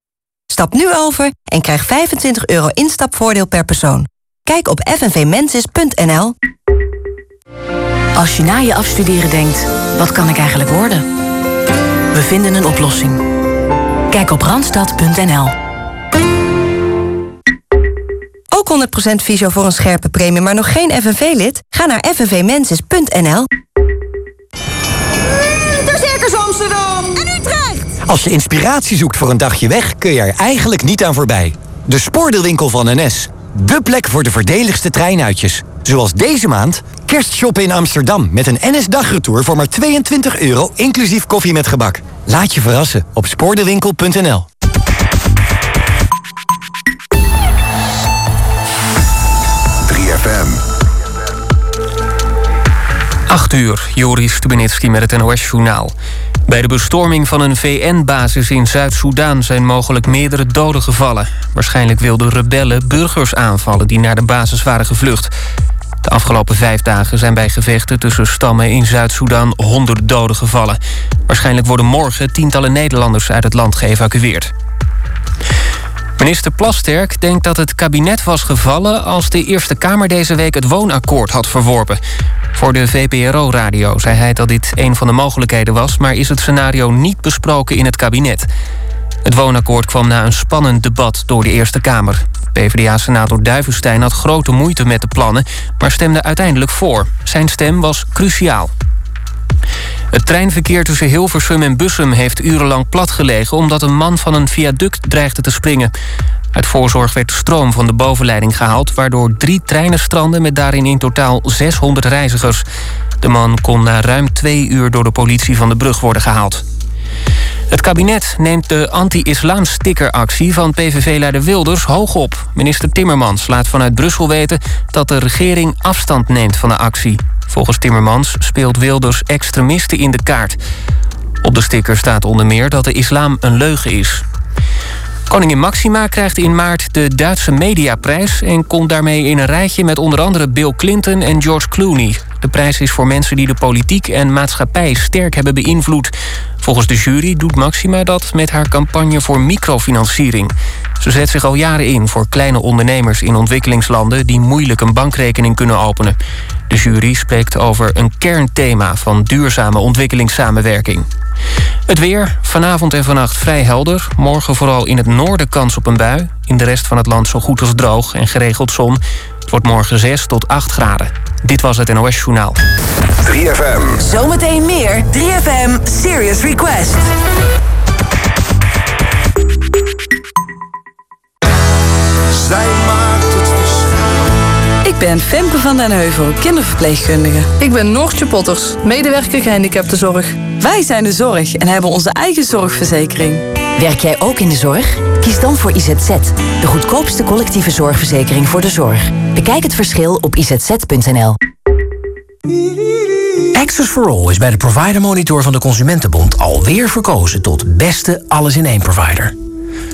Stap nu over en krijg 25 euro instapvoordeel per persoon. Kijk op fnvmensis.nl. Als je na je afstuderen denkt, wat kan ik eigenlijk worden? We vinden een oplossing. Kijk op randstad.nl. Ook 100% fysio voor een scherpe premie, maar nog geen FNV-lid? Ga naar fnvmensis.nl. De Circus Amsterdam. En Utrecht. Als je inspiratie zoekt voor een dagje weg, kun je er eigenlijk niet aan voorbij. De spoordeelwinkel van NS. De plek voor de voordeligste treinuitjes. Zoals deze maand kerstshoppen in Amsterdam met een NS-dagretour voor maar 22 euro, inclusief koffie met gebak. Laat je verrassen op spoordeelwinkel.nl. FM. 8 uur, Joris Stubenitski met het NOS-journaal. Bij de bestorming van een VN-basis in Zuid-Soedan zijn mogelijk meerdere doden gevallen. Waarschijnlijk wilden rebellen burgers aanvallen die naar de basis waren gevlucht. De afgelopen vijf dagen zijn bij gevechten tussen stammen in Zuid-Soedan honderden doden gevallen. Waarschijnlijk worden morgen tientallen Nederlanders uit het land geëvacueerd. Minister Plasterk denkt dat het kabinet was gevallen... als de Eerste Kamer deze week het woonakkoord had verworpen. Voor de VPRO-radio zei hij dat dit een van de mogelijkheden was... maar is het scenario niet besproken in het kabinet. Het woonakkoord kwam na een spannend debat door de Eerste Kamer. PvdA-senator Duivenstein had grote moeite met de plannen... maar stemde uiteindelijk voor. Zijn stem was cruciaal. Het treinverkeer tussen Hilversum en Bussum heeft urenlang platgelegen... omdat een man van een viaduct dreigde te springen. Uit voorzorg werd stroom van de bovenleiding gehaald... waardoor drie treinen stranden met daarin in totaal 600 reizigers. De man kon na ruim twee uur door de politie van de brug worden gehaald. Het kabinet neemt de anti-islam stickeractie van PVV-leider Wilders hoog op. Minister Timmermans laat vanuit Brussel weten dat de regering afstand neemt van de actie. Volgens Timmermans speelt Wilders extremisten in de kaart. Op de sticker staat onder meer dat de islam een leugen is. Koningin Maxima krijgt in maart de Duitse Mediaprijs... en komt daarmee in een rijtje met onder andere Bill Clinton en George Clooney. De prijs is voor mensen die de politiek en maatschappij sterk hebben beïnvloed. Volgens de jury doet Maxima dat met haar campagne voor microfinanciering. Ze zet zich al jaren in voor kleine ondernemers in ontwikkelingslanden... die moeilijk een bankrekening kunnen openen. De jury spreekt over een kernthema van duurzame ontwikkelingssamenwerking. Het weer, vanavond en vannacht vrij helder. Morgen vooral in het noorden kans op een bui. In de rest van het land zo goed als droog en geregeld zon. Het wordt morgen 6 tot 8 graden. Dit was het NOS Journaal. 3FM. Zometeen meer 3FM Serious Request. Zij maakt het Ik ben Femke van den Heuvel, kinderverpleegkundige. Ik ben Noortje Potters, medewerker gehandicaptenzorg. Wij zijn de zorg en hebben onze eigen zorgverzekering. Werk jij ook in de zorg? Kies dan voor IZZ, de goedkoopste collectieve zorgverzekering voor de zorg. Bekijk het verschil op izz.nl. Access for All is bij de Provider Monitor van de Consumentenbond alweer verkozen tot beste alles-in-één provider.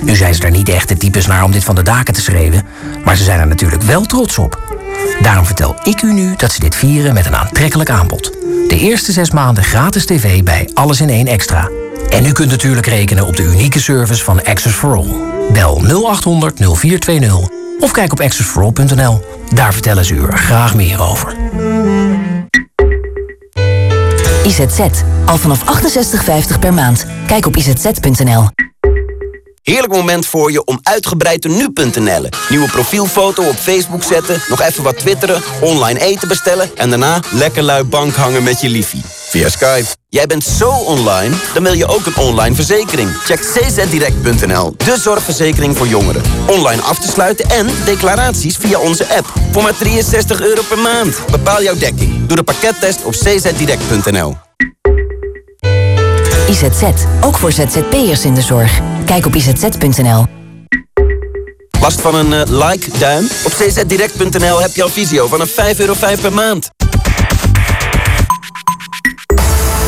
Nu zijn ze er niet echt de types naar om dit van de daken te schreeuwen, maar ze zijn er natuurlijk wel trots op. Daarom vertel ik u nu dat ze dit vieren met een aantrekkelijk aanbod. De eerste zes maanden gratis tv bij Alles in één Extra. En u kunt natuurlijk rekenen op de unieke service van Access for All. Bel 0800 0420 of kijk op accessforall.nl. Daar vertellen ze u er graag meer over. IZZ, al vanaf 68,50 per maand. Kijk op izz.nl. Heerlijk moment voor je om uitgebreid te nu.nl. Nieuwe profielfoto op Facebook zetten, nog even wat twitteren, online eten bestellen... en daarna lekker lui bank hangen met je liefie. Via Skype. Jij bent zo online, dan wil je ook een online verzekering. Check czdirect.nl, de zorgverzekering voor jongeren. Online af te sluiten en declaraties via onze app. Voor maar 63 euro per maand. Bepaal jouw dekking. Doe de pakkettest op czdirect.nl. IZZ, ook voor ZZP'ers in de zorg. Kijk op izz.nl. Last van een eh, like, duim? Op czdirect.nl heb je al visio van een 5,5 euro per maand.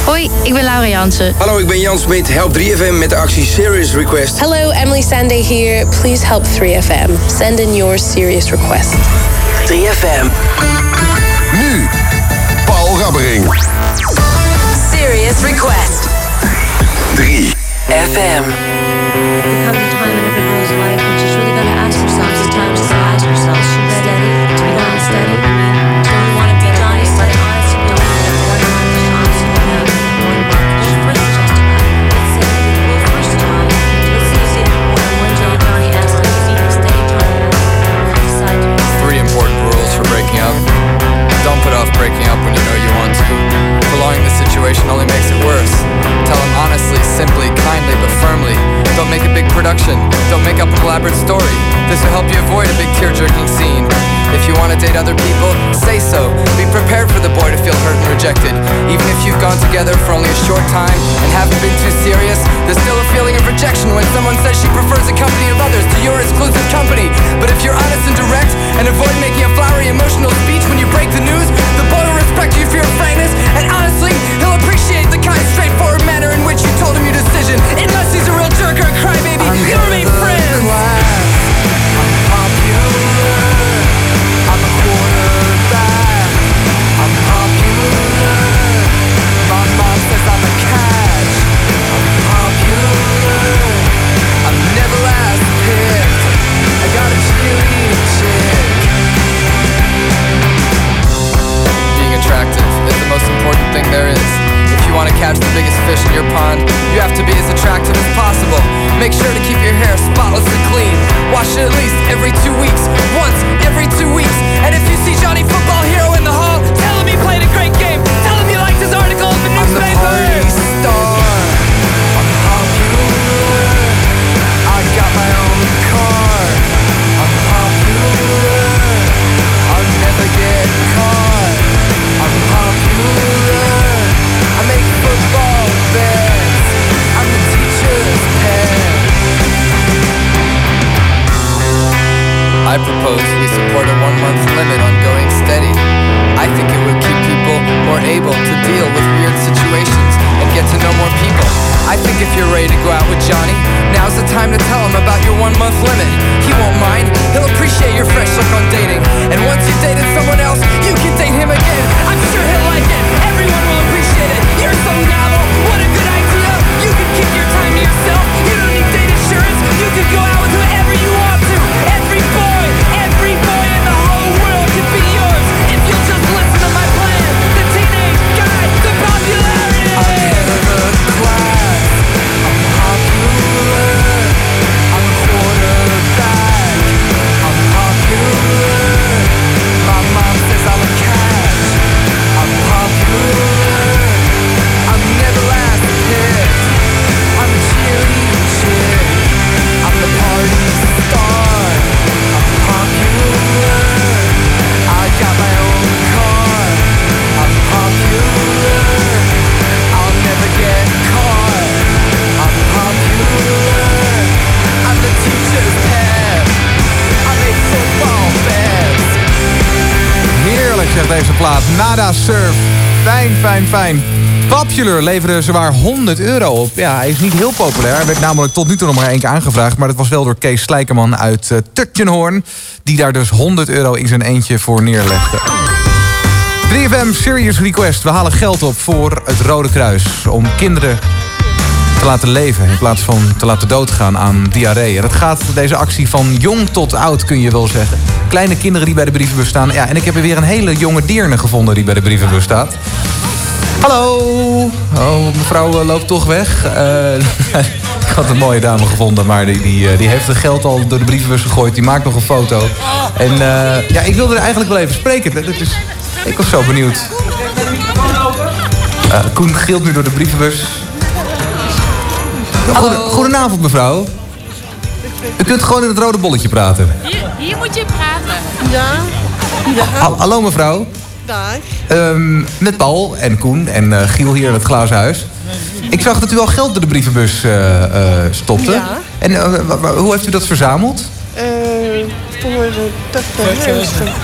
Hoi, ik ben Laura Jansen. Hallo, ik ben Jan Smit. Help 3FM met de actie Serious Request. Hello, Emily Sande here. Please help 3FM. Send in your serious request. 3FM. Nu, Paul Rabbering. Serious Request. 3 situation only makes it worse. Tell them honestly, simply, kindly, but firmly. Don't make a big production. Don't make up an elaborate story. This will help you avoid a big tear-jerking scene. If you want to date other people, say so. Be prepared for the boy to feel hurt and rejected. Even if you've gone together for only a short time and haven't been too serious, there's still a feeling of rejection when someone says she prefers the company of others to your exclusive company. But if you're honest and direct and avoid making a flowery emotional speech when you break the news, the respect you for your frankness and honestly, he'll appreciate the kind, straightforward manner in which you told him your decision. Unless he's a real jerk or a crybaby, you remain friends. Being attractive is the most important thing there is. If you want to catch the biggest fish in your pond, you have to be as attractive as possible. Make sure to keep your hair spotlessly clean. Wash it at least every two weeks. Once every two weeks. And if you see Johnny Football Hero in the hall, tell him he played a great game. Tell him you liked his article in the newspaper. I got my own car. I'm popular. I'll never get caught. I propose we support a one month limit on going steady. I think it would keep people more able to deal with weird situations and get to know more people. I think if you're ready to go out with Johnny, now's the time to tell him about your one month limit. He won't mind, he'll appreciate your fresh look on dating. And once you've dated someone else, you can date him again. I'm sure he'll like it, everyone will appreciate it. You're so novel, what a good idea. You can keep your time to yourself, you don't need date insurance, you can go out with whoever you want to. Every plaat. Nada Surf. Fijn, fijn, fijn. Popular leverde zwaar 100 euro op. Ja, hij is niet heel populair. Hij werd namelijk tot nu toe nog maar één keer aangevraagd. Maar dat was wel door Kees Slijkerman uit uh. Die daar dus 100 euro in zijn eentje voor neerlegde. 3FM Serious Request. We halen geld op voor het Rode Kruis. Om kinderen te laten leven in plaats van te laten doodgaan aan diarree. En dat gaat deze actie van jong tot oud, kun je wel zeggen. Kleine kinderen die bij de brievenbus staan. Ja, en ik heb er weer een hele jonge deerne gevonden die bij de brievenbus staat. Hallo! Oh, mevrouw uh, loopt toch weg. Uh, ik had een mooie dame gevonden, maar die, die, uh, die heeft het geld al door de brievenbus gegooid. Die maakt nog een foto. En ja, ik wilde er eigenlijk wel even spreken. Dat is, ik was zo benieuwd. Koen gilt nu door de brievenbus. Goeden, goedenavond, mevrouw. U kunt gewoon in het rode bolletje praten. Hier, hier moet je praten. Ja. ja. Hallo, mevrouw. Dag. Um, met Paul en Koen en uh, Giel hier in het glazen huis. Ik zag dat u al geld door de brievenbus uh, uh, stopte. Ja. En hoe heeft u dat verzameld? voor de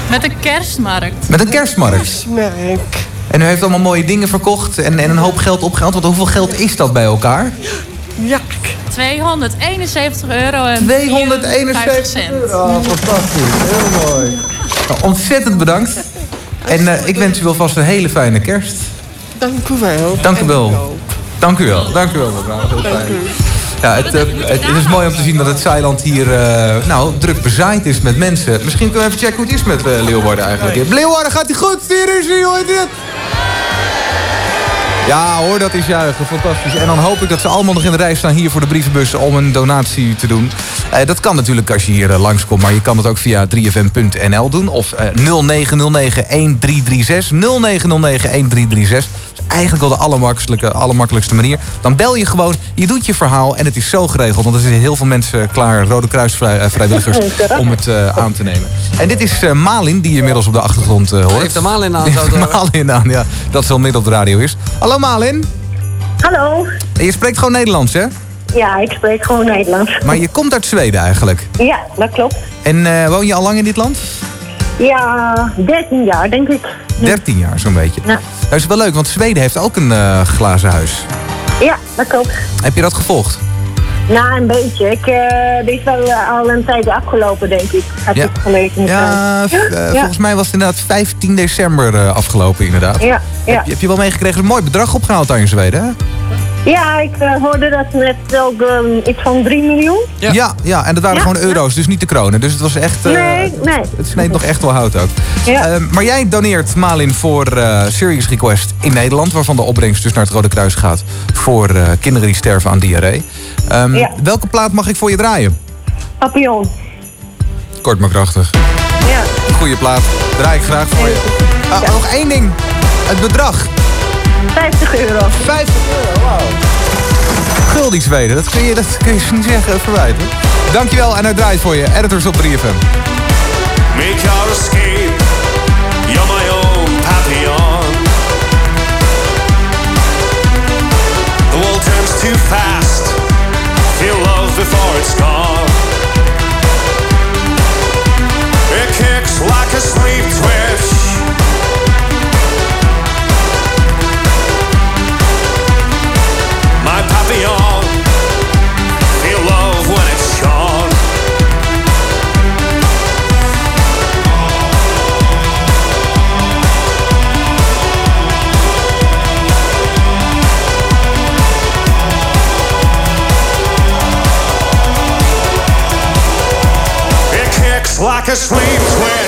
Met een kerstmarkt. Met een kerstmarkt? Kerstmarkt. En u heeft allemaal mooie dingen verkocht en, en een hoop geld opgehaald. Want hoeveel geld is dat bij elkaar? Ja. 271 euro en 271 euro. Oh, fantastisch. Heel mooi. Nou, ontzettend bedankt. En uh, ik wens u wel vast een hele fijne kerst. Dank u wel. Dank u wel. Dank u wel. Dank u wel, mevrouw. Heel fijn. Ja, het, uh, het, het, is mooi om te zien dat het Zeiland hier uh, nou, druk bezaaid is met mensen. Misschien kunnen we even checken hoe het is met uh, Leeuwarden eigenlijk. Leeuwarden gaat hij goed? Hier hoe heet dit? Ja hoor, dat is juichen. Fantastisch. En dan hoop ik dat ze allemaal nog in de rij staan hier voor de brievenbus om een donatie te doen. Uh, dat kan natuurlijk als je hier uh, langskomt, maar je kan het ook via 3fm.nl doen. Of uh, 0909-1336. 0909-1336. Eigenlijk wel de allermakkelijkste, allermakkelijkste manier. Dan bel je gewoon, je doet je verhaal en het is zo geregeld. Want er zitten heel veel mensen klaar, Rode Kruis vrijwilligers, om het aan te nemen. En dit is Malin, die je inmiddels op de achtergrond hoort. Heeft de Malin aan. Malin aan, ja. Dat ze al midden op de radio is. Hallo Malin. Hallo. En je spreekt gewoon Nederlands, hè? Ja, ik spreek gewoon Nederlands. Maar je komt uit Zweden eigenlijk? Ja, dat klopt. En uh, woon je al lang in dit land? Ja, 13 jaar denk ik. 13 jaar zo'n beetje. Ja. Dat is wel leuk, want Zweden heeft ook een uh, glazen huis. Ja, dat klopt. Heb je dat gevolgd? Nou, een beetje. Ik, uh, dit is wel uh, al een tijd afgelopen, denk ik. Heb ja. ik gelezen. Ja, ja, volgens mij was het inderdaad 15 december afgelopen, inderdaad. Ja, ja. Heb, heb, je wel meegekregen een mooi bedrag opgehaald daar in Zweden, hè? Ja, ik hoorde dat net ook um, iets van 3 miljoen. Ja, ja, ja en dat waren gewoon euro's, dus niet de kronen. Dus het was echt... nee, nee. Het sneed nog echt wel hout ook. Ja. maar jij doneert, Malin, voor Serious Request in Nederland... waarvan de opbrengst dus naar het Rode Kruis gaat... voor kinderen die sterven aan diarree. Um, ja. Welke plaat mag ik voor je draaien? Papillon. Kort maar krachtig. Ja. Goeie plaat. Draai ik graag voor je. Uh, ja. Nog één ding. Het bedrag. 50 euro. 50 euro, wauw. Gul die Zweden, dat kun je, dat kun je niet zeggen verwijten. Dankjewel en hij draait voor je. Editors op 3FM. Like a sleep twitch.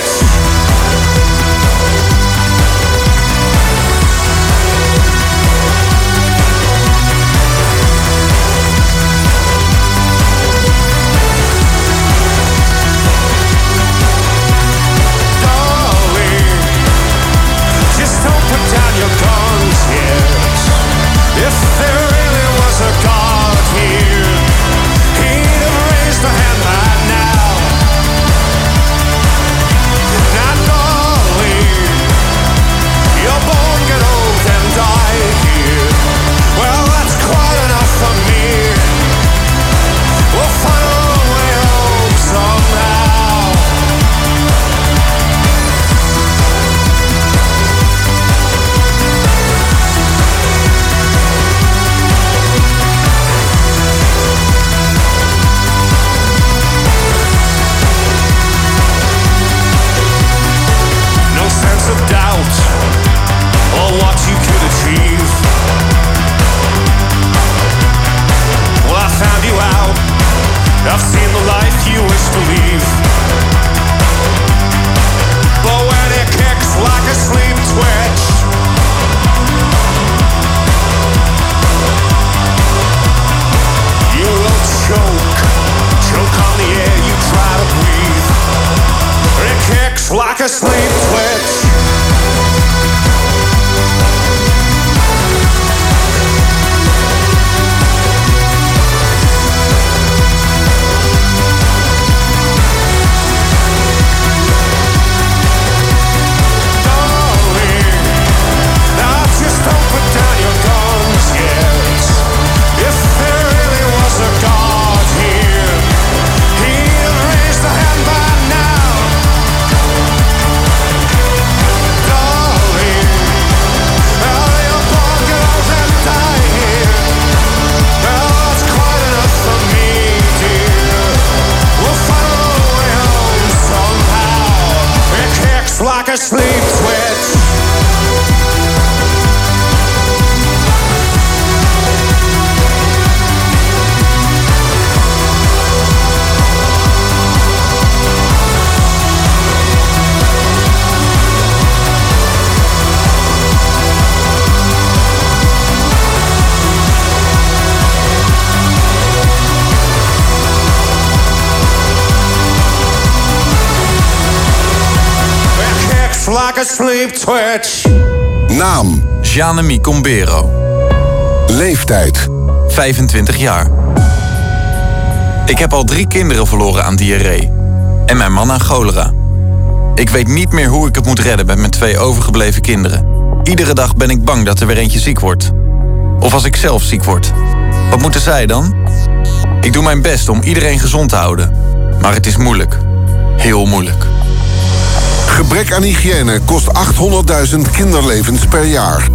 Twitch. Naam. Janemie Combero. Leeftijd. 25 jaar. Ik heb al drie kinderen verloren aan diarree. En mijn man aan cholera. Ik weet niet meer hoe ik het moet redden met mijn twee overgebleven kinderen. Iedere dag ben ik bang dat er weer eentje ziek wordt. Of als ik zelf ziek word. Wat moeten zij dan? Ik doe mijn best om iedereen gezond te houden. Maar het is moeilijk. Heel moeilijk. Gebrek aan hygiëne kost 800.000 kinderlevens per jaar.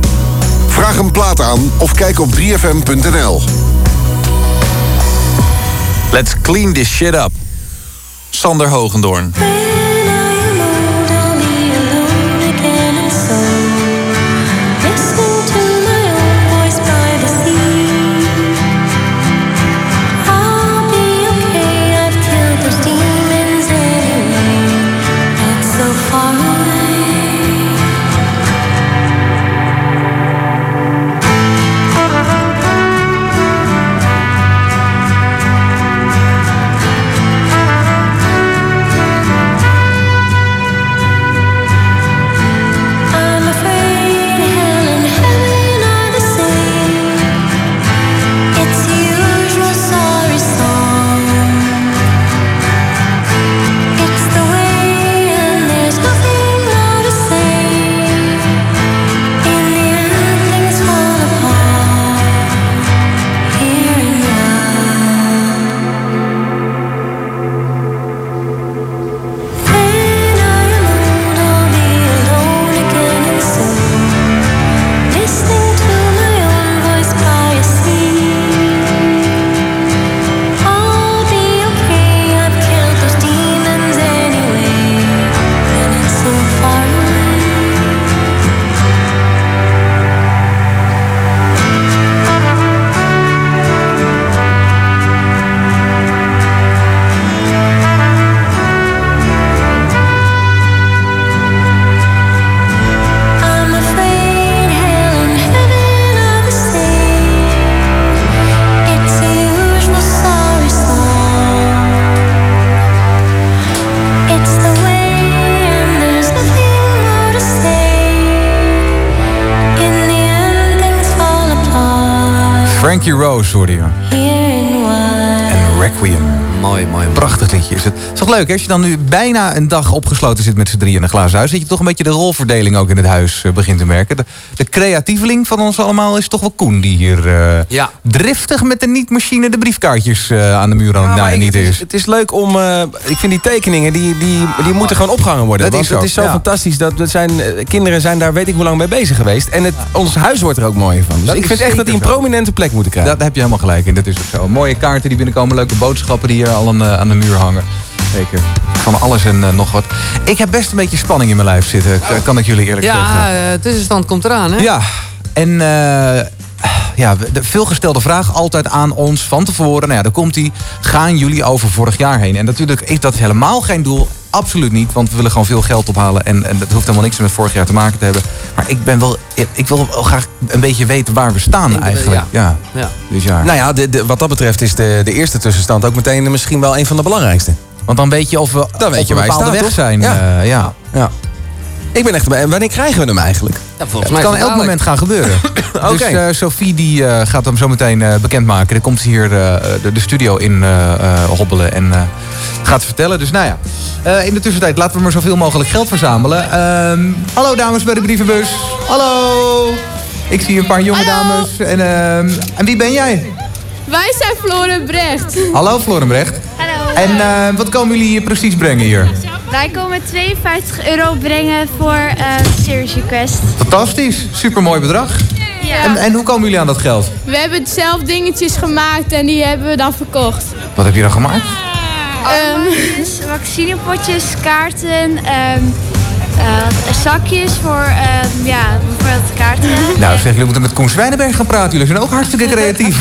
Vraag een plaat aan of kijk op 3fm.nl. Let's clean this shit up. Sander Hogendoorn. Leuk als je dan nu bijna een dag opgesloten zit met z'n drieën in een glazen huis... dat je toch een beetje de rolverdeling ook in het huis eh, begint te merken. De, de creatieveling van ons allemaal is toch wel Koen... die hier eh, Ja. driftig met de niet-machine de briefkaartjes eh, aan de muur aan het niet het, is, is. het is leuk om. eh, ik vind die tekeningen, die, die, die moeten gewoon opgehangen worden. Dat is zo, het is zo ja. fantastisch. Dat het zijn, kinderen zijn daar weet ik hoe lang mee bezig geweest. En het, ons huis wordt er ook mooier van. Dus Dat ik vind echt dat die een prominente plek moeten krijgen. Daar heb je helemaal gelijk in, dat is ook zo. Mooie kaarten die binnenkomen, leuke boodschappen die hier al aan, aan de muur hangen. Zeker. Van alles en eh, nog wat. Ik heb best een beetje spanning in mijn lijf zitten, kan ik jullie eerlijk zeggen. Ja, eh, tussenstand komt eraan, hè? Ja, en eh, ja, de veelgestelde vraag altijd aan ons van tevoren. Nou ja, daar komt hij. Gaan jullie over vorig jaar heen? En natuurlijk is dat helemaal geen doel. Absoluut niet, want we willen gewoon veel geld ophalen. En, en dat hoeft helemaal niks met vorig jaar te maken te hebben. Maar ik, ben wel, ik wil wel graag een beetje weten waar we staan eigenlijk. Ja. Ja. Dus ja. Nou ja, de, de- wat dat betreft is de, de eerste tussenstand ook meteen misschien wel een van de belangrijkste. Want dan weet je of we Dan weet op je een waar je bepaalde staat, weg zijn. Ja. eh, ja. Ja. Ik ben echt bij. En wanneer krijgen we hem eigenlijk? volgens Het kan elk moment gaan gebeuren. Oké. Dus eh, Sophie die, eh, gaat hem zo meteen eh, bekendmaken. Dan komt ze hier eh, de, de studio in eh, eh, hobbelen en eh, gaat vertellen. Dus nou ja, Eh, in de tussentijd laten we maar zoveel mogelijk geld verzamelen. Ehm, hallo dames bij de brievenbus. Hallo. Ik zie een paar jonge dames. En, ehm, en wie ben jij? Wij zijn Floren Brecht. Hallo Florenbrecht. Hallo. En eh, wat komen jullie hier precies brengen hier? Wij komen 52 euro brengen voor eh Series Request. Fantastisch. Supermooi bedrag. Ja. En, en hoe komen jullie aan dat geld? We hebben zelf dingetjes gemaakt en die hebben we dan verkocht. Wat heb je dan gemaakt? Armbandjes, vaccinepotjes, kaarten, ehm, eh, zakjes voor, ehm, ja, voor dat kaarten. Nou, zeg, jullie moeten met Koen Zwijnenberg gaan praten. Jullie zijn ook hartstikke creatief.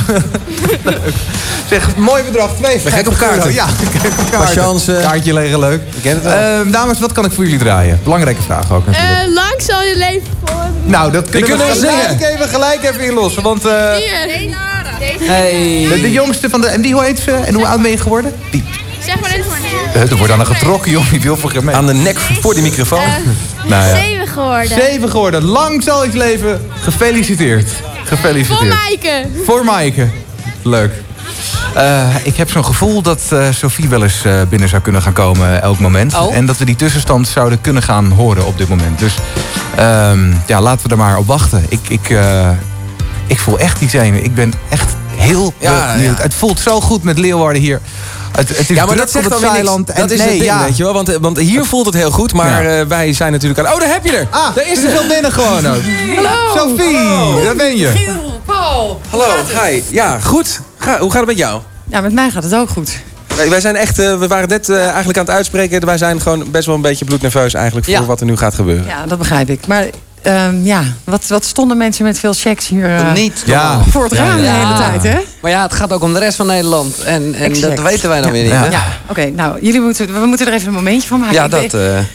Leuk. zeg, mooi bedrag. Twee. Gek op kaarten. Ja, gek op kaarten. Patience. Kaartje leggen, leuk. Ik ken het wel. Ehm, dames, wat kan ik voor jullie draaien? Belangrijke vraag ook natuurlijk. Eh, lang zal je leven voor. nou, dat kunnen, kunnen we we gelijk even, gelijk even inlossen. Want eh, Hier. hey, de, de jongste van de... En die, hoe heet ze? En hoe oud ben je geworden? Die, Zeg maar er wordt aan haar getrokken, joh. Die wil voor geen Aan de nek voor die microfoon. Eh, Nou ja. Zeven geworden. Zeven geworden. Lang zal ik leven. Gefeliciteerd. Gefeliciteerd. Voor Maaike. Voor Maaike. Leuk. Eh, ik heb zo'n gevoel dat eh, Sophie wel eens eh, binnen zou kunnen gaan komen elk moment. Oh. En dat we die tussenstand zouden kunnen gaan horen op dit moment. Dus ehm, ja, laten we er maar op wachten. Ik, ik, eh, ik voel echt die zenuwen. Ik ben echt heel Ja, benieuwd. ja. Het voelt zo goed met Leeuwarden hier. Het, het is Ja, maar dat zegt dan het weer niks. Dat is nee, het ding, ja. weet je wel. Want, eh, want hier voelt het heel goed, maar eh, wij zijn natuurlijk aan... Oh, daar heb je er! Ah, daar is is wel binnen gewoon ook. Hallo! Sophie, daar ben je. Paul! Hallo, hi. Ja, goed. Ga, hoe gaat het met jou? Ja, met mij gaat het ook goed. Wij, zijn echt, eh, we waren net eh, eigenlijk aan het uitspreken. Wij zijn gewoon best wel een beetje bloednerveus eigenlijk voor Ja. wat er nu gaat gebeuren. Ja, dat begrijp ik. Maar ehm, ja, wat, wat stonden mensen met veel checks hier eh, Niet ja. voor het raam de hele tijd, hè? Maar ja, het gaat ook om de rest van Nederland. En, en dat weten wij dan Ja. weer niet. Ja, oké. nou, jullie moeten, we moeten er even een momentje van maken. Ja, Ik dat, eh,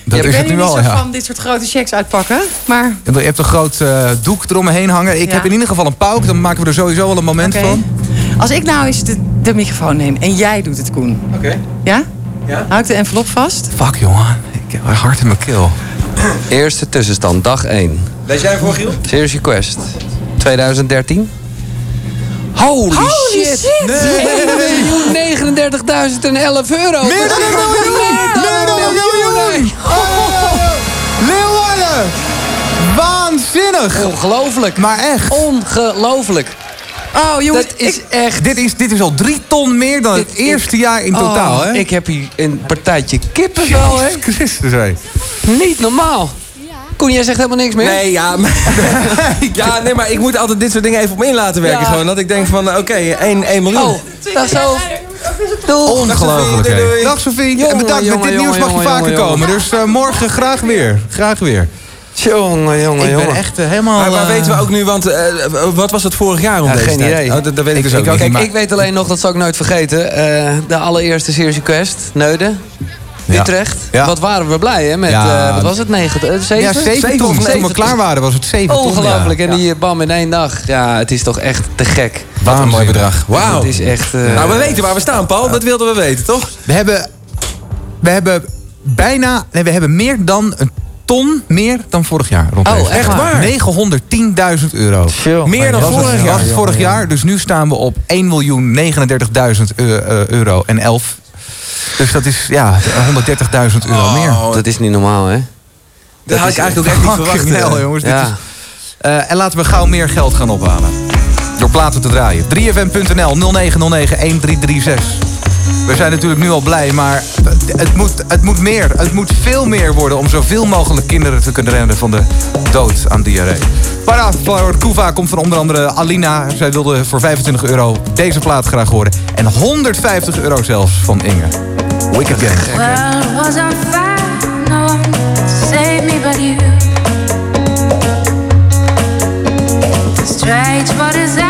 dat ik is ben het nu al, niet zo ja. van dit soort grote checks uitpakken. Maar Je hebt een groot eh, doek eromheen hangen. Ik Ja. heb in ieder geval een pauk. Dan maken we er sowieso wel een moment Oké. van. als ik nou eens de, de microfoon neem en jij doet het, Koen. Oké. Ja? Ja. Hou ik de envelop vast? Fuck, jongen. Ik heb hart in mijn keel. Eerste tussenstand, dag 1. Lees jij voor, Giel? Serious Request. 2013. Holy, Holy shit! shit! Nee. 139.011 euro! Meer dan een miljoen! Meer dan een miljoen! Leeuwarden! Waanzinnig! Ongelooflijk. Maar echt. Ongelooflijk. Oh, jongens. Dat is ik- echt... Dit is, dit is al drie ton meer dan het eerste jaar in Oh, totaal, hè? Ik heb hier een partijtje kippenvel, hè? Jezus Christus, hé. Niet normaal. Koen, jij zegt helemaal niks meer? Nee, ja, maar, ja, nee, maar ik moet altijd dit soort dingen even op me in laten werken. Ja. Gewoon, dat ik denk van, oké, 1, 1 miljoen. Oh, dat zo. Doeg. Ongelooflijk, hè. doei. Dag. Jongen, en bedankt, jongen, met dit jongen, nieuws mag je jongen, vaker jongen, komen. Dus eh, morgen graag weer. Graag weer. Jongen, jongen, Ik ben jongen. echt eh, helemaal... Maar, maar eh, weten we ook nu, want eh, wat was het vorig jaar om Ja, deze geen tijd? idee. Oh, dat, dat weet ik, Ik- dus ik ook ook niet. Kijk, ik weet alleen nog, dat zal ik nooit vergeten. eh, de allereerste Series Quest, Neuden. Ja. Utrecht. Ja. Wat waren we blij, hè? Met, Ja. eh, wat was het, negen, eh, zeven? Ja, zeven ton. Toen we klaar waren was het zeven ton. Ongelooflijk. ja. En die bam in één dag. Ja, het is toch echt te gek. Wat een mooi bedrag. Wauw. Het is echt... eh, Nou, we weten waar we staan, Paul. Dat wilden we weten, toch? We hebben, we hebben bijna, nee, we hebben meer dan een ton meer dan vorig jaar. Rond Oh, deze echt waar? 910.000 euro. Meer dan Dat vorig jaar. was vorig jaar. Dus nu staan we op 1.039.000 eu- eh, euro en 11. Dus dat is ja, 130.000 euro meer. Oh, dat is niet normaal, hè? Dat had ik eigenlijk ook echt niet verwacht. eh. jongens. Dit Ja. is, Eh, en laten we gauw meer geld gaan ophalen. Door platen te draaien. 3fm.nl 0909 1336. We zijn natuurlijk nu al blij, maar het moet, het moet meer. Het moet veel meer worden om zoveel mogelijk kinderen te kunnen redden van de dood aan diarree. Para voor Kuva komt van onder andere Alina. Zij wilde voor 25 euro deze plaat graag horen. En 150 euro zelfs van Inge. Wicked Gang. Well, was no me but you. Strange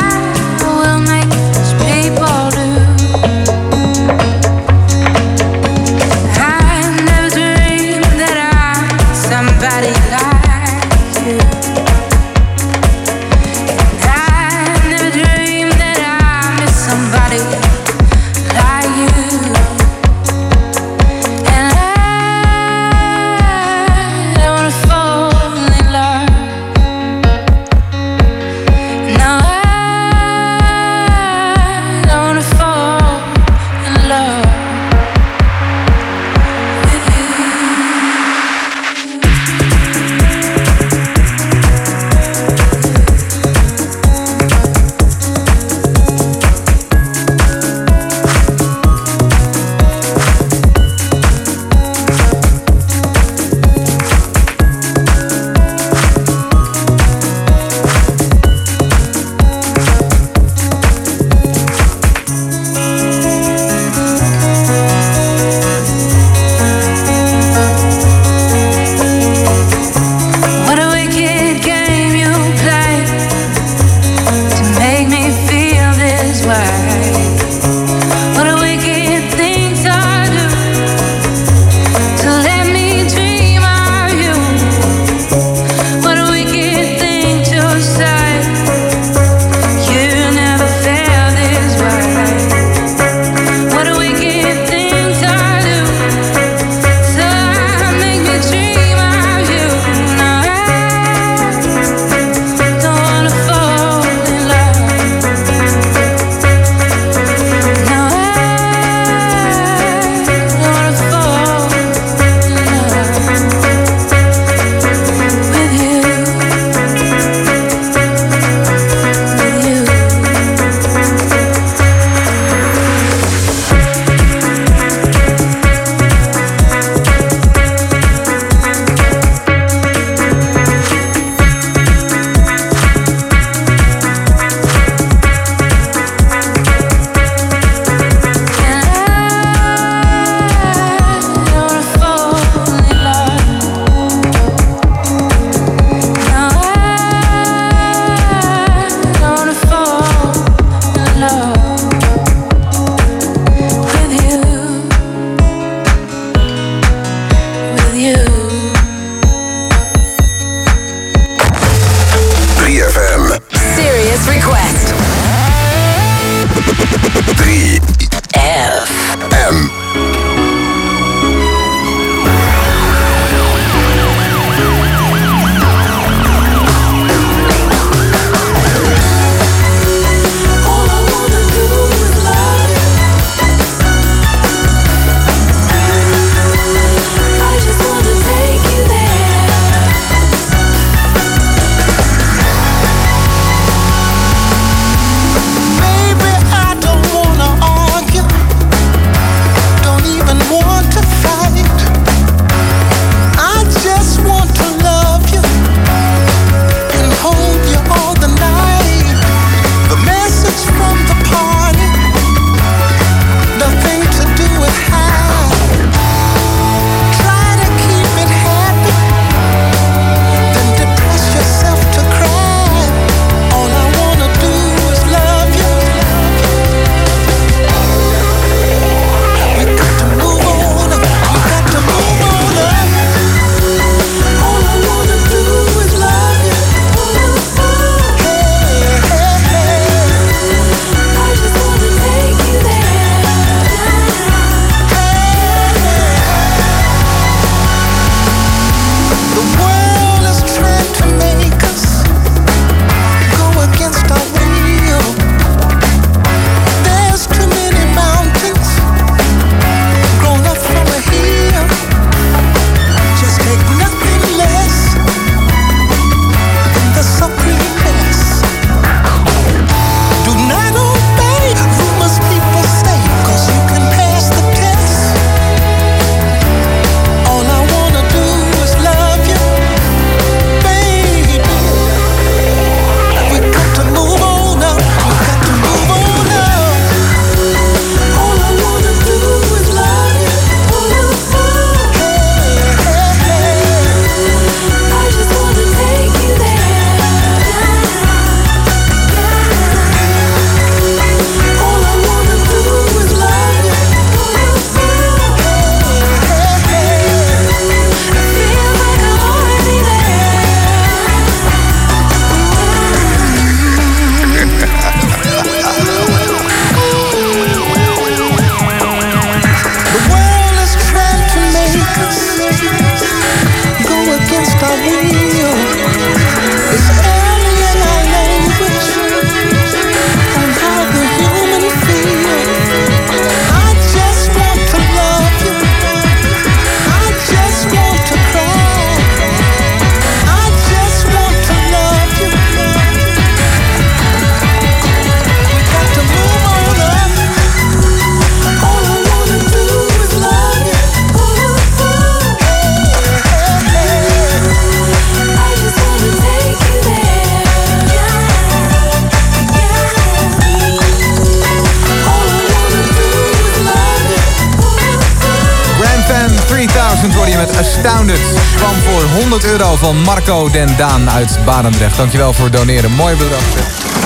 Barendrecht. Dankjewel voor het doneren. Mooi bedrag.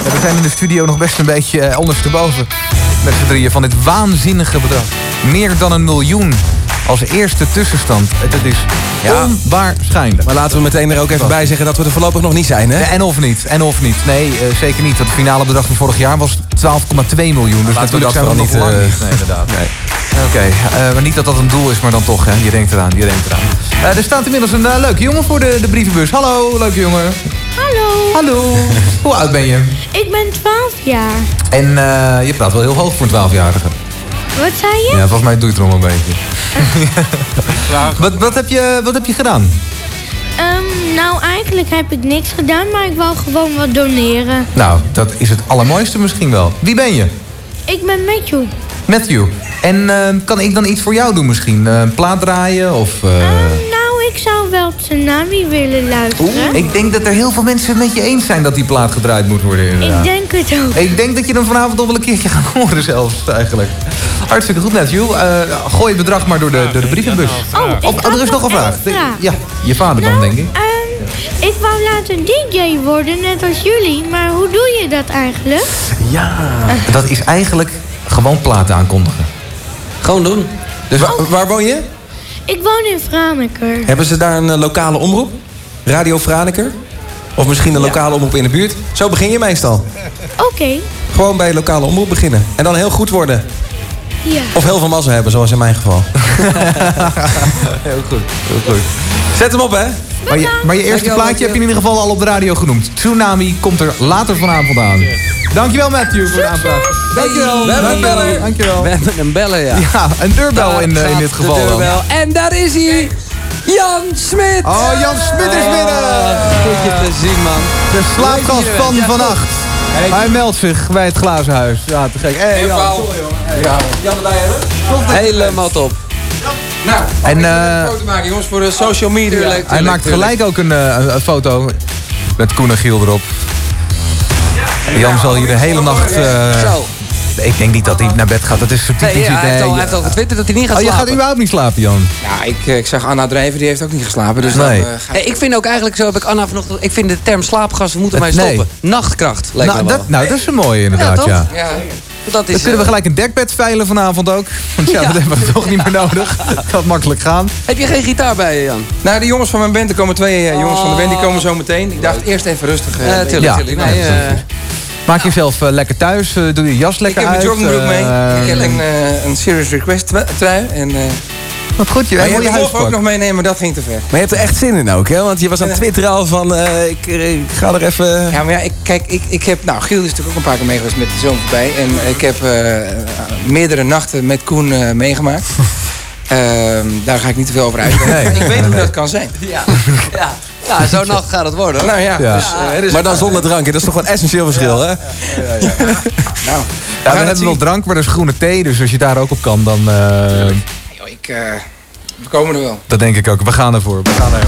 Ja, we zijn in de studio nog best een beetje eh, ondersteboven. Met z'n drieën van dit waanzinnige bedrag. Meer dan een miljoen als eerste tussenstand. Het het is onwaarschijnlijk. Maar laten we meteen er ook even bij zeggen dat we er voorlopig nog niet zijn, hè? En of niet, en of niet. Nee, eh, zeker niet. Want het finale bedrag van vorig jaar was 12,2 miljoen. Dus Laten we dat zijn we niet, lang eh, niet. Nee, inderdaad. Oké, maar niet dat dat een doel is, maar dan toch, hè. Je denkt eraan, je denkt eraan. Er staat inmiddels een leuke jongen voor de, de brievenbus. Hallo, leuke jongen. Hallo. Hallo. Hoe oud ben je? Ik ben 12 jaar. En eh, je praat wel heel hoog voor een 12-jarige. Wat zei je? Ja, volgens mij doe je het erom een beetje. wat, wat, heb je, wat heb je gedaan? Ehm, nou, eigenlijk heb ik niks gedaan, maar ik wou gewoon wat doneren. Nou, dat is het allermooiste misschien wel. Wie ben je? Ik ben Matthew. Matthew. En eh, kan ik dan iets voor jou doen misschien? Eh, een plaat draaien of... eh, Nou, Tsunami willen luisteren. Ik denk dat er heel veel mensen het met je eens zijn dat die plaat gedraaid moet worden inderdaad. Ik denk het ook. Ik denk dat je hem vanavond nog wel een keertje gaat horen zelfs eigenlijk. Hartstikke goed Matthew. Eh, gooi het bedrag maar door de, door de brievenbus. Oh, ik Of- er is nog een vraag. vraag. Ja, je vader dan denk ik. Ehm, ik wou later DJ worden, net als jullie. Maar hoe doe je dat eigenlijk? Ja. Dat is eigenlijk gewoon platen aankondigen. Gewoon doen. Dus wa- waar woon je? Ik woon in Franeker. Hebben ze daar een eh, lokale omroep? Radio Franeker? Of misschien een lokale omroep in de buurt. Zo begin je meestal. Oké. Gewoon bij lokale omroep beginnen. En dan heel goed worden. Ja. Of heel veel massa hebben, zoals in mijn geval. heel goed, heel goed. Zet hem op, hè? Maar je, maar je eerste plaatje heb je in ieder geval al op de radio genoemd. Tsunami komt er later vanavond aan. Dankjewel Matthew voor de aanvraag. Dankjewel. We hebben een beller. Dankjewel. We hebben een bellen, ja. Ja, een deurbel in, eh, in dit geval De dan. deurbel. En daar is hij. Jan Smit. Oh, Jan Smit is binnen. Goed je te zien, man. De slaapgast van vannacht. Hij meldt zich bij het glazen huis. Ja, te gek. Hey, Jan. Ja. Jan erbij hebben? Helemaal top. Nou, En, eh, een foto maken, jongens, voor de social media. Tuurlijk. Hij maakt gelijk ook een, eh, een foto met Koen en Giel erop. Jan zal hier de hele nacht... eh, Zo. ik denk niet dat hij naar bed gaat. Dat is zo typisch. Nee, ja, hij, heeft al, Nee, hij heeft al getwitterd dat hij niet gaat Oh, je slapen. gaat überhaupt niet slapen, Jan? Ja, ik, eh, ik zag Anna Drijven, die heeft ook niet geslapen. Dus Nee. dan, eh, ga Hey, ik vind ook eigenlijk, zo heb ik Anna vanochtend... Ik vind de term slaapgas, we moeten mij Nee. stoppen. Nachtkracht, lijkt Nou me wel. dat, nou, dat is een mooie inderdaad, toch? ja. Dat is, Dan kunnen we eh, gelijk een dekbed veilen vanavond ook. Want ja, dat hebben we toch niet meer nodig. Kan makkelijk gaan. Heb je geen gitaar bij je, Jan? Nou, de jongens van mijn band, er komen twee eh, jongens van de band, die komen zo meteen. Ik dacht eerst even rustig. eh, Ja. Nee, eh, Maak jezelf eh, lekker thuis. doe je jas Ik lekker heb uit. een joggingbroek mee. ik heb een, eh, een Serious Request tru- trui. En, eh Wat goed, je maar je je ook nog meenemen, maar dat ging te ver. Maar je hebt er echt zin in ook, hè? Want je was aan het twitteren al van... eh, ik, eh, ik ga er even... Ja, maar ja, ik, kijk, ik, ik heb... Nou, Giel is natuurlijk ook een paar keer mee geweest met de zoon voorbij. En ik heb eh, meerdere nachten met Koen eh, meegemaakt. Ehm, daar ga ik niet te veel over uitweiden. Nee. Ik weet hoe dat kan zijn. ja. ja. Ja, zo'n nacht gaat het worden. hoor. Nou ja, Ja. Dus, Maar dan zonder drankje, dat is toch wel een essentieel verschil, hè? nou, Ja, we het hebben zien. nog drank, maar er is groene thee. Dus als je daar ook op kan, dan... eh, joh, ik, eh, we komen er wel. dat denk ik ook. We gaan ervoor. We gaan er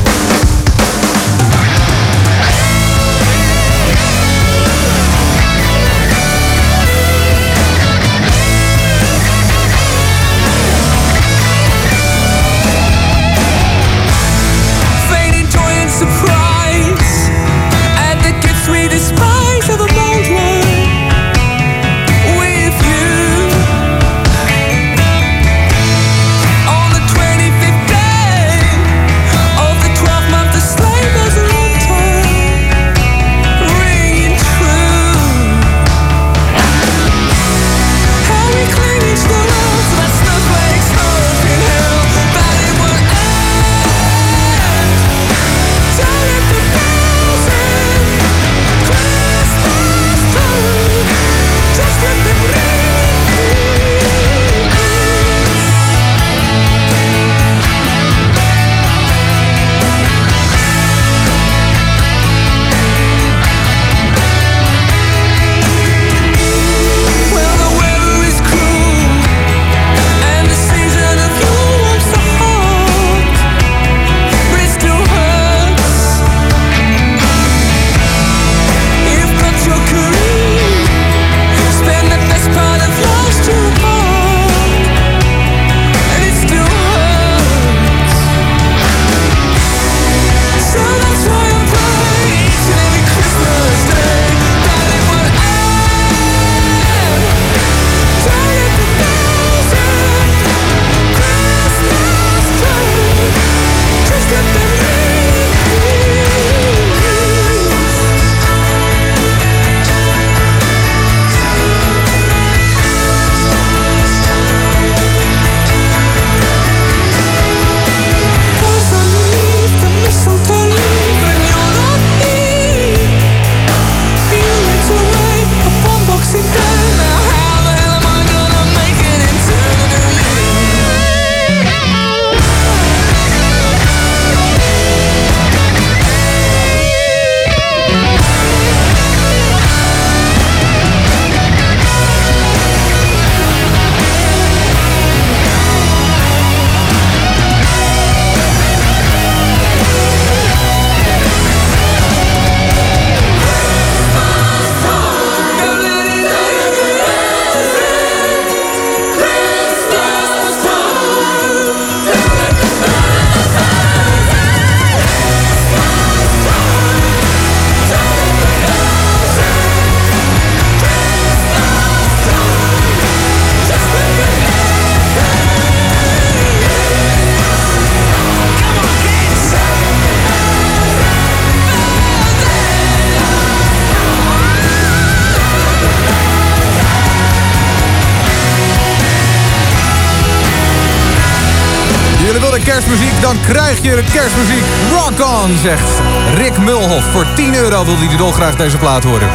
dolgraag deze plaat horen.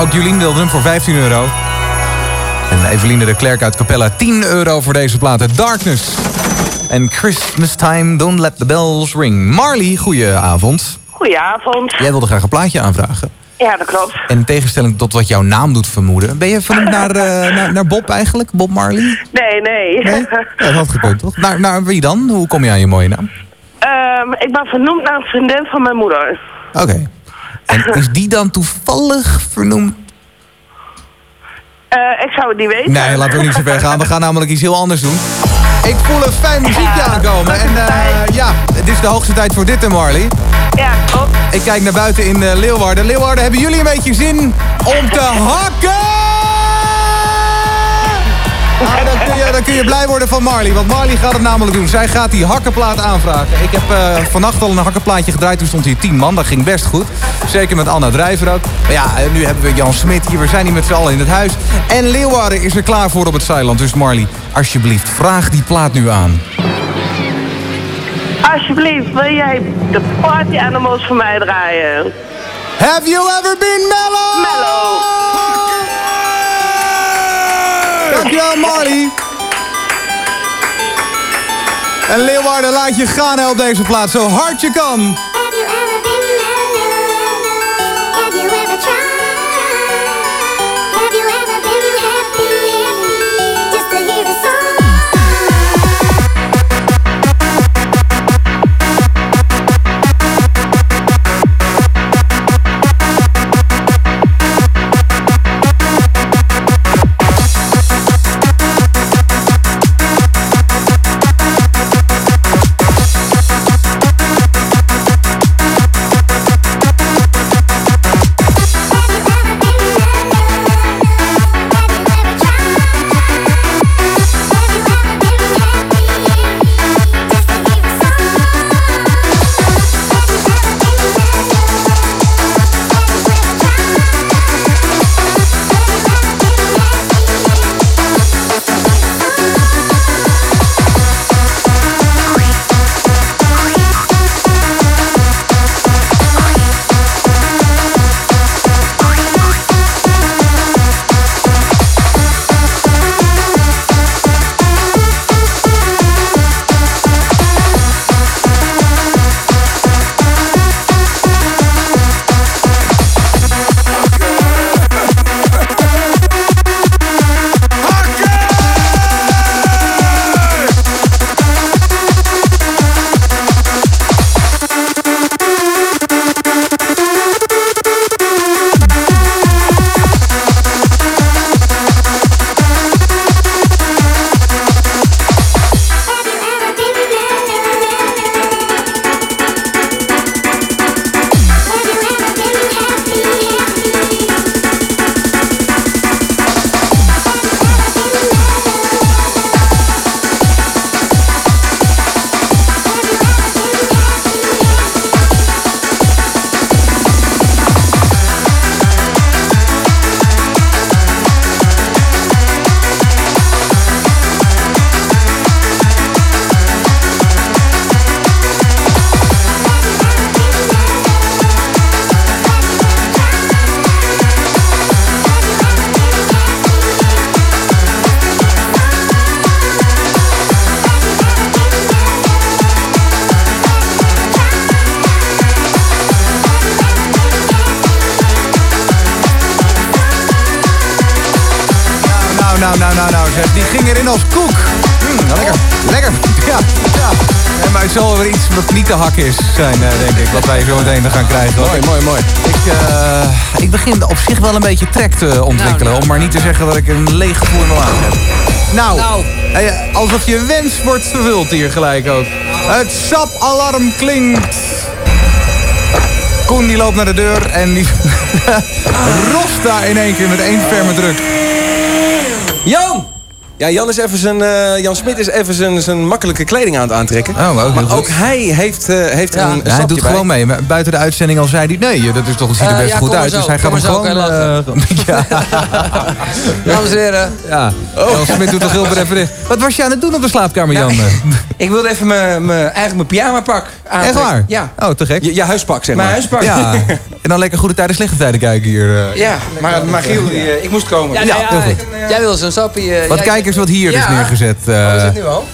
Ook Jolien wilde hem voor 15 euro. En Eveline de Klerk uit Capella, 10 euro voor deze platen. Darkness. En Christmas time, don't let the bells ring. Marley, goedenavond. Goedenavond. Jij wilde graag een plaatje aanvragen. Ja, dat klopt. En in tegenstelling tot wat jouw naam doet vermoeden... ben je vernoemd naar, eh, naar, naar Bob eigenlijk? Bob Marley? Nee, nee. Ja, dat had gekund, toch? Naar, naar wie dan? Hoe kom je aan je mooie naam? Ehm, ik ben vernoemd naar een vriendin van mijn moeder. Oké. En is die dan toevallig vernoemd? Eh, ik zou het niet weten. Nee, laten we niet zo ver gaan. We gaan namelijk iets heel anders doen. Ik voel een fijn muziekje aankomen. En eh, ja, het is de hoogste tijd voor dit, hè Marley? Ja, klopt. Ik kijk naar buiten in eh, Leeuwarden. Leeuwarden, hebben jullie een beetje zin om te hakken? Ah, dan, kun je, dan kun je blij worden van Marley, want Marley gaat het namelijk doen. Zij gaat die hakkenplaat aanvragen. Ik heb eh, vannacht al een hakkenplaatje gedraaid, toen stond hier 10 man. Dat ging best goed. Zeker met Anna Drijver ook. Maar ja, eh, nu hebben we Jan Smit hier. We zijn hier met z'n allen in het huis. En Leeuwarden is er klaar voor op het Zeiland. Dus Marley, alsjeblieft, vraag die plaat nu aan. Alsjeblieft, wil jij de Party Animals voor mij draaien? Have you ever been mellow? Mellow. Dankjewel Marley. En Leeuwarden, laat je gaan op deze plaats zo hard je kan. Kniekenhak is zijn, eh, denk ik. Wat wij zo meteen gaan krijgen. Mooi, mooi, mooi. Ik, eh, ik begin op zich wel een beetje trek te ontwikkelen. Nou, om maar niet te zeggen dat ik een leeg gevoel in mijn maag heb. Nou, eh, alsof je wens wordt vervuld hier gelijk ook. Het sapalarm klinkt. Koen die loopt naar de deur en die rost daar in één keer met één ferme druk. Yo! Ja, Jan, is even zijn, eh, Jan Smit is even zijn, zijn makkelijke kleding aan het aantrekken. Oh, maar ook maar goed. ook hij heeft, eh, heeft Ja, een, een hij doet bij. gewoon mee. Maar buiten de uitzending al zei hij... nee, dat is toch, ziet er Eh, best ja, goed uit. zo, Dus hij gaat hem gewoon... eh, ja, Dames en heren. ja. Jan Smit doet toch heel berefereerd. Wat was je aan het doen op de slaapkamer, Jan? Ik wilde even mijn, mijn, eigenlijk mijn pyjama pak aantrekken. Echt waar? Ja. Oh, te gek. Je, je huispak, zeg Mijn maar. huispak. Ja. En dan lekker goede tijden, slechte tijden kijken hier. eh. Ja, maar, maar Giel, die, ik moest komen. Ja, Ja, ja, heel goed. Jij wil zo'n sappie. eh, Wat kijkers wat hier Ja. is neergezet. eh. Oh, is het nu al?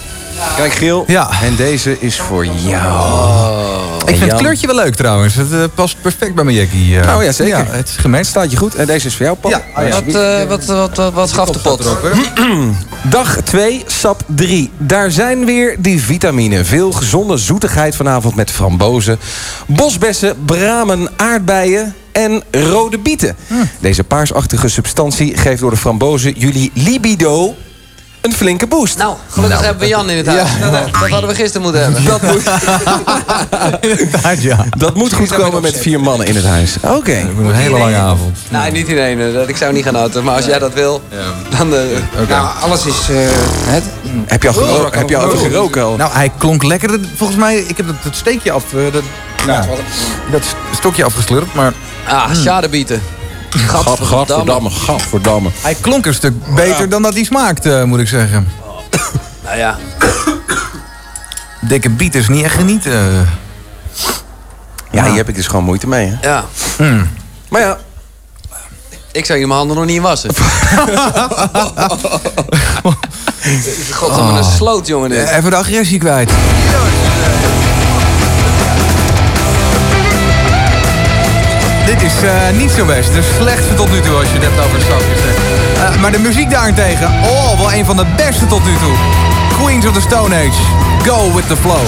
Kijk, Giel. Ja. En deze is voor jou. ik vind Jan. het kleurtje wel leuk trouwens. Het eh, past perfect bij mijn jackie. eh. Oh ja, zeker. Ja, het is. Staat je goed. En deze is voor jou, Paul. Ja. Oh, ja. Wat, eh, wat, wat, wat, wat gaf de pot? Dag 2, sap 3. Daar zijn weer die vitamine. Veel gezonde zoetigheid vanavond met frambozen, bosbessen, bramen, aardbeien en rode bieten. Deze paarsachtige substantie geeft door de frambozen jullie libido een flinke boost. Nou, gelukkig hebben we Jan in het huis. Dat, dat hadden we gisteren moeten hebben. Dat moet, ja. dat moet goed komen met vier mannen in het huis. Oké. Wordt een hele lange avond. Nee, niet in één. eh, dat- Ik zou niet gaan auto. Maar als jij dat wil, dan... eh, Nou, alles is... eh, het, Heb je al, gero- heb je al geroken al? Nou, hij klonk lekker. Volgens mij, ik heb dat, dat steekje af... eh, Dat, nou, dat stokje afgeslurpt, maar ah, schadebieten. Gat, gadverdamme, gadverdamme. hij klonk een stuk beter dan dat hij smaakt, eh, moet ik zeggen. Nou ja. Dikke biet is niet echt genieten. Ja, hier heb ik dus gewoon moeite mee, hè? Ja. Maar ja, Ik zou hier mijn handen nog niet in wassen. God, wat Oh. een sloot, jongen. Dit. Even de agressie kwijt. Eh, niet zo best. De slechtste tot nu toe als je het hebt over stapjes. hè. Eh, maar de muziek daarentegen, oh, wel een van de beste tot nu toe. Queens of the Stone Age, Go with the Flow.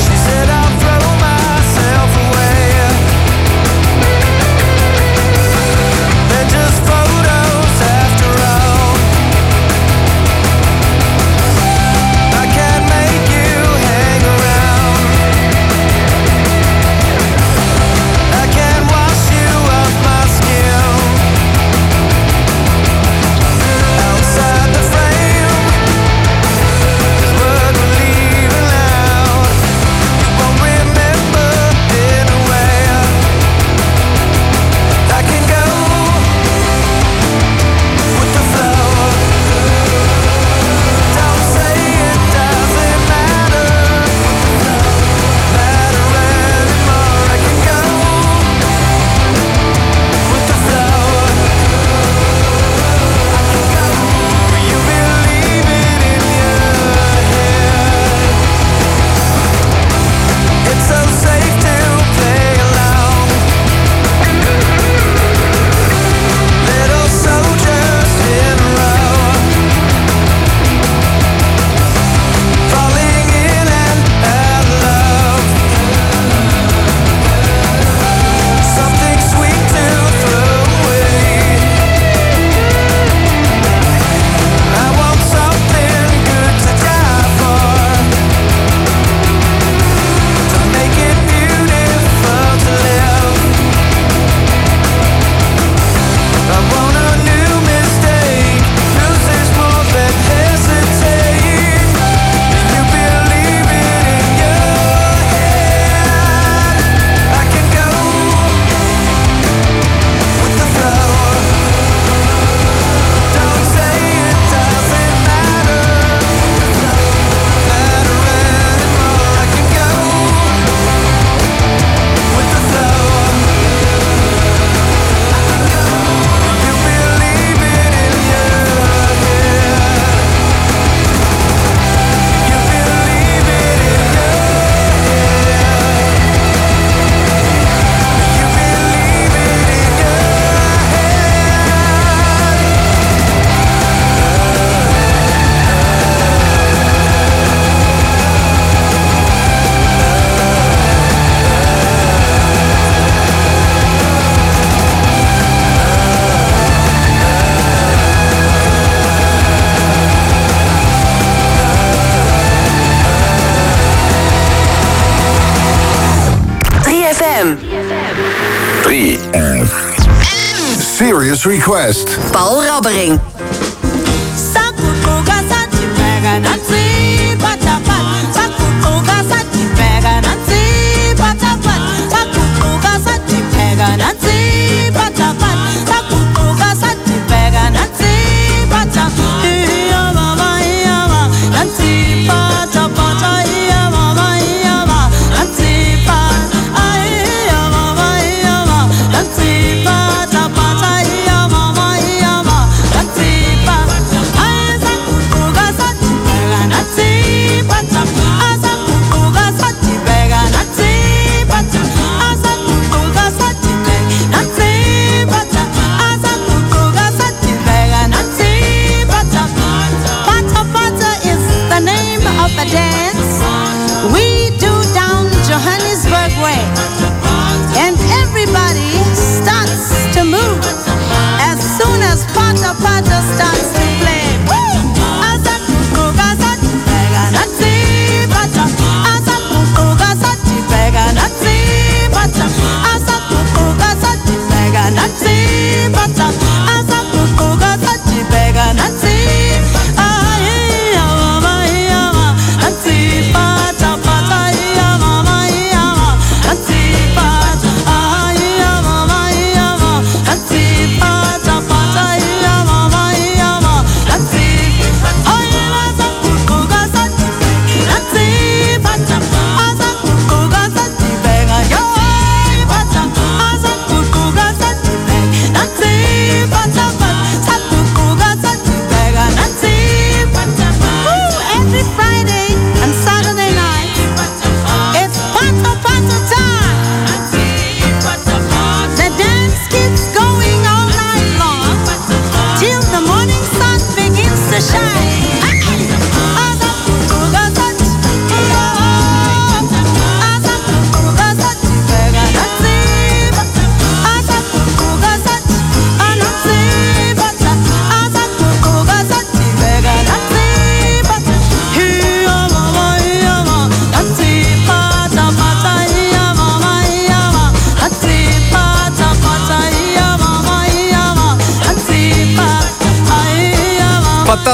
Request. Paul Rabbering.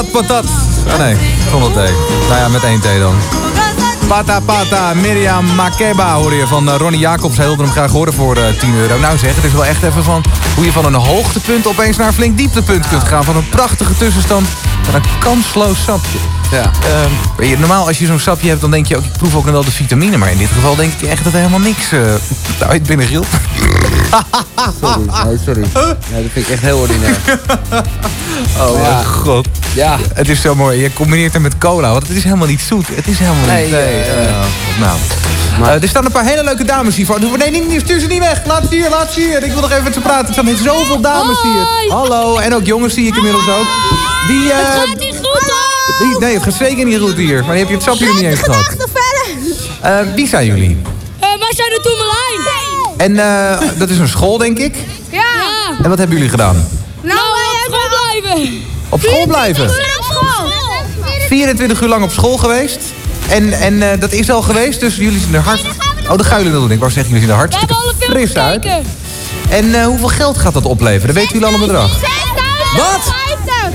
Patat, patat. Oh nee, zonder thee. Nou ja, met één thee dan. Pata Pata, Mirjam Makeba hoor je van eh, Ronnie Jacobs. Hij wilde hem graag horen voor eh, 10 euro. Nou zeg, het is wel echt even van hoe je van een hoogtepunt opeens naar een flink dieptepunt kunt gaan. Van een prachtige tussenstand naar een kansloos sapje. Ja. Ehm, je, normaal als je zo'n sapje hebt, dan denk je ook, ik proef ook nog wel de vitamine. Maar in dit geval denk ik echt dat er helemaal niks uh, uit binnen gilt. Sorry, nee, sorry. Nee, dat vind ik echt heel ordinair. Oh Ja. mijn god. Ja. Het is zo mooi. Je combineert hem met cola, want het is helemaal niet zoet. Het is helemaal Nee, niet... nee, nou. Er staan een paar hele leuke dames hier voor. Nee, nee, nee, stuur ze niet weg. Laat ze hier, laat ze hier. Ik wil nog even met ze praten. Er staan zoveel dames hier. Hallo. En ook jongens zie ik inmiddels ook. Die, eh, Het gaat niet goed hoor! die, nee, het gaat zeker niet goed hier. Maar dan heb je het sapje er niet eens gehad. Verder! Eh, wie zijn jullie? wij zijn de Toemelijn. En eh, dat is een school, denk ik. Ja. En wat hebben jullie gedaan? Nou, wij hebben blijven. Op school blijven? 24 uur lang op school geweest. En, en eh, dat is al geweest, dus jullie zien er hard... Oh, de guilen wilde ik. Wou zeggen, jullie zien er hartstikke fris uit. En eh, hoeveel geld gaat dat opleveren? Dat weten jullie allemaal bedrag. Wat?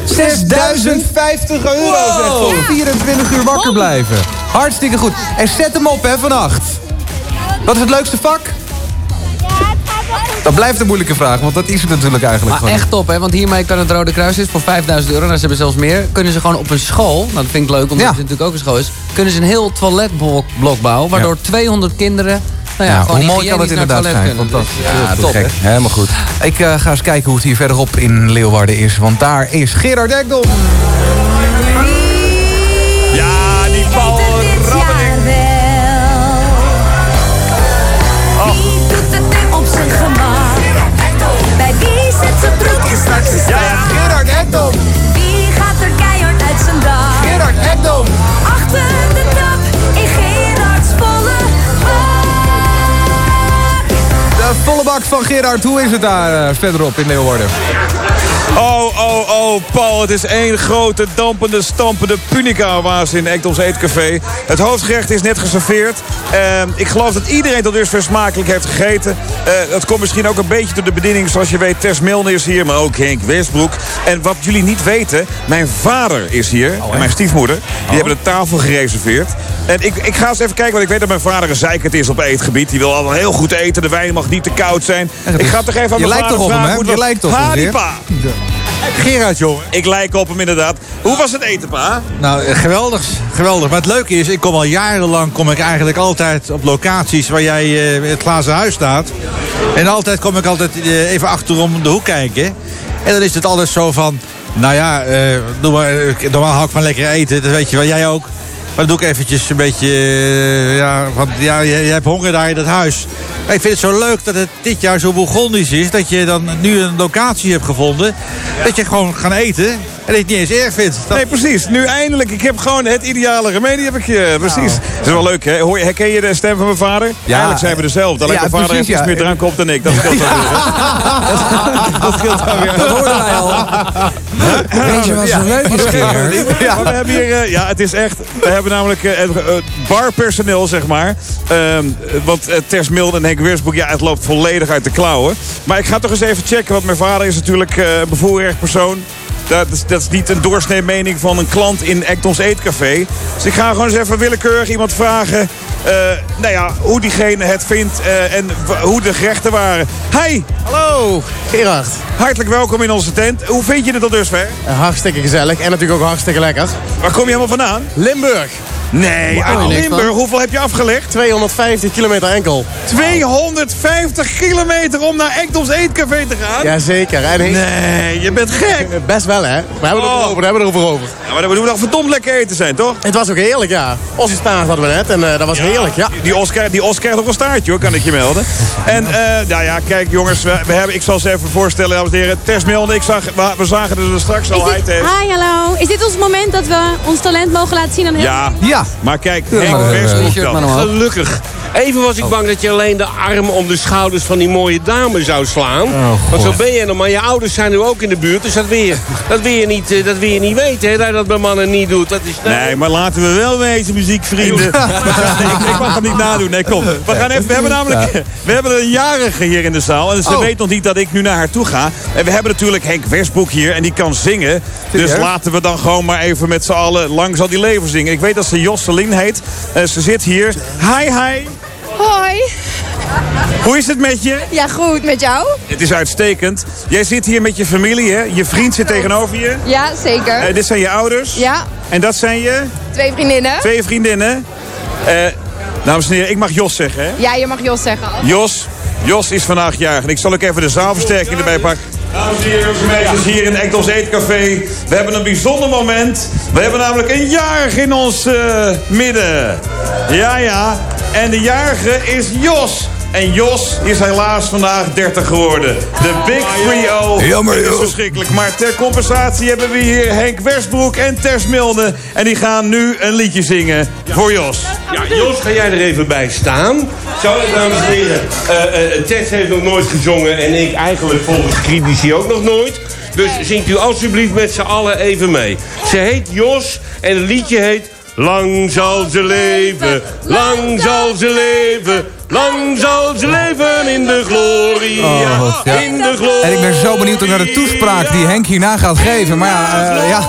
6050 euro, zegt Wow. Voor 24 uur wakker blijven. Hartstikke goed. En zet hem op, hè, vannacht. Wat is het leukste vak? Dat blijft een moeilijke vraag, want dat is het natuurlijk eigenlijk Maar gewoon. echt top, hè? Want hiermee kan het Rode Kruis is voor 5000 euro. Nou, ze hebben zelfs meer. Kunnen ze gewoon op een school, nou, dat vind ik leuk omdat het natuurlijk ook een school is. Kunnen ze een heel toiletblok bouwen, waardoor 200 kinderen. Nou ja, hoe mooi kan het inderdaad zijn? Fantastisch. Ja, top, gek. hè? Helemaal goed. Ik eh, ga eens kijken hoe het hier verderop in Leeuwarden is. Want daar is Gerard Ekdom. Ja, ja, Gerard Ekdom. Wie gaat er keihard uit zijn dak? Gerard Ekdom. Achter de trap in Gerards volle De volle bak van Gerard. Hoe is het daar eh, verderop in Leeuwarden? Oh, oh, oh, Paul, het is één grote, dampende, stampende punica-waas in Ekdoms Eetcafé. Het hoofdgerecht is net geserveerd. Eh, ik geloof dat iedereen tot dusver smakelijk heeft gegeten. Eh, dat komt misschien ook een beetje door de bediening. Zoals je weet, Tess Milner is hier, maar ook Henk Westbroek. En wat jullie niet weten, mijn vader is hier. en mijn stiefmoeder. Die hebben de tafel gereserveerd. En ik, ik ga eens even kijken, want ik weet dat mijn vader een zeikert is op eetgebied. Die wil altijd heel goed eten. De wijn mag niet te koud zijn. Ik ga toch even aan Je mijn lijkt vader toch op hem, hè? Je lijkt toch Ha, ongeveer? Gerard, jongen. Ik lijk op hem inderdaad. Hoe was het eten, pa? Nou, eh, geweldig. Geweldig. Maar het leuke is, ik kom al jarenlang kom ik eigenlijk altijd op locaties waar jij in het glazen huis staat. En altijd kom ik altijd eh, even achterom de hoek kijken. En dan is het altijd zo van, nou ja, eh, doe maar, normaal hou ik van lekker eten, dat weet je wel, jij ook. Dan doe ik eventjes een beetje... eh, ja, want ja, je, je hebt honger daar in dat huis. Maar ik vind het zo leuk dat het dit jaar zo Bourgondisch is. Dat je dan nu een locatie hebt gevonden. Dat je gewoon gaan eten. En dat je het niet eens erg vindt. Dat- Nee, precies. Nu eindelijk. Ik heb gewoon het ideale remedie. Heb ik je. Precies. Dat is wel leuk, hè? Hoor je, herken je de stem van mijn vader? Ja. Eigenlijk zijn we dezelfde. Alleen mijn vader precies, heeft iets ja. meer drank op dan ik. Dat scheelt wel weer. Dat scheelt wel weer. Dat hoorden wij al. Weet je wat zo leuk is, Gerard? Ja. We hebben hier, eh, ja, het is echt. We hebben namelijk eh, het, eh, barpersoneel, zeg maar. Ehm, want uh, Ters Milde en Henk Weersbroek, ja, het loopt volledig uit de klauwen. Maar ik ga toch eens even checken, want mijn vader is natuurlijk eh, een bevoorrecht persoon. Dat is, dat is niet een doorsnee mening van een klant in Ectons Eetcafé. Dus ik ga gewoon eens even willekeurig iemand vragen... eh, nou ja, hoe diegene het vindt eh, en hoe de gerechten waren. Hi! Hallo, Gerard. Hartelijk welkom in onze tent. Hoe vind je het tot dusver? Eh, hartstikke gezellig en natuurlijk ook hartstikke lekker. Waar kom je helemaal vandaan? Limburg. Nee, uit Wauw. Limburg. Hoeveel heb je afgelegd? 250 kilometer enkel. 250 kilometer om naar Ectons Eetcafé te gaan? Jazeker. En Nee, je bent gek. Best wel, hè? We hebben Oh. erover, we hebben het erover over. Ja, maar dat moet nog verdomd lekker eten zijn, toch? Het was ook heerlijk, ja. Ossenstaart hadden we net en eh, dat was heerlijk, ja. Die Oscar, die Oscar heeft ook een staartje, hoor, kan ik je melden. En, eh nou ja, kijk jongens, we, we hebben, ik zal ze even voorstellen, dames en heren. Tess Milne, ik zag, we, we zagen er straks al. Hi, Tess. Hi, hallo. Is dit ons moment dat we ons talent mogen laten zien aan heel Ja, Ja. Maar kijk, Henk maar, eh, dan. Gelukkig. Even was ik bang dat je alleen de arm om de schouders van die mooie dame zou slaan. Oh, Want zo ben je nog. Maar je ouders zijn nu ook in de buurt. Dus dat wil je, dat wil je, niet, eh, dat wil je niet weten. Hè, dat je dat bij mannen niet doet. Dat is, Nee, maar laten we wel wezen, muziekvrienden. Ik, ik mag het niet nadoen. Nee, kom. We, gaan even, we hebben namelijk we hebben een jarige hier in de zaal. En ze Oh. weet nog niet dat ik nu naar haar toe ga. En we hebben natuurlijk Henk Westbroek hier. En die kan zingen. Dus laten we dan gewoon maar even met z'n allen lang zal die leven zingen. Ik weet dat ze Josselien heet. Eh, ze zit hier. Hi, hi. Hoi. Hoe is het met je? Ja, goed. Met jou? Het is uitstekend. Jij zit hier met je familie, hè? Je vriend zit tegenover je. Ja, zeker. Eh, dit zijn je ouders. Ja, En dat zijn je twee vriendinnen. twee vriendinnen. Eh, dames en heren, ik mag Jos zeggen, hè? Ja, je mag Jos zeggen. Jos, Jos is vandaag jarig. En ik zal ook even de zaalversterking erbij pakken. Dames en heren, jongens en meisjes, hier in Enkels Eetcafé. We hebben een bijzonder moment. We hebben namelijk een jarig in ons eh, midden. Ja, ja. En de jarige is Jos. En Jos is helaas vandaag 30 geworden. De Big 3-0. Jammer, Het is verschrikkelijk. Maar ter compensatie hebben we hier Henk Westbroek en Ters Milne. En die gaan nu een liedje zingen voor Jos. Ja, Jos, ga jij er even bij staan? Zo, dames en heren. eh, eh, Tess heeft nog nooit gezongen en ik eigenlijk volgens critici ook nog nooit. Dus zingt u alsjeblieft met z'n allen even mee. Ze heet Jos en het liedje heet... Lang zal ze leven, lang zal ze leven, lang zal ze leven in de glorie. Oh, ja. In de glorie. En ik ben zo benieuwd naar de toespraak die Henk hierna gaat geven. Maar ja, eh, ja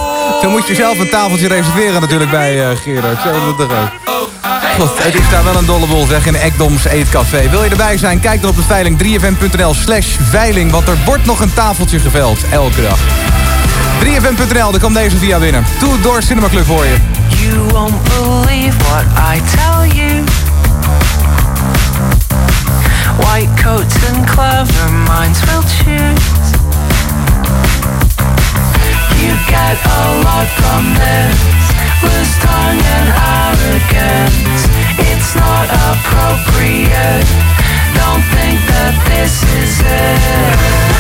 dan moet je zelf een tafeltje reserveren natuurlijk bij eh Gerard. Zo het toch ook. God, het is daar wel een dolle bol zeg in Ekdoms Eetkafé. Wil je erbij zijn? Kijk dan op de veiling 3fm.nl slash veiling. Want er wordt nog een tafeltje geveld. Elke dag. 3fm.nl, daar komt deze via binnen. Toe door Cinema Club voor je. You won't believe what I tell you. White coats and clever minds will choose. You get a lot from this. Loose tongue and arrogance. It's not appropriate. Don't think that this is it.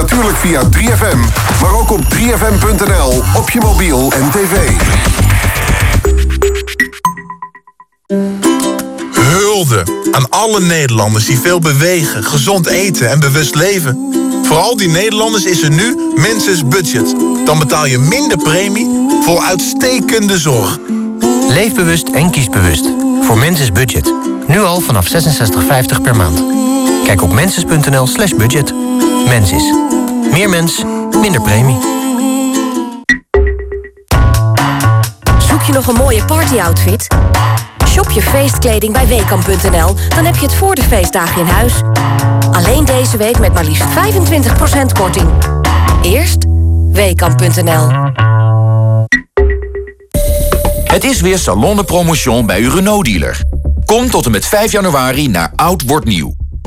Natuurlijk via 3FM, maar ook op 3FM.nl, op je mobiel en tv. Hulde aan alle Nederlanders die veel bewegen, gezond eten en bewust leven. Voor al die Nederlanders is er nu Menses Budget. Dan betaal je minder premie voor uitstekende zorg. Leef bewust en kies bewust. Voor Menses Budget. Nu al vanaf 66,50 per maand. Kijk op menses.nl slash budget. Mensis. Meer mens, minder premie. Zoek je nog een mooie partyoutfit? Shop je feestkleding bij Weekamp.nl, dan heb je het voor de feestdagen in huis. Alleen deze week met maar liefst 25% korting. Eerst Weekamp.nl. Het is weer Salon de Promotion bij uw Renault-dealer. Kom tot en met 5 januari naar Oud Wordt Nieuw.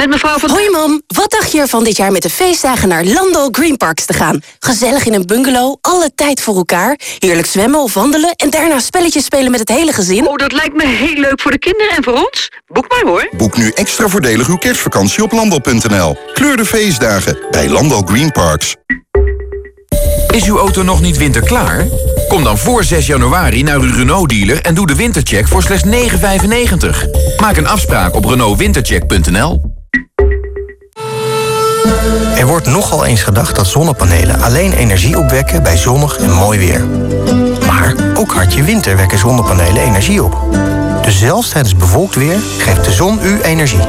Met mevrouw van... Hoi mam, wat dacht je ervan dit jaar met de feestdagen naar Landal Green Parks te gaan? Gezellig in een bungalow, alle tijd voor elkaar. Heerlijk zwemmen of wandelen en daarna spelletjes spelen met het hele gezin. Oh, dat lijkt me heel leuk voor de kinderen en voor ons. Boek maar hoor. Boek nu extra voordelig uw kerstvakantie op landal.nl. Kleur de feestdagen bij Landal Green Parks. Is uw auto nog niet winterklaar? Kom dan voor 6 januari naar uw Renault-dealer en doe de wintercheck voor slechts 9,95. Maak een afspraak op renaultwintercheck.nl. Er wordt nogal eens gedacht dat zonnepanelen alleen energie opwekken bij zonnig en mooi weer. Maar ook hartje winter wekken zonnepanelen energie op. Dus zelfs tijdens bewolkt weer geeft de zon u energie.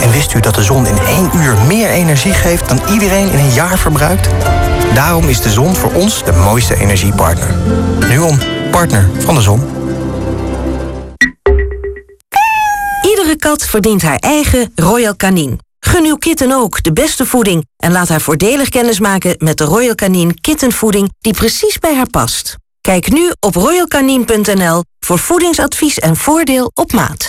En wist u dat de zon in één uur meer energie geeft dan iedereen in een jaar verbruikt? Daarom is de zon voor ons de mooiste energiepartner. Nuon, partner van de zon. Kat verdient haar eigen Royal Canin. Gun uw kitten ook de beste voeding en laat haar voordelig kennismaken met de Royal Canin kittenvoeding die precies bij haar past. Kijk nu op royalcanin.nl voor voedingsadvies en voordeel op maat.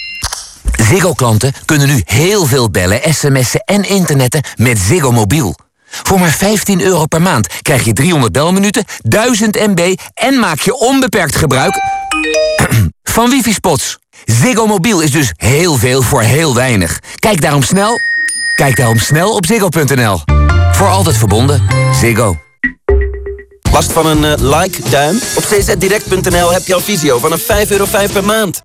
Ziggo-klanten kunnen nu heel veel bellen, sms'en en internetten met Ziggo Mobiel. Voor maar 15 euro per maand krijg je 300 belminuten, 1000 MB... en maak je onbeperkt gebruik van wifi-spots. Ziggo Mobiel is dus heel veel voor heel weinig. Kijk daarom snel, kijk daarom snel op ziggo.nl. Voor altijd verbonden. Ziggo. Last van een eh, like-duim? Op czdirect.nl heb je al visio vanaf 5,5 euro per maand.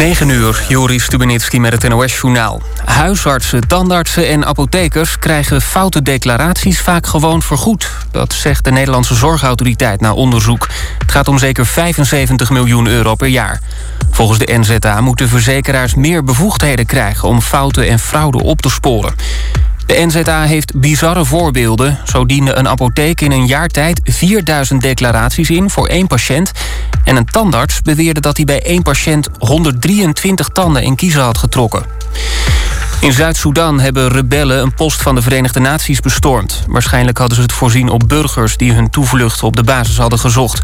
9 uur, Joris Stubenitski met het NOS-journaal. Huisartsen, tandartsen en apothekers krijgen foute declaraties vaak gewoon vergoed. Dat zegt de Nederlandse Zorgautoriteit na onderzoek. Het gaat om zeker 75 miljoen euro per jaar. Volgens de NZA moeten verzekeraars meer bevoegdheden krijgen... om fouten en fraude op te sporen. De NZA heeft bizarre voorbeelden. Zo diende een apotheek in een jaar tijd 4000 declaraties in voor één patiënt. En een tandarts beweerde dat hij bij één patiënt 123 tanden in kiezen had getrokken. In Zuid-Soedan hebben rebellen een post van de Verenigde Naties bestormd. Waarschijnlijk hadden ze het voorzien op burgers die hun toevlucht op de basis hadden gezocht.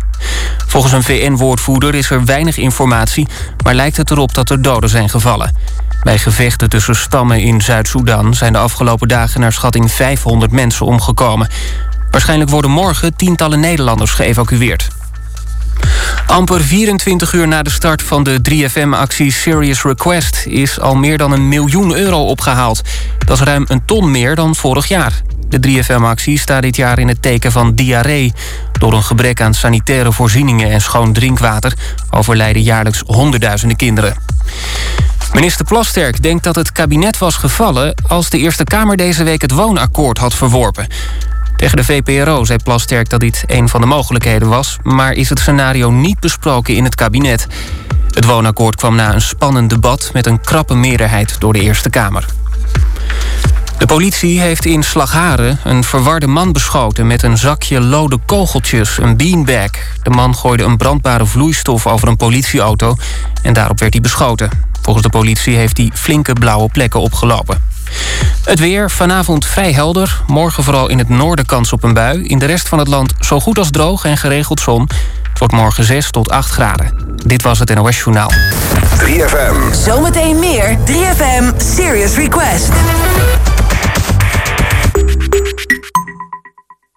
Volgens een VN-woordvoerder is er weinig informatie, maar lijkt het erop dat er doden zijn gevallen. Bij gevechten tussen stammen in Zuid-Soedan zijn de afgelopen dagen naar schatting 500 mensen omgekomen. Waarschijnlijk worden morgen tientallen Nederlanders geëvacueerd. Amper 24 uur na de start van de 3FM-actie Serious Request... is al meer dan een miljoen euro opgehaald. Dat is ruim een ton meer dan vorig jaar. De 3FM-actie staat dit jaar in het teken van diarree. Door een gebrek aan sanitaire voorzieningen en schoon drinkwater... overlijden jaarlijks honderdduizenden kinderen. Minister Plasterk denkt dat het kabinet was gevallen... als de Eerste Kamer deze week het woonakkoord had verworpen. Tegen de VPRO zei Plasterk dat dit een van de mogelijkheden was... maar is het scenario niet besproken in het kabinet. Het woonakkoord kwam na een spannend debat... met een krappe meerderheid door de Eerste Kamer. De politie heeft in Slagharen een verwarde man beschoten... met een zakje lode kogeltjes, een beanbag. De man gooide een brandbare vloeistof over een politieauto... en daarop werd hij beschoten. Volgens de politie heeft hij flinke blauwe plekken opgelopen. Het weer vanavond vrij helder. Morgen vooral in het noorden kans op een bui. In de rest van het land zo goed als droog en geregeld zon. Het wordt morgen 6 tot 8 graden. Dit was het NOS Journaal. 3FM. Zometeen meer 3FM Serious Request.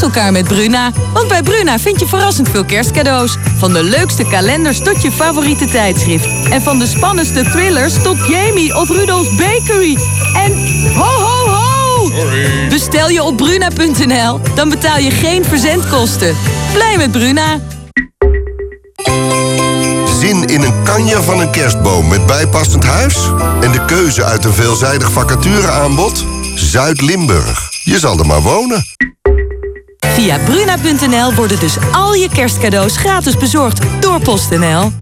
Verras elkaar met Bruna. Want bij Bruna vind je verrassend veel kerstcadeaus. Van de leukste kalenders tot je favoriete tijdschrift. En van de spannendste thrillers tot Jamie of Rudolf's Bakery. En ho ho ho! Bestel je op bruna.nl, dan betaal je geen verzendkosten. Blij met Bruna. Zin in een kanje van een kerstboom met bijpassend huis? En de keuze uit een veelzijdig vacatureaanbod? Zuid-Limburg. Je zal er maar wonen. Via bruna.nl worden dus al je kerstcadeaus gratis bezorgd door PostNL.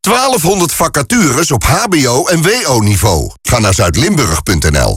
1200 vacatures op hbo- en wo-niveau. Ga naar zuidlimburg.nl.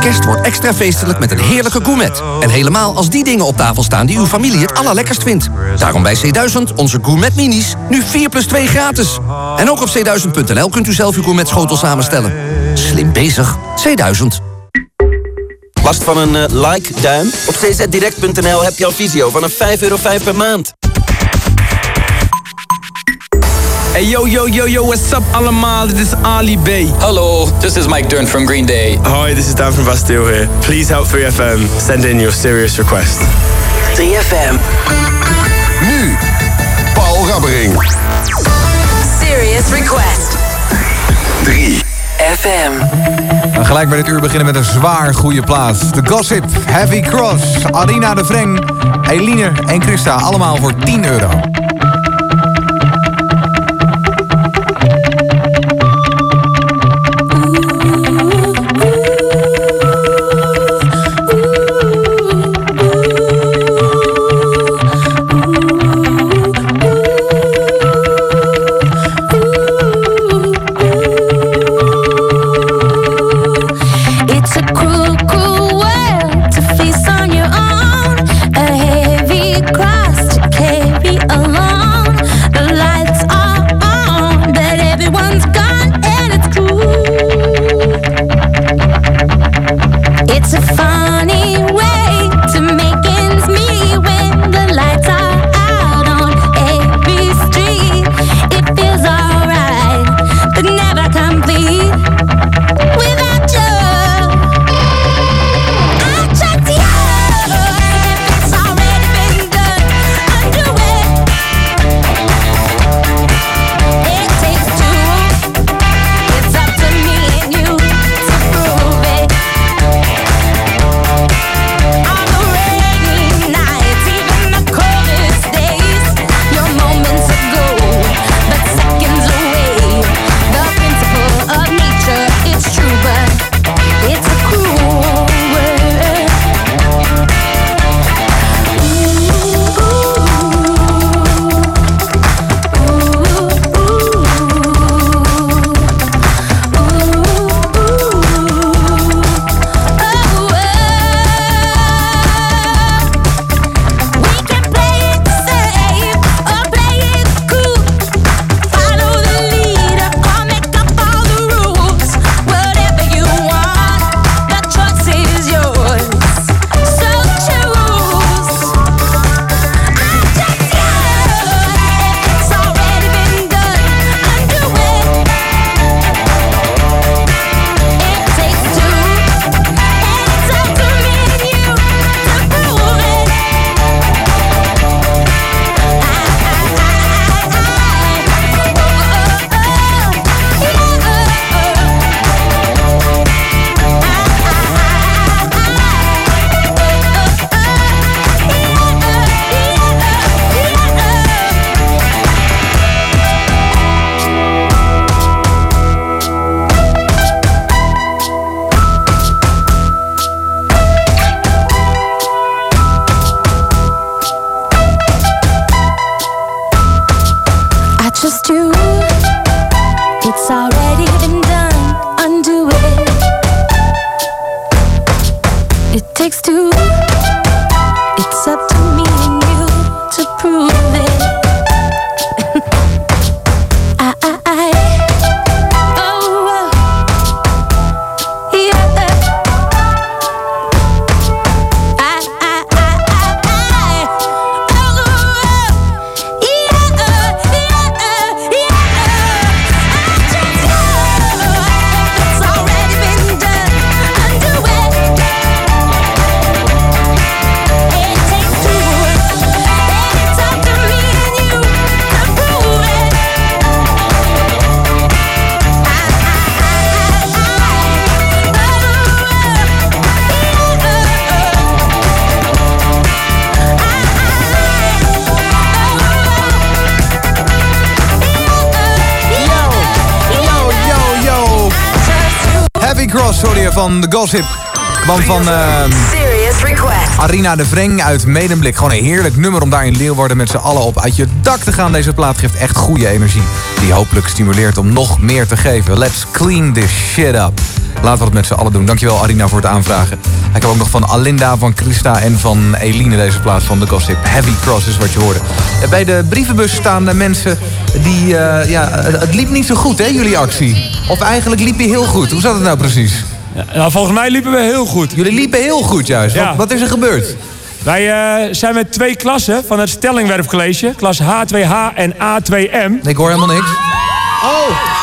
Kerst wordt extra feestelijk met een heerlijke gourmet. En helemaal als die dingen op tafel staan die uw familie het allerlekkerst vindt. Daarom bij C1000 onze gourmet minis. Nu 4 plus 2 gratis. En ook op c1000.nl kunt u zelf uw gourmet schotel samenstellen. Slim bezig. C1000. Last van een eh, like-duim? Op czdirect.nl heb je al visio vanaf 5,5 euro per maand. Hey yo yo yo yo, what's up allemaal? Dit is Ali B. Hello, this is Mike Dern from Green Day. Hi, this is Dan from Bastille here. Please help 3FM. Send in your serious request. 3FM. Nu, Paul Rabbering. Serious Request. 3 FM. We gelijk bij dit uur beginnen met een zwaar goede plaats. The Gossip, Heavy Cross, Arina de Vreng, Eline en Christa. Allemaal voor 10 euro. prove van The Gossip. kwam van Serious request. Arina de Vreng uit Medemblik. Gewoon een heerlijk nummer om daar in Leeuwarden met z'n allen op uit je dak te gaan. Deze plaat geeft echt goede energie. Die hopelijk stimuleert om nog meer te geven. Let's clean this shit up. Laten we het met z'n allen doen. Dankjewel Arina voor het aanvragen. Hij kwam ook nog van Alinda, van Christa en van Eline deze plaat van The Gossip. Heavy Cross is wat je hoorde. Bij de brievenbus staan eh, mensen die... eh, ja, het het liep niet zo goed hè, jullie actie. Of eigenlijk liep je heel goed. Hoe zat het nou precies? Nou, volgens mij liepen we heel goed. Jullie liepen heel goed juist. Wat, wat is er gebeurd? Wij eh, zijn met twee klassen van het Stellingwerfcollege. Klas H2H en A2M. Ik hoor helemaal niks. Oh!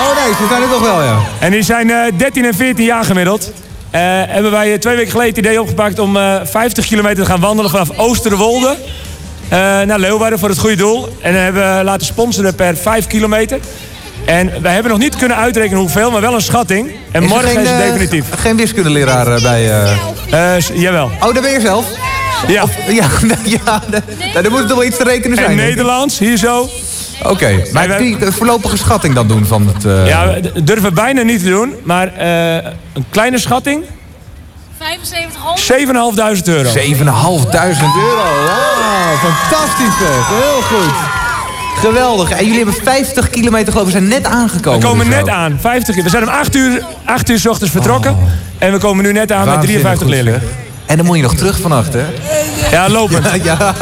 Oh nee, ze zijn er toch wel, ja. En die zijn eh 13 en 14 jaar gemiddeld. Eh, hebben wij eh, twee weken geleden het idee opgepakt om eh 50 kilometer te gaan wandelen vanaf Oosterwolde eh, naar Leeuwarden voor het goede doel. En hebben we laten sponsoren per 5 kilometer. En wij hebben nog niet kunnen uitrekenen hoeveel, maar wel een schatting. En Is morgen geen, is het eh, definitief. Geen wiskundeleraar eh, bij... eh, jawel. Oh, daar ben je zelf? Ja. Of- ja, ja, er moet toch wel iets te rekenen zijn. En. Nederlands, hier zo. Oké, maar kun je de voorlopige schatting dan doen van het... eh, Ja, we durven we bijna niet te doen, maar eh, een kleine schatting. 7.500 euro. 7.500 euro. Wauw, fantastisch zeg. Heel goed. Geweldig. En jullie hebben 50 kilometer geloof ik, zijn net aangekomen. We komen dus net aan. 50, we zijn om 8 uur, 8 uur s ochtends vertrokken. Oh. En we komen nu net aan met Waanzinnig 53 goed, leerlingen. En dan moet je nog terug vannacht, hè? Ja, lopen. Ja, ja.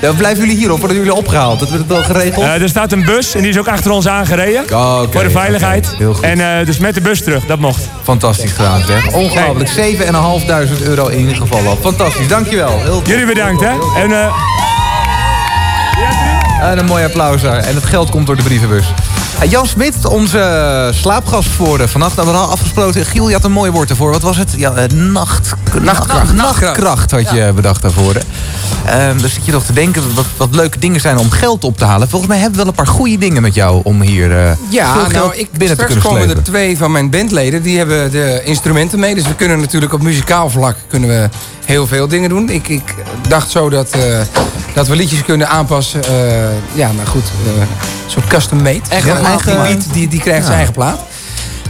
Dan blijven jullie hier of worden jullie opgehaald? Dat wordt het wel geregeld? Eh, er staat een bus en die is ook achter ons aangereden. Oh, voor de veiligheid. Heel goed. En eh, dus met de bus terug, dat mocht. Fantastisch gedaan, zeg. Ongelooflijk. 7.500 euro in ieder geval al. Fantastisch, dankjewel. Heel Jullie bedankt, hè. En, eh, En een mooi applaus daar. En het geld komt door de brievenbus. Eh, Jan Smit, onze slaapgast voor eh, vannacht. Nou, we hadden al afgesproken. Giel, je had een mooi woord ervoor. Wat was het? Ja, eh, nacht, nachtkracht. Nachtkracht had je bedacht daarvoor. Ehm, dus zit je nog te denken wat, wat leuke dingen zijn om geld op te halen. Volgens mij hebben we wel een paar goede dingen met jou om hier eh, Ja, veel geld nou, ik, binnen te kunnen komen er twee van mijn bandleden. Die hebben de instrumenten mee. Dus we kunnen natuurlijk op muzikaal vlak kunnen we heel veel dingen doen. Ik, ik dacht zo dat, eh, dat we liedjes kunnen aanpassen. eh, ja, nou goed. eh Zo'n custom made. Echt Ja, een eigen beat, die, die krijgt zijn eigen plaat.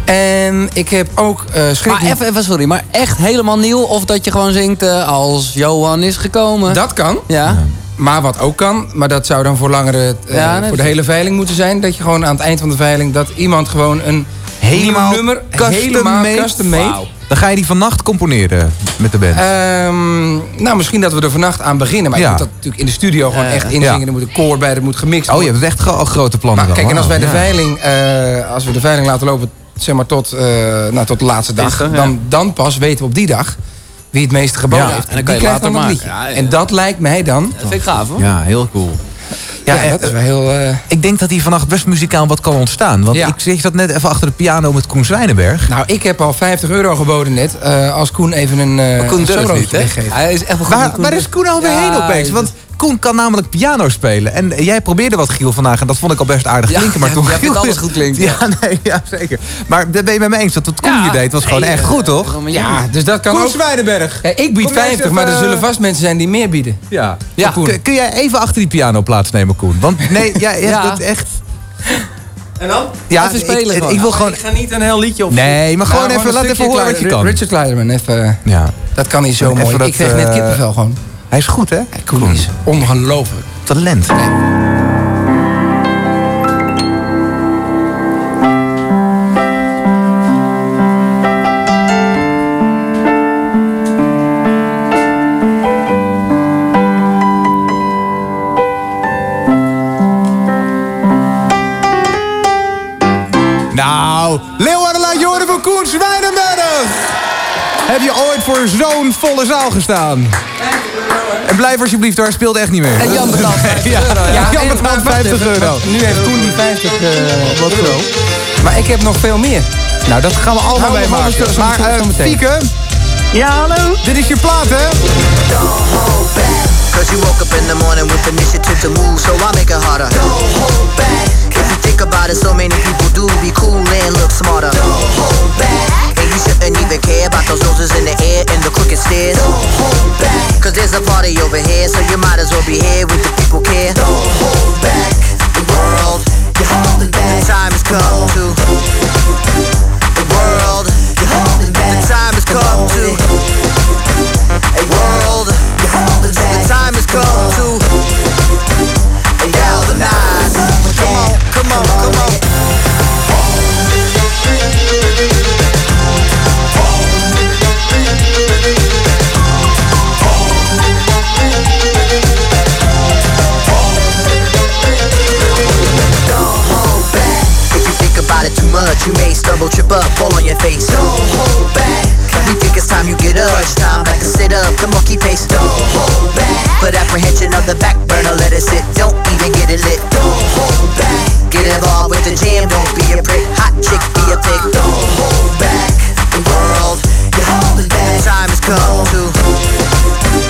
En ik heb ook eh schrik Maar even, sorry, maar echt helemaal nieuw? Of dat je gewoon zingt als Johan is gekomen? Dat kan. Ja. Maar wat ook kan, maar dat zou dan voor langere, Ja, voor de hele veiling moeten zijn. Dat je gewoon aan het eind van de veiling, dat iemand gewoon een Helemaal nummer, custom helemaal made? custom made. Dan ga je die vannacht componeren met de band. Ehm, nou, misschien dat we er vannacht aan beginnen. Maar Ja. je moet dat natuurlijk in de studio gewoon echt inzingen. Ja. Er moet een koor bij, er moet gemixt Oh, je worden. hebt echt gro- grote plannen Maar dan. kijk, en als wij de Ja. veiling, eh, als we de veiling laten lopen, zeg maar tot, eh, nou, tot de laatste dag, dan, dan pas weten we op die dag wie het meeste geboden Ja, heeft. en dan kan je die krijgt later dan een maken. liedje. Ja, ja. En dat lijkt mij dan. Dat vind ik gaaf, hoor. Ja, heel cool. Ja, eh, dat is wel heel. eh, Ik denk dat hier vannacht best muzikaal wat kan ontstaan. Want Ja. ik zeg dat net even achter de piano met Koen Zwijnenberg. Nou, ik heb al 50 euro geboden net. eh, als Koen even een. eh Koen een niet, hè? Hij is echt wel Waar, waar is Koen alweer heen opeens? Want Koen kan namelijk piano spelen. En jij probeerde wat Giel vandaag. En dat vond ik al best aardig Ja, klinken. Maar ja, toen jij Giel alles goed klinken. Ja, nee, ja, zeker. Maar daar ben je met me eens. Dat wat Koen hier deed was gewoon nee, echt eh, goed, toch? Ja, dus dat kan Koen ook. Zwijnenberg. Ja, ik bied Kom jij eens 50, maar er zullen vast mensen zijn die meer bieden. Ja. Ja. Koen, kun, kun jij even achter die piano plaatsnemen, Koen? Want nee, jij hebt Ja. het echt... En dan? Ja, even ik- spelen ik gewoon. wil gewoon- Ik ga niet een heel liedje op. Nee, maar gewoon even- laat even horen wat je kan. Richard Kleiderman, even. Ja. Dat kan hij zo Even mooi. dat, ik kreeg net eh, kippenvel gewoon. Hij is goed, hè? Koen is ongelooflijk. Talent. Nou, Leeuwarden laat van Koen Zwijnenberg. Heb je ooit voor zo'n volle zaal gestaan? En blijf alsjeblieft hoor, speelt echt niet meer. En Jan betaalt 50 Ja, euro. Ja, Jan en- betaalt maar wacht 50 even, euro. Nu heeft Koen die 50 eh, wat euro. Maar ik heb nog veel meer. Nou, dat gaan we allemaal Nou, zo- zo- Maar eh. Fieke? Ja, hallo? Dit is je plaat, hè? Cause you woke up in the morning with the initiative to move, so I make it harder. Don't hold back. If you think about it, so many people do be cool and look smarter. Don't hold back. shouldn't even care about those roses in the air and the crooked stairs. Don't hold back. Cause there's a party over here, so you might as well be here with the people care. Don't hold back. The world, you're holding back. The time has come oh. to. The world, you're holding back. The time has come oh. to. A world, you're holding back. The time has come oh. to. Galvanize. Come on, come on, come on. World, double trip up, fall on your face. Don't hold back. We think it's time you get up. Crunch time, back to sit up, the monkey pace. Don't hold back. Put apprehension on the back burner, let it sit. Don't even get it lit. Don't hold back. Get involved with the jam, don't be a prick. Hot chick, be a pig. Don't hold back. The world, you're holding back. Time has come to.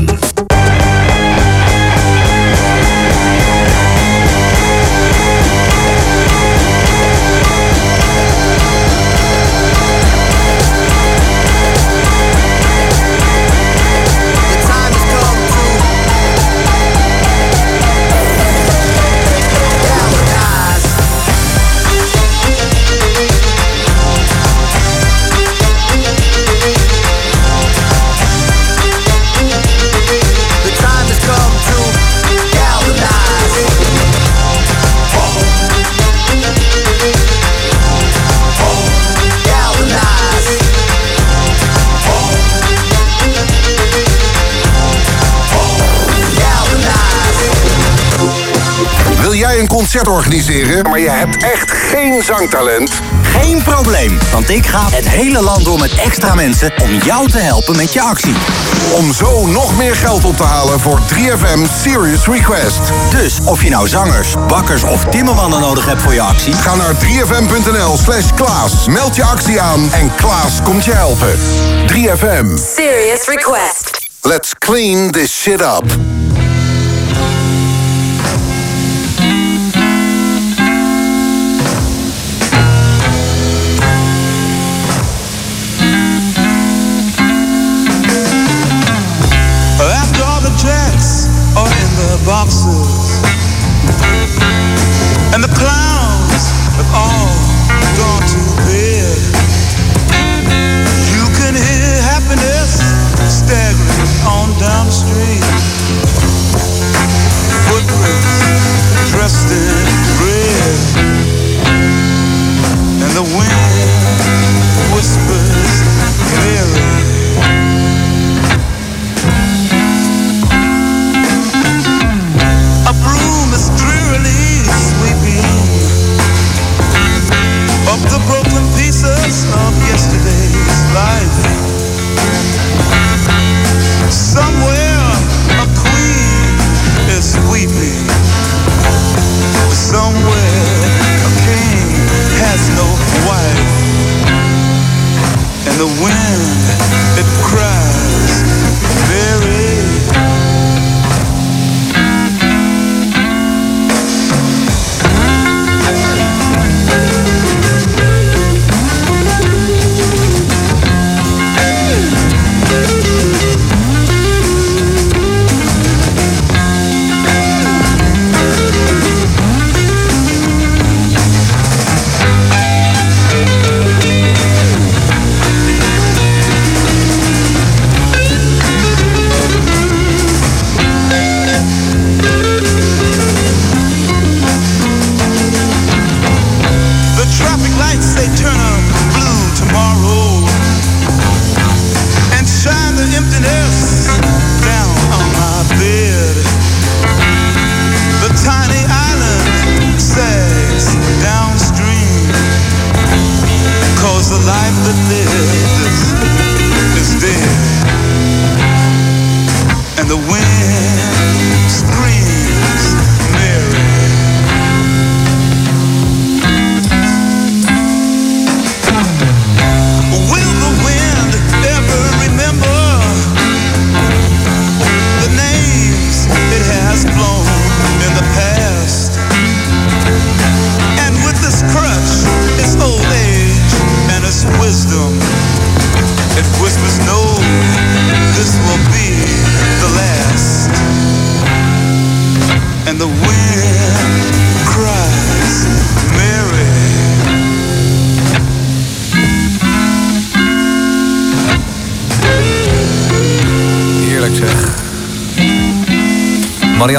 Concert organiseren, maar je hebt echt geen zangtalent? Geen probleem, want ik ga het hele land door met extra mensen om jou te helpen met je actie. Om zo nog meer geld op te halen voor 3FM Serious Request. Dus of je nou zangers, bakkers of timmermannen nodig hebt voor je actie... Ga naar 3fm.nl slash Klaas. Meld je actie aan en Klaas komt je helpen. 3FM. Serious request. Let's clean this shit up. In red And the wind whispers clearly A broom is drearily sweeping up the broken pieces of yesterday's life. Somewhere the wind, it cries very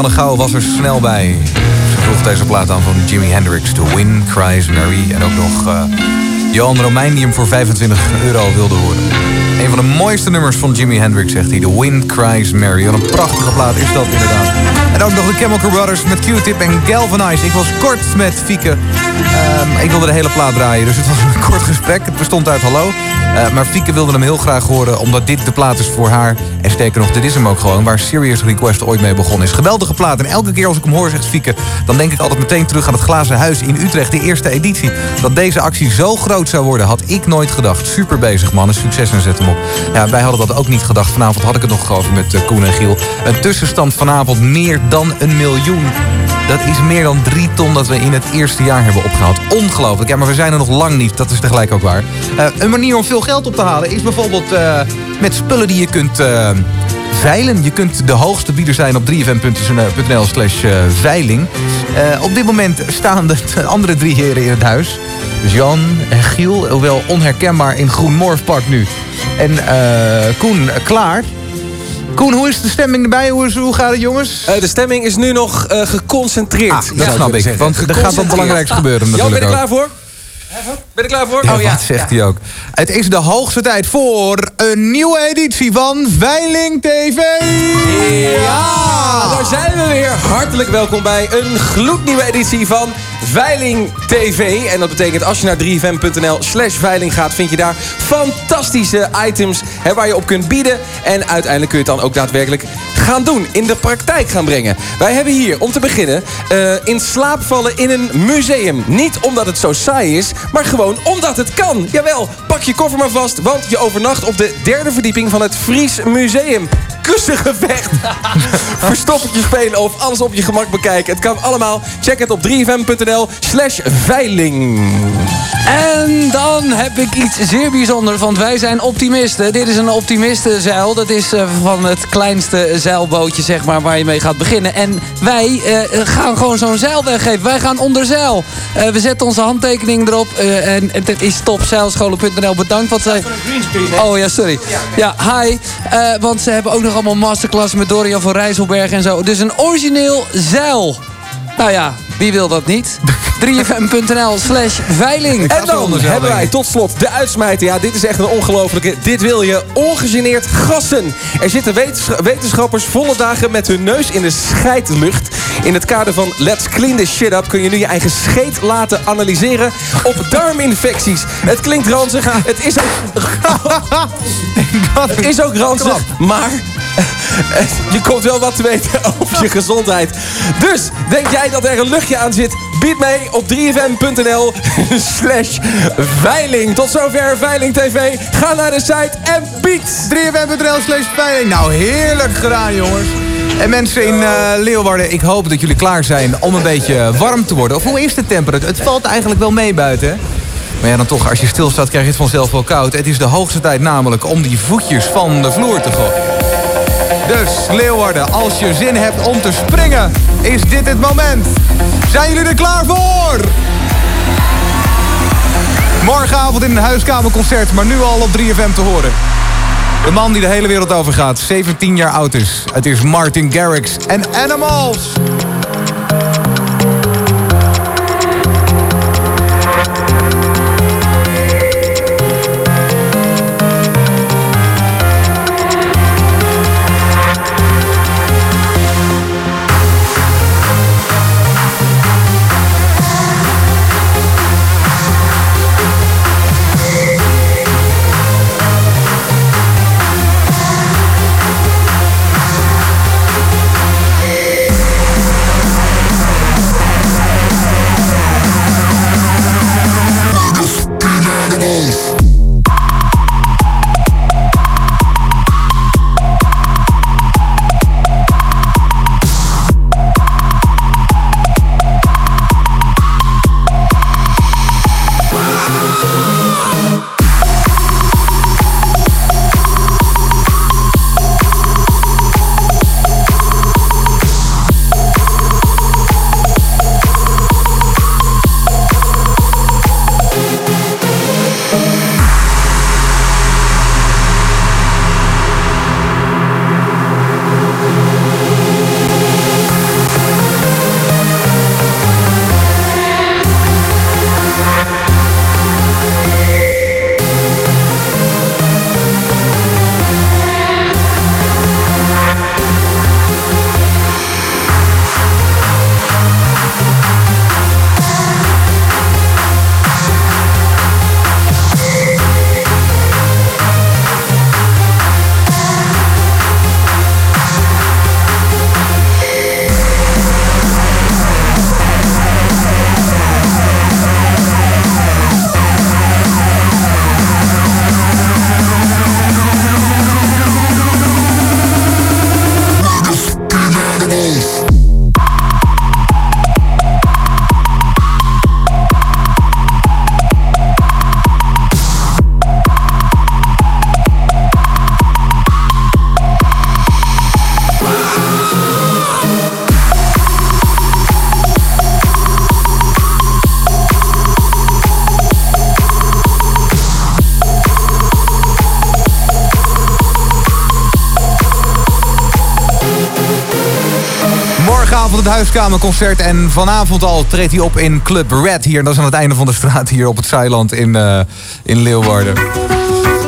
Marianne Gouw was er snel bij. Ze vroeg deze plaat aan van Jimi Hendrix. The Wind Cries Mary. En ook nog eh, Johan Romein die hem voor 25 euro wilde horen. Een van de mooiste nummers van Jimi Hendrix, zegt hij. The Wind Cries Mary. Wat een prachtige plaat is dat inderdaad. En ook nog de Chemical Brothers met Q-Tip en Galvanize. Ik was kort met Fieke. Ehm, ik wilde de hele plaat draaien, dus het was een kort gesprek. Het bestond uit hallo. Eh, maar Fieke wilde hem heel graag horen, omdat dit de plaat is voor haar. En sterker nog, dit is hem ook gewoon, waar Serious Request ooit mee begonnen is. Geweldige plaat. En elke keer als ik hem hoor, zegt Fieke... dan denk ik altijd meteen terug aan het Glazen Huis in Utrecht, de eerste editie. Dat deze actie zo groot zou worden, had ik nooit gedacht. Super bezig, man. Een succes en zet hem op. Ja, wij hadden dat ook niet gedacht. Vanavond had ik het nog over met eh, Koen en Giel. Een tussenstand vanavond meer dan een miljoen. Dat is meer dan drie ton dat we in het eerste jaar hebben opgehaald. Ongelooflijk. Ja, maar we zijn er nog lang niet. Dat is tegelijk ook waar. Eh, een manier om veel geld op te halen is bijvoorbeeld eh, met spullen die je kunt eh, veilen. Je kunt de hoogste bieder zijn op 3fm.nl slash veiling. Op dit moment staan de andere drie heren in het huis. Jan en Giel, hoewel onherkenbaar in Groen Morfpark nu. En Koen klaar. Koen, hoe is de stemming erbij? Hoe, is, hoe gaat het, jongens? Eh, de stemming is nu nog eh, geconcentreerd. Ah, dat snap ik. Want er gaat wat belangrijks gebeuren ben je er klaar voor? Ben je er klaar voor? Ja, oh ja. dat zegt hij ook. Het is de hoogste tijd voor een nieuwe editie van Veiling TV. Ja, daar zijn we weer. Hartelijk welkom bij een gloednieuwe editie van Veiling TV. En dat betekent als je naar 3fm.nl slash veiling gaat... vind je daar fantastische items hè, waar je op kunt bieden. En uiteindelijk kun je het dan ook daadwerkelijk gaan doen. In de praktijk gaan brengen. Wij hebben hier, om te beginnen, eh, in slaap vallen in een museum. Niet omdat het zo saai is, maar gewoon omdat het kan. Jawel, pak je koffer maar vast, want je overnacht op de derde verdieping van het Fries Museum. Kussengevecht, verstoppertje spelen of alles op je gemak bekijken. Het kan allemaal. Check het op 3fm.nl slash veiling. En dan heb ik iets zeer bijzonders, want wij zijn optimisten. Dit is een optimistenzeil. Dat is eh, van het kleinste zeilbootje, zeg maar, waar je mee gaat beginnen. En wij eh, gaan gewoon zo'n zeil weggeven. Wij gaan onder zeil. Eh, we zetten onze handtekening erop. eh, en het is topzeilscholen.nl. Bedankt wat zij... Oh ja, sorry. Ja, hi. Eh, want ze hebben ook nog allemaal masterclass met Dorian van Rijsselberg en zo. Dus een origineel zeil. Nou ja, wie wil dat niet? 3fm.nl slash veiling. En dan hebben wij tot slot de uitsmijter. Ja, dit is echt een ongelofelijke. Dit wil je ongegeneerd gassen. Er zitten wetens- wetenschappers volle dagen met hun neus in de scheidlucht. In het kader van Let's Clean This Shit Up... kun je nu je eigen scheet laten analyseren op darminfecties. Het klinkt ranzig. Het is ook... het is ook ranzig, maar... Je komt wel wat te weten over je gezondheid. Dus, denk jij dat er een luchtje aan zit? Bied mee op 3fm.nl slash veiling. Tot zover Veiling TV. Ga naar de site en bied. 3fm.nl slash veiling. Nou, heerlijk gedaan, jongens. En mensen in eh, Leeuwarden, ik hoop dat jullie klaar zijn om een beetje warm te worden. Of hoe is de temperatuur? Het valt eigenlijk wel mee buiten. Maar ja, dan toch, als je stilstaat krijg je het vanzelf wel koud. Het is de hoogste tijd namelijk om die voetjes van de vloer te gooien. Dus Leeuwarden, als je zin hebt om te springen, is dit het moment. Zijn jullie er klaar voor? Morgenavond in een huiskamerconcert, maar nu al op 3FM te horen. De man die de hele wereld overgaat, 17 jaar oud is. Het is Martin Garrix en Animals. Het huiskamerconcert en vanavond al treedt hij op in Club Red hier. En dat is aan het einde van de straat hier op het Zeiland in, eh, in Leeuwarden.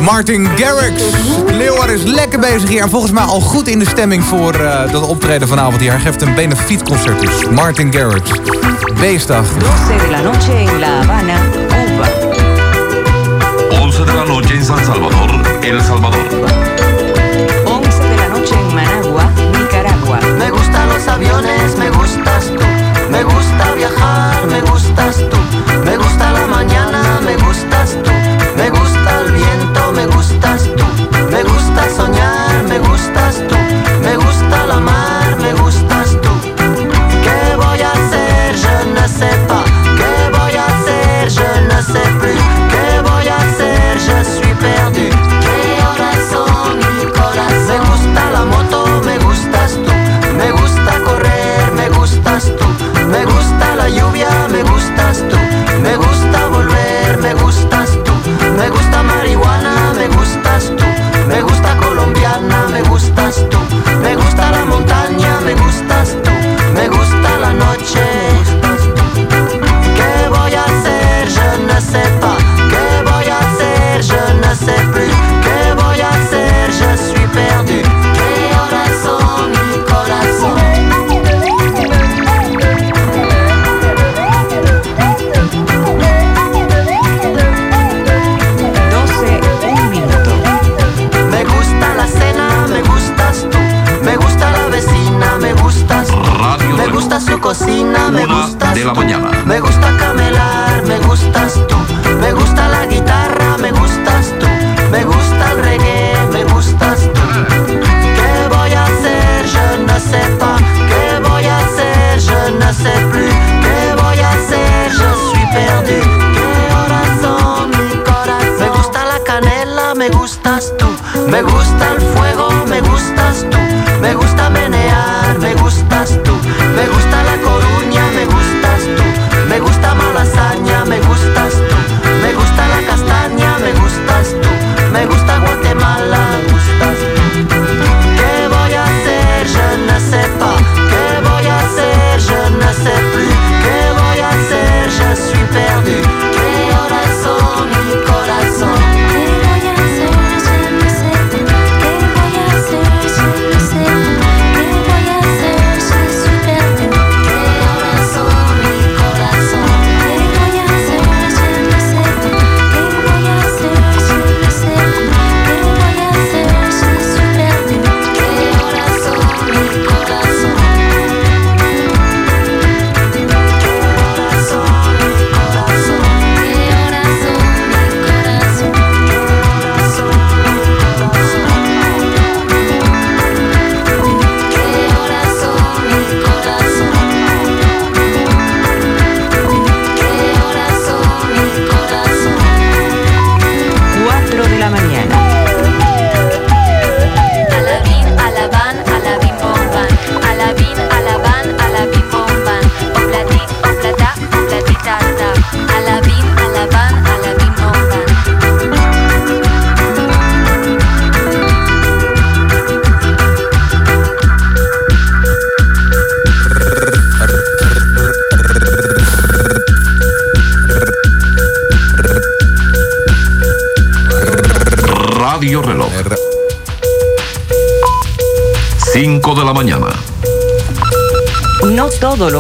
Martin Garrix. Leeuwarden is lekker bezig hier. En volgens mij al goed in de stemming voor eh, dat optreden vanavond hier. Hij geeft een benefietconcert dus. Martin Garrix. Beestdag. 12 de la noche en La Habana, Cuba. 11 de la noche en San Salvador, El Salvador. 11 de la noche en Managua, Nicaragua. Me gustan los aviones,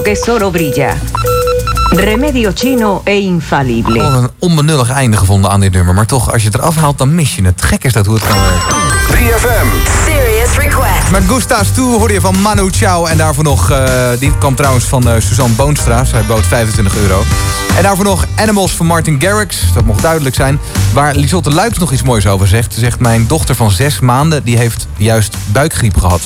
todo lo que es oro brilla. Remedio chino e infalible. Gewoon een onbenullig einde gevonden aan dit nummer. Maar toch, als je het eraf haalt, dan mis je het. Gek is dat hoe het kan werken. 3FM. Serious request. Met Gusta's Toe hoorde je van Manu Chao. En daarvoor nog, eh, die kwam trouwens van eh, Suzanne Boonstra. Zij bood 25 euro. En daarvoor nog Animals van Martin Garrix. Dat mocht duidelijk zijn. Waar Lisotte Luiks nog iets moois over zegt. Ze zegt, mijn dochter van zes maanden, die heeft juist buikgriep gehad.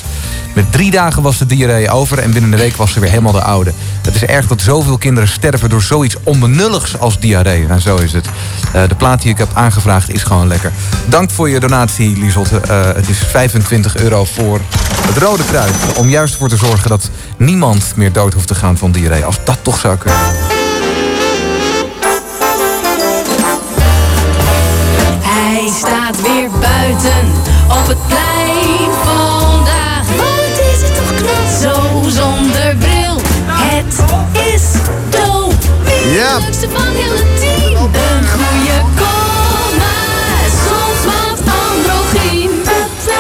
Met drie dagen was de diarree over en binnen een week was ze weer helemaal de oude. Het is erg dat zoveel kinderen sterven door zoiets onbenulligs als diarree. En zo is het. Eh, de plaat die ik heb aangevraagd is gewoon lekker. Dank voor je donatie, Lisotte. Eh, het is 25 euro voor het Rode Kruis. Om juist ervoor te zorgen dat niemand meer dood hoeft te gaan van diarree. Als dat toch zou kunnen. het plein vandaag. Wat is het toch knap? Zo zonder bril. Het is doof. Ja. Het leukste van heel het team. Een goede komma. Soms wat androgyn.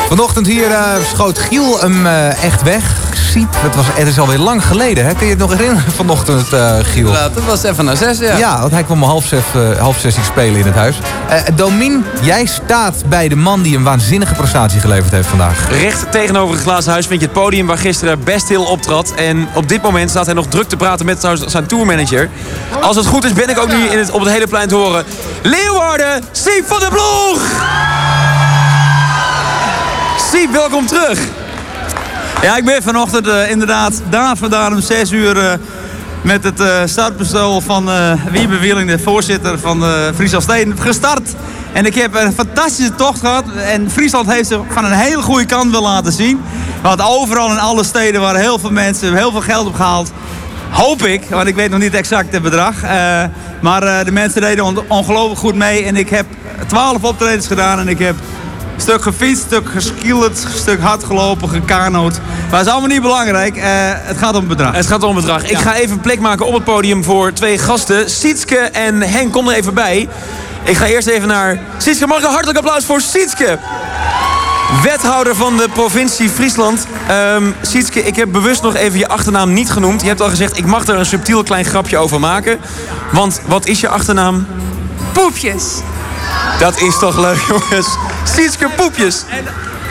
Vanochtend hier eh, schoot Giel hem eh, echt weg. Siep, het, was, het is alweer lang geleden. Hè? Kun je het nog herinneren vanochtend, eh, Giel? Inderdaad, dat was even na zes, ja. Ja, want hij kwam om half zes, eh, half zes spelen in het huis. Eh Domien, jij staat bij de man die een waanzinnige prestatie geleverd heeft vandaag. Recht tegenover het glazen huis vind je het podium waar gisteren Best Hill optrad. En op dit moment staat hij nog druk te praten met zijn tourmanager. Als het goed is ben ik ook nu in het, op het hele plein te horen. Leeuwarden, Siep van der Ploeg! Siep, welkom terug. Ja, ik ben vanochtend eh, inderdaad daar vandaan om 6 uur eh, met het startpistool van eh Wiebe Wieling, de voorzitter van uh, Friesland Steen, gestart. En ik heb een fantastische tocht gehad. En Friesland heeft zich van een hele goede kant willen laten zien. Want overal in alle steden waren heel veel mensen, heel veel geld opgehaald. Hoop ik, want ik weet nog niet exact het bedrag. Maar de mensen deden on- ongelooflijk goed mee. En ik heb 12 optredens gedaan en ik heb stuk gefietst, een stuk geskielerd, een stuk hard gelopen, gekanoot. Maar dat is allemaal niet belangrijk. Eh, het gaat om het bedrag. Het gaat om het bedrag. Ik Ja. ga even plek maken op het podium voor twee gasten. Sietske en Henk, kom er even bij. Ik ga eerst even naar Sietske. Mag ik een hartelijk applaus voor Sietske? Wethouder van de provincie Friesland. Ehm Sietske, ik heb bewust nog even je achternaam niet genoemd. Je hebt al gezegd, ik mag er een subtiel klein grapje over maken. Want wat is je achternaam? Poepjes. Dat is toch leuk, jongens. Sietske Poepjes.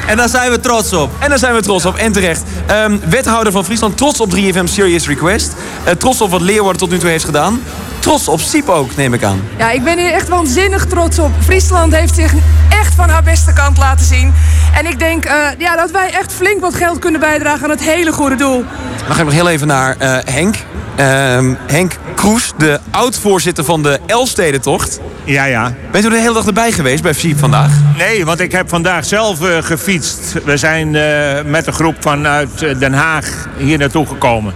En daar zijn we trots op. En daar zijn we trots op, en terecht. Ehm, wethouder van Friesland, trots op 3FM Serious Request. Eh, trots op wat Leeuwarden tot nu toe heeft gedaan. Trots op Siep ook, neem ik aan. Ja, ik ben hier echt waanzinnig trots op. Friesland heeft zich echt van haar beste kant laten zien. En ik denk eh, ja, dat wij echt flink wat geld kunnen bijdragen aan het hele goede doel. Dan ga ik nog heel even naar eh, Henk. Ehm, Henk Kroes, de oud-voorzitter van de Elfstedentocht. Ja, ja. Bent u de hele dag erbij geweest bij Siep vandaag? Nee, want ik heb vandaag zelf eh, gefietst. We zijn eh, met een groep vanuit Den Haag hier naartoe gekomen.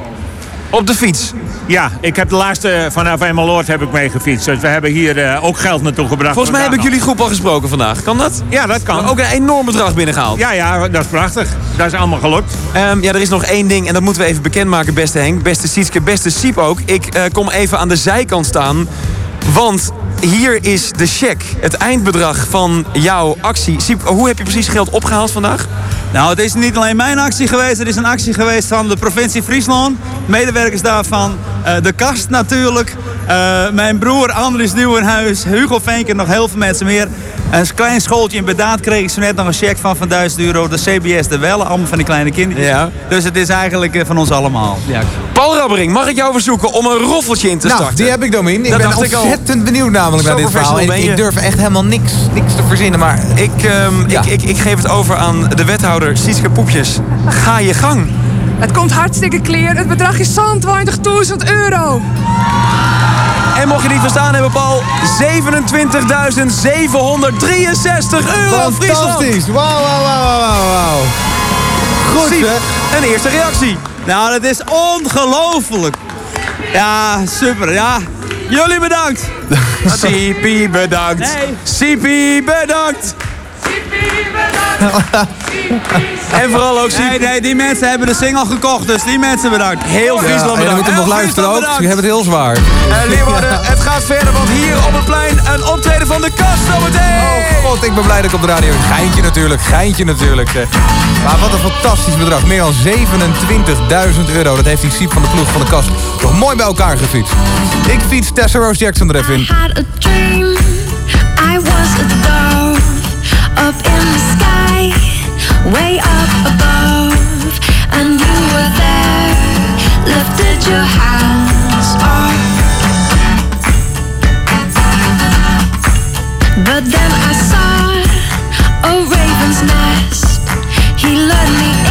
Op de fiets? Ja, ik heb de laatste vanaf Emmeloord heb ik mee gefietst. Dus we hebben hier eh, ook geld naartoe gebracht. Volgens mij heb ik jullie groep al gesproken vandaag. Kan dat? Ja, dat kan. Ook een enorm bedrag binnengehaald. Ja, ja, dat is prachtig. Dat is allemaal gelukt. Ehm, ja, er is nog één ding en dat moeten we even bekendmaken, beste Henk. Beste Sietske, beste Siep ook. Ik eh, kom even aan de zijkant staan. Want hier is de cheque, het eindbedrag van jouw actie. Siep, hoe heb je precies geld opgehaald vandaag? Nou, het is niet alleen mijn actie geweest. Het is een actie geweest van de provincie Friesland. Medewerkers daarvan. eh, de kast natuurlijk. eh, mijn broer Andries Nieuwenhuis. Hugo Venker. Nog heel veel mensen meer. Een klein schooltje in Bedaad kreeg ik zo net nog een cheque van van 1000 euro. De CBS de Welle. Allemaal van die kleine kinderen. Ja. Dus het is eigenlijk eh, van ons allemaal. Ja. Paul Rabbering, mag ik jou verzoeken om een roffeltje in te Nou, starten? die heb ik, Domien. Ik Dat ben dacht ik al. ontzettend benieuwd namelijk naar dit verhaal. En ik, durf echt helemaal niks, niks te verzinnen, maar... Ik, ehm, ik, ik, ik geef het over aan de wethouder Sietske Poepjes. Ga je gang. Het komt hartstikke clear. Het bedrag is 120.000 euro. En mocht je niet verstaan hebben, Paul, 27.763 euro Friesland. Fantastisch. Wauw, wauw, wauw, wauw, wauw. Goed, Siep, zeg. Een eerste reactie. Nou, dat is ongelooflijk. Ja, super. Ja, jullie bedankt. Siepie bedankt. Nee. Siepie bedankt. En vooral ook Siep. Nee, nee, die mensen hebben de single gekocht, dus die mensen bedankt. Heel Ja, Friesland en je bedankt. moet hem nog luisteren ook. Friesland Je hebt het heel zwaar. Eh, Leeuwarden, het gaat verder, want hier op het plein een optreden van de kast zometeen. Oh god, ik ben blij dat ik op de radio... Geintje natuurlijk, geintje natuurlijk. zeg. Maar wat een fantastisch bedrag. Meer dan 27.000 euro. Dat heeft die Siep van de ploeg van de kast toch mooi bij elkaar gefietst. Ik fiets Tessa Rose Jackson er even in. had a dream. I was a up in the sky, way up above, and you were there. Lifted your hands up, but then I saw a raven's nest. He lured me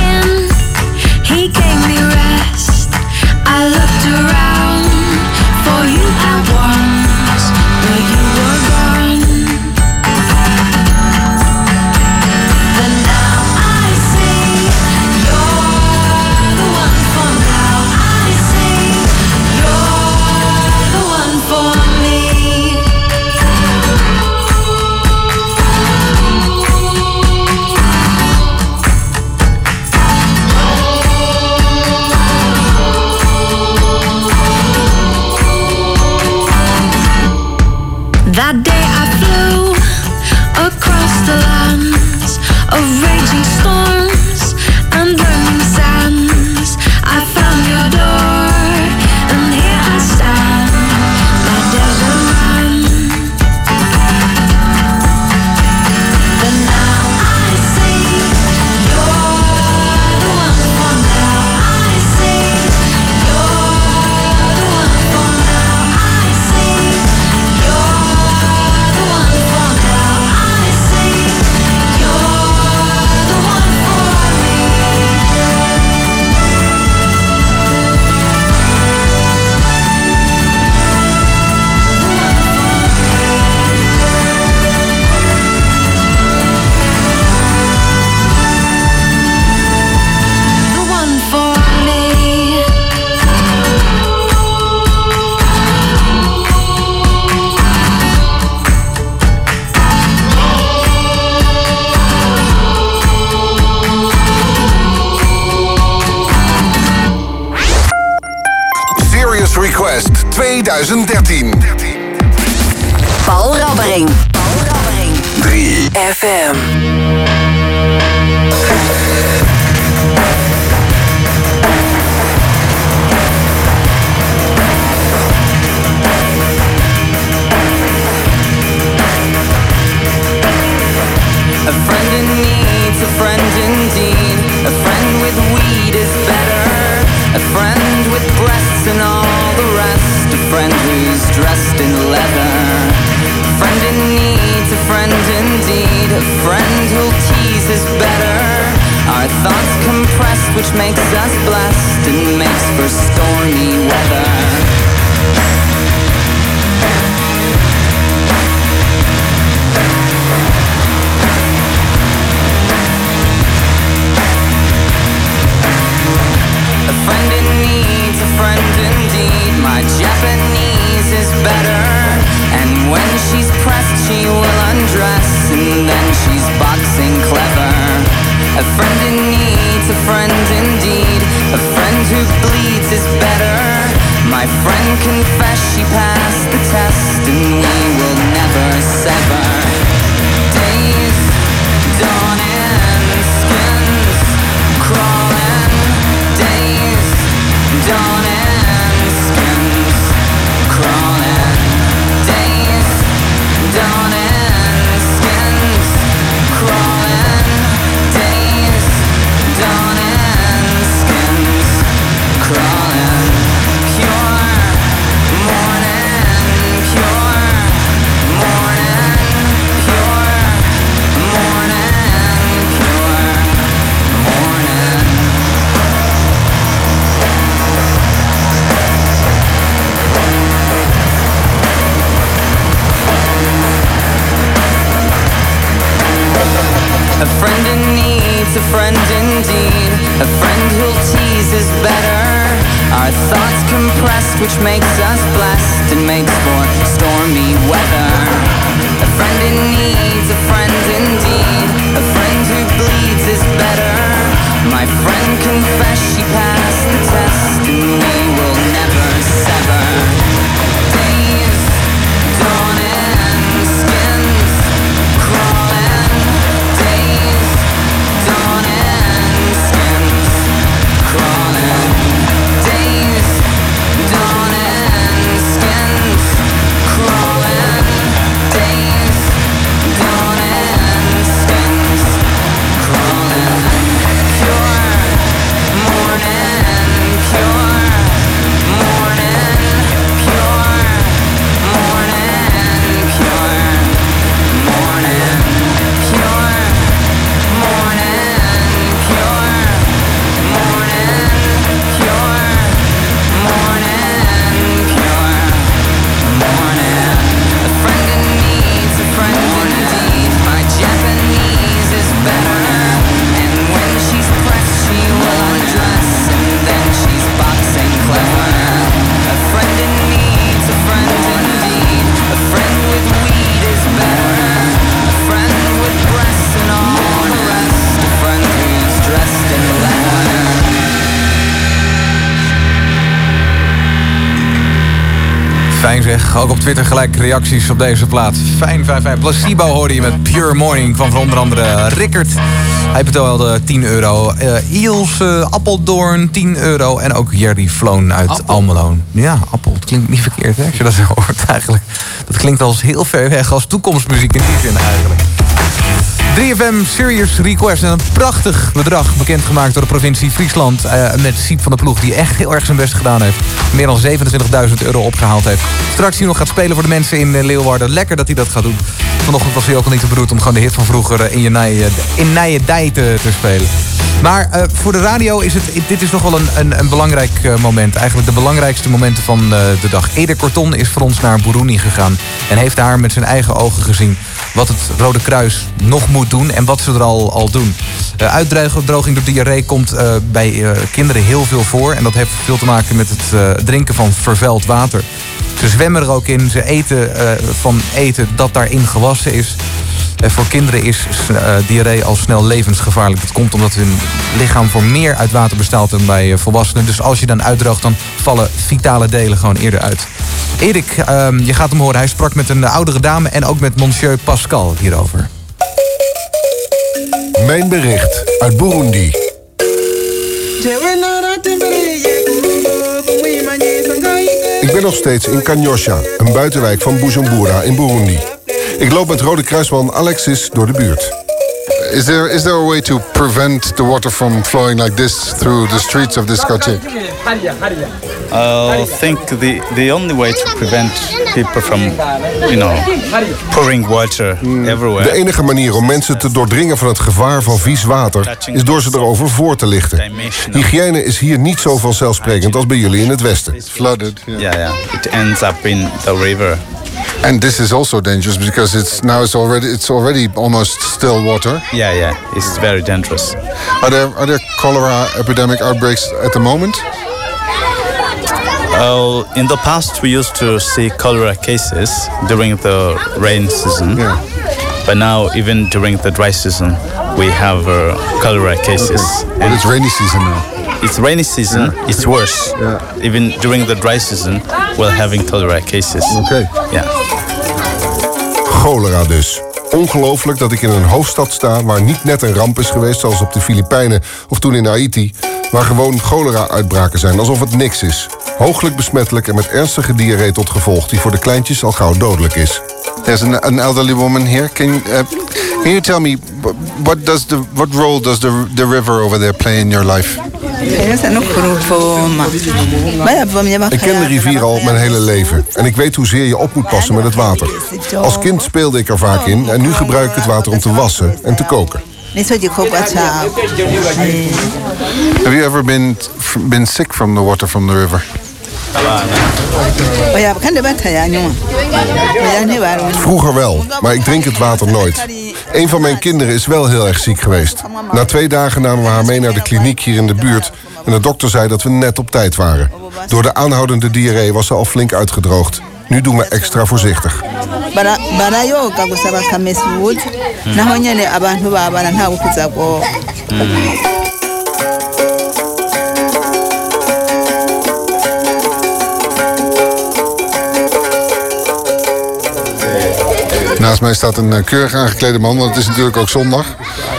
2013. Which makes us blessed and makes for stormy weather. Reacties op deze plaat. Fijn, fijn, fijn. Placebo hoorde je met Pure Morning van onder andere Rickert. Hij betaalde 10 euro. Eh Iels eh, Appeldoorn 10 euro. En ook Jerry Floon uit Almelo. Ja, appel. Het klinkt niet verkeerd hè, als je dat hoort eigenlijk. Dat klinkt als heel ver weg als toekomstmuziek in die zin eigenlijk. 3FM Serious Request. En een prachtig bedrag bekendgemaakt door de provincie Friesland. eh, met Siep van der Ploeg, die echt heel erg zijn best gedaan heeft. Meer dan 27.000 euro opgehaald heeft. Straks hier nog gaat spelen voor de mensen in eh, Leeuwarden. Lekker dat hij dat gaat doen. Vanochtend was hij ook al niet te bedoeld om gewoon de hit van vroeger eh, in je nije, in Nijedij te, te spelen. Maar voor de radio is het, dit is nog wel een, een, een belangrijk moment. Eigenlijk de belangrijkste momenten van de dag. Eder Korton is voor ons naar Burundi gegaan. En heeft daar met zijn eigen ogen gezien wat het Rode Kruis nog moet doen en wat ze er al, al doen. Uh, uitdroging door diarree komt eh, bij eh, kinderen heel veel voor. En dat heeft veel te maken met het eh, drinken van vervuild water. Ze zwemmen er ook in, ze eten eh, van eten dat daarin gewassen is. Voor kinderen is eh, diarree al snel levensgevaarlijk. Dat komt omdat hun lichaam voor meer uit water bestaat dan bij eh, volwassenen. Dus als je dan uitdroogt, dan vallen vitale delen gewoon eerder uit. Erik, ehm, je gaat hem horen. Hij sprak met een oudere dame en ook met monsieur Pascal hierover. Mijn bericht uit Burundi. Ik ben nog steeds in Kanyosha, een buitenwijk van Bujumbura in Burundi. Ik loop met Rode Kruisman Alexis door de buurt. Is there is there a way to prevent the water from flowing like this through the streets of this quartier? I think the the only way to prevent people from, you know, pouring water everywhere. De enige manier om mensen te doordringen van het gevaar van vies water is door ze erover voor te lichten. Hygiëne is hier niet zo vanzelfsprekend als bij jullie in het westen. Flooded. Yeah, yeah. It ends up in the river. And this is also dangerous because it's now it's already it's already almost still water. Yeah, yeah. It's very dangerous. Are there are there cholera epidemic outbreaks at the moment? Uh, in the past, we used to see cholera cases during the rain season. But now, even during the dry season, we have uh, cholera cases. But it's rainy season now. It's rainy season. It's worse. Even during the dry season, we're having cholera cases. Okay. Yeah. Cholera dus. Ongelooflijk dat ik in een hoofdstad sta waar niet net een ramp is geweest zoals op de Filipijnen of toen in Haiti, waar gewoon cholera-uitbraken zijn alsof het niks is. Hooglijk besmettelijk en met ernstige diarree tot gevolg die voor de kleintjes al gauw dodelijk is. There's an, an elderly woman here. Can uh, can you tell me wh- what does the what role does the the river over there play in your life? Ik ken de rivier al mijn hele leven en ik weet hoezeer je op moet passen met het water. Als kind speelde ik er vaak in en nu gebruik ik het water om te wassen en te koken. Have you ever been been sick from the water from the river? Vroeger wel, maar ik drink het water nooit. Een van mijn kinderen is wel heel erg ziek geweest. Na twee dagen namen we haar mee naar de kliniek hier in de buurt... en de dokter zei dat we net op tijd waren. Door de aanhoudende diarree was ze al flink uitgedroogd. Nu doen we extra voorzichtig. Naast mij staat een eh, keurig aangeklede man, want het is natuurlijk ook zondag.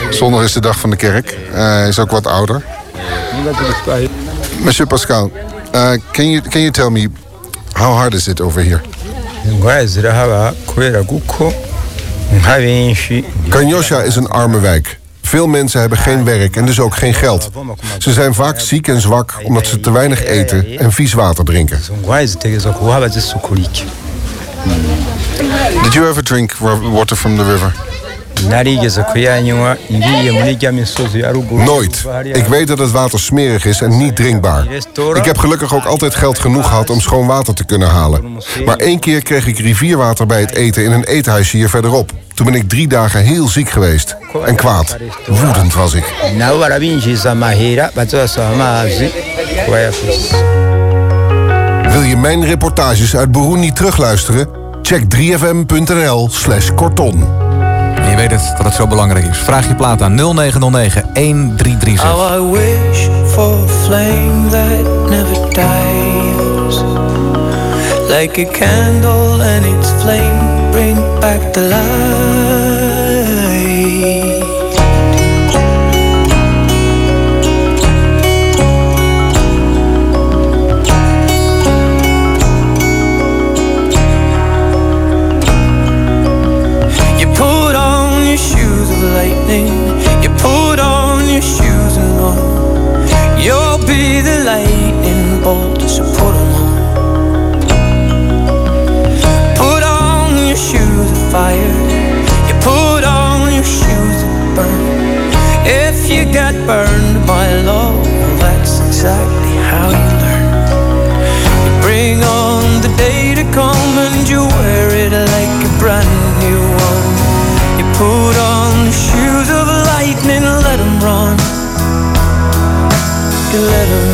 Zondag is de dag van de kerk. Eh, Hij is ook wat ouder. Monsieur Pascal, uh, can, you, can you tell me how hard is it over here? Kanyosha is een arme wijk. Veel mensen hebben geen werk en dus ook geen geld. Ze zijn vaak ziek en zwak omdat ze te weinig eten en vies water drinken. Did you ever drink wa- water from the river? Nooit. Ik weet dat het water smerig is en niet drinkbaar. Ik heb gelukkig ook altijd geld genoeg gehad om schoon water te kunnen halen. Maar één keer kreeg ik rivierwater bij het eten in een eethuisje hier verderop. Toen ben ik drie dagen heel ziek geweest. En kwaad. Woedend was ik. Wil je mijn reportages uit Burundi terugluisteren? Check 3fm.nl slash korton. En je weet het, dat het zo belangrijk is. Vraag je plaat aan 0909 1336. How I wish for a flame that never dies. Like a candle and its flame bring back the light. morning. You put on your shoes and run. You'll be the lightning bolt, so put them on. Put on your shoes of fire. You put on your shoes and burn. If you get burned my love, that's exactly. run. You let them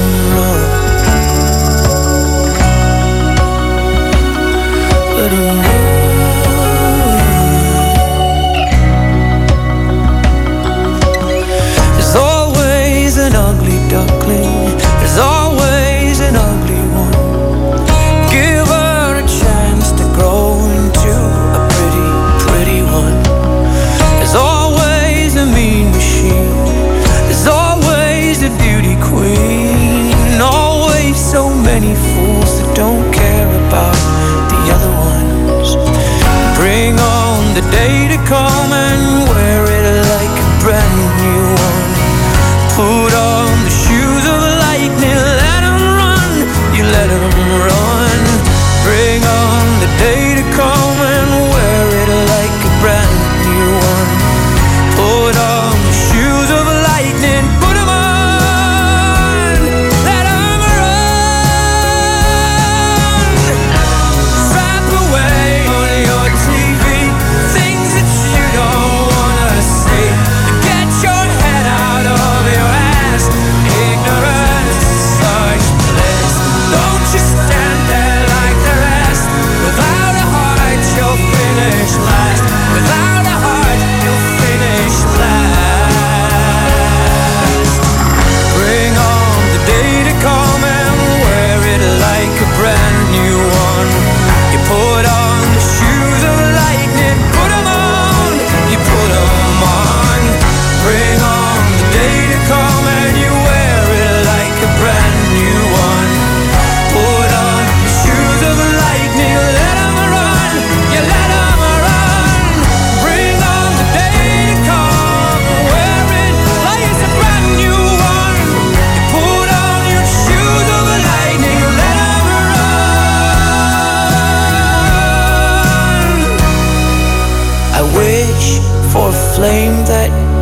the day to come.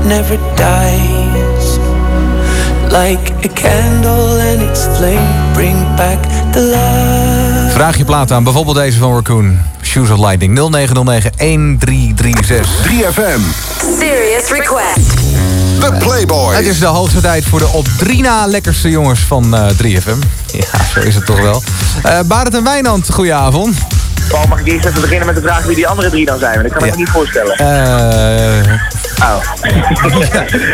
Never dies. Like a candle and its flame bring back the light. Vraag je plaat aan, bijvoorbeeld deze van Raccoon. Shoes of Lightning 0909-1336. 3FM. Serious request. The Playboys. Het is de hoogste tijd voor de op drie na lekkerste jongens van eh 3FM. Ja, zo is het toch wel. Eh Barend en Wijnand, goedenavond. Paul, mag ik eerst even beginnen met de vraag wie die andere drie dan zijn? Want ik kan me Ja. niet voorstellen. Eh Oh.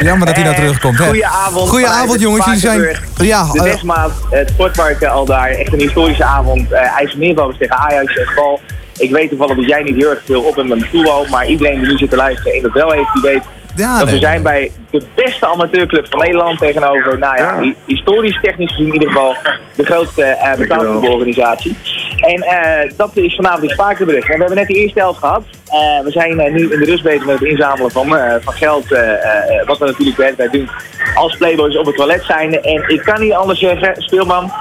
jammer dat hij nou Eh, terugkomt. hè. Goedenavond. Goedenavond vanuit jongens, jullie zijn... Ja, de eh, Westmaat, het sportpark eh, al daar. Echt een historische avond. Uh, IJsselmeervogels tegen Ajax en bal. Ik weet toevallig dat jij niet heel erg veel op bent met mijn voetbal. Maar iedereen die nu zit te luisteren en dat wel heeft, die weet Ja, dat we zijn bij de beste amateurclub van Nederland tegenover, nou ja, hi- historisch technisch gezien in ieder geval de grootste uh, betaalvoetbalorganisatie. En eh, dat is vanavond in Spakenburg. En we hebben net de eerste helft gehad. Eh, we zijn eh, nu in de rust bezig met het inzamelen van, van geld, wat we natuurlijk tijd doen als Playboys op het toilet zijn. En ik kan niet anders zeggen, speelman,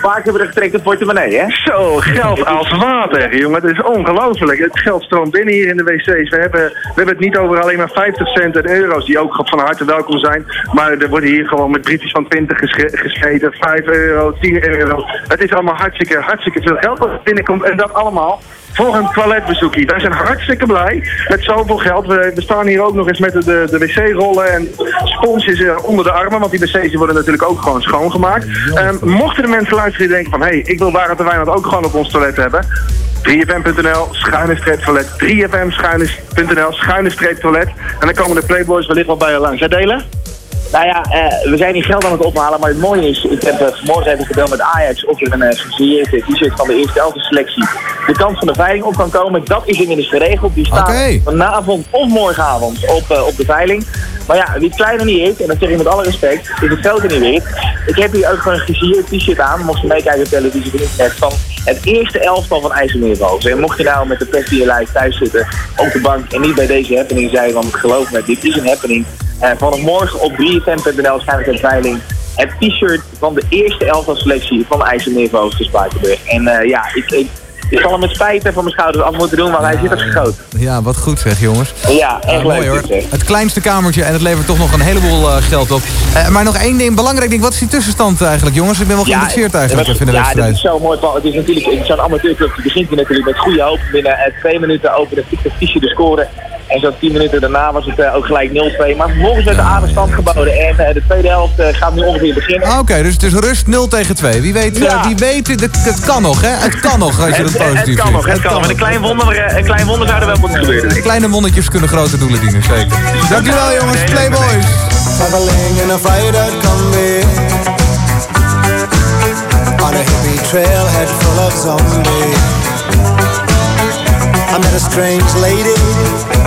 Spakenburg trekt de portemonnee, hè? Zo, geld als water, jongen. Het is ongelooflijk. Het geld stroomt binnen hier in de wc's. We hebben, we hebben het niet over alleen maar 50 cent en euro's, die ook van harte welkom zijn. Maar er worden hier gewoon met briefjes van 20 gesche- gescheten, 5 euro, 10 euro. Het is allemaal hartstikke, hartstikke veel geld wat binnenkomt. En dat allemaal voor een toiletbezoekje. Wij zijn hartstikke blij met zoveel geld. We, staan hier ook nog eens met de, de, wc-rollen en sponsjes eh, onder de armen. Want die wc's worden natuurlijk ook gewoon schoongemaakt. Ehm, mochten de mensen luisteren die denken van... hé, hey, ik wil Barend de Wijnand ook gewoon op ons toilet hebben... 3fm.nl, schuine streep toilet. 3fm, schuine.nl, schuine streep toilet. En dan komen de Playboys wellicht wel bij je langs. Hè, Delen? Nou ja, eh, we zijn hier geld aan het ophalen, maar het mooie is, ik heb eh, vanmorgen even gebeld met Ajax of er een uh, gesigneerde t-shirt van de eerste elfde selectie de kans van de veiling op kan komen. Dat is inmiddels geregeld. Die staat vanavond of morgenavond op, eh, op de veiling. Maar ja, wie het kleiner niet heeft, en dat zeg ik met alle respect, is het grote niet weet. Ik heb hier ook gewoon een gesigneerd t-shirt aan, mocht je meekijken op televisie of internet, van het eerste elftal van IJsselmeervogels. En mocht je nou met de pest in je lijf thuis zitten op de bank en niet bij deze happening zijn, want geloof me, dit is een happening. Eh vanaf morgen op 3fm.nl waarschijnlijk een veiling. Het t-shirt van de eerste elftal selectie van IJsselmeervogels te Spakenburg. En eh, ja, ik, ik, ik zal hem met spijt van mijn schouders af moeten doen, want hij zit als gegoten. Ja, wat goed zeg jongens. Ja, echt Eh, mooi leuk. hoor. dit, zeg. Het kleinste kamertje en het levert toch nog een heleboel eh, geld op. Maar nog één ding, belangrijk ding. Wat is die tussenstand eigenlijk jongens? Ik ben wel geïnteresseerd eigenlijk dat- in de ja, dat wedstrijd. is zo mooi. Het is natuurlijk zo'n amateurclub. Die begint natuurlijk met goede hoop. Binnen twee minuten over de fictieve de scoren. En zo'n tien minuten daarna was het eh, ook gelijk 0-2. Maar vervolgens werd de aardig stand geboden. En eh, de tweede helft eh, gaat nu ongeveer beginnen. Ah, Oké, dus het is rust 0 tegen 2. Wie weet, Ja. wie weet het, het kan nog hè? Het kan nog als je het Het- het positief kan nog, het kan nog. Met een klein wonder, een klein wonder zou er wel moeten gebeuren. Kleine monnetjes kunnen grote doelen dienen, zeker. Dankjewel jongens, Playboys. Traveling in a fried-out combi On a hippie trailhead full of zombies I met a strange lady,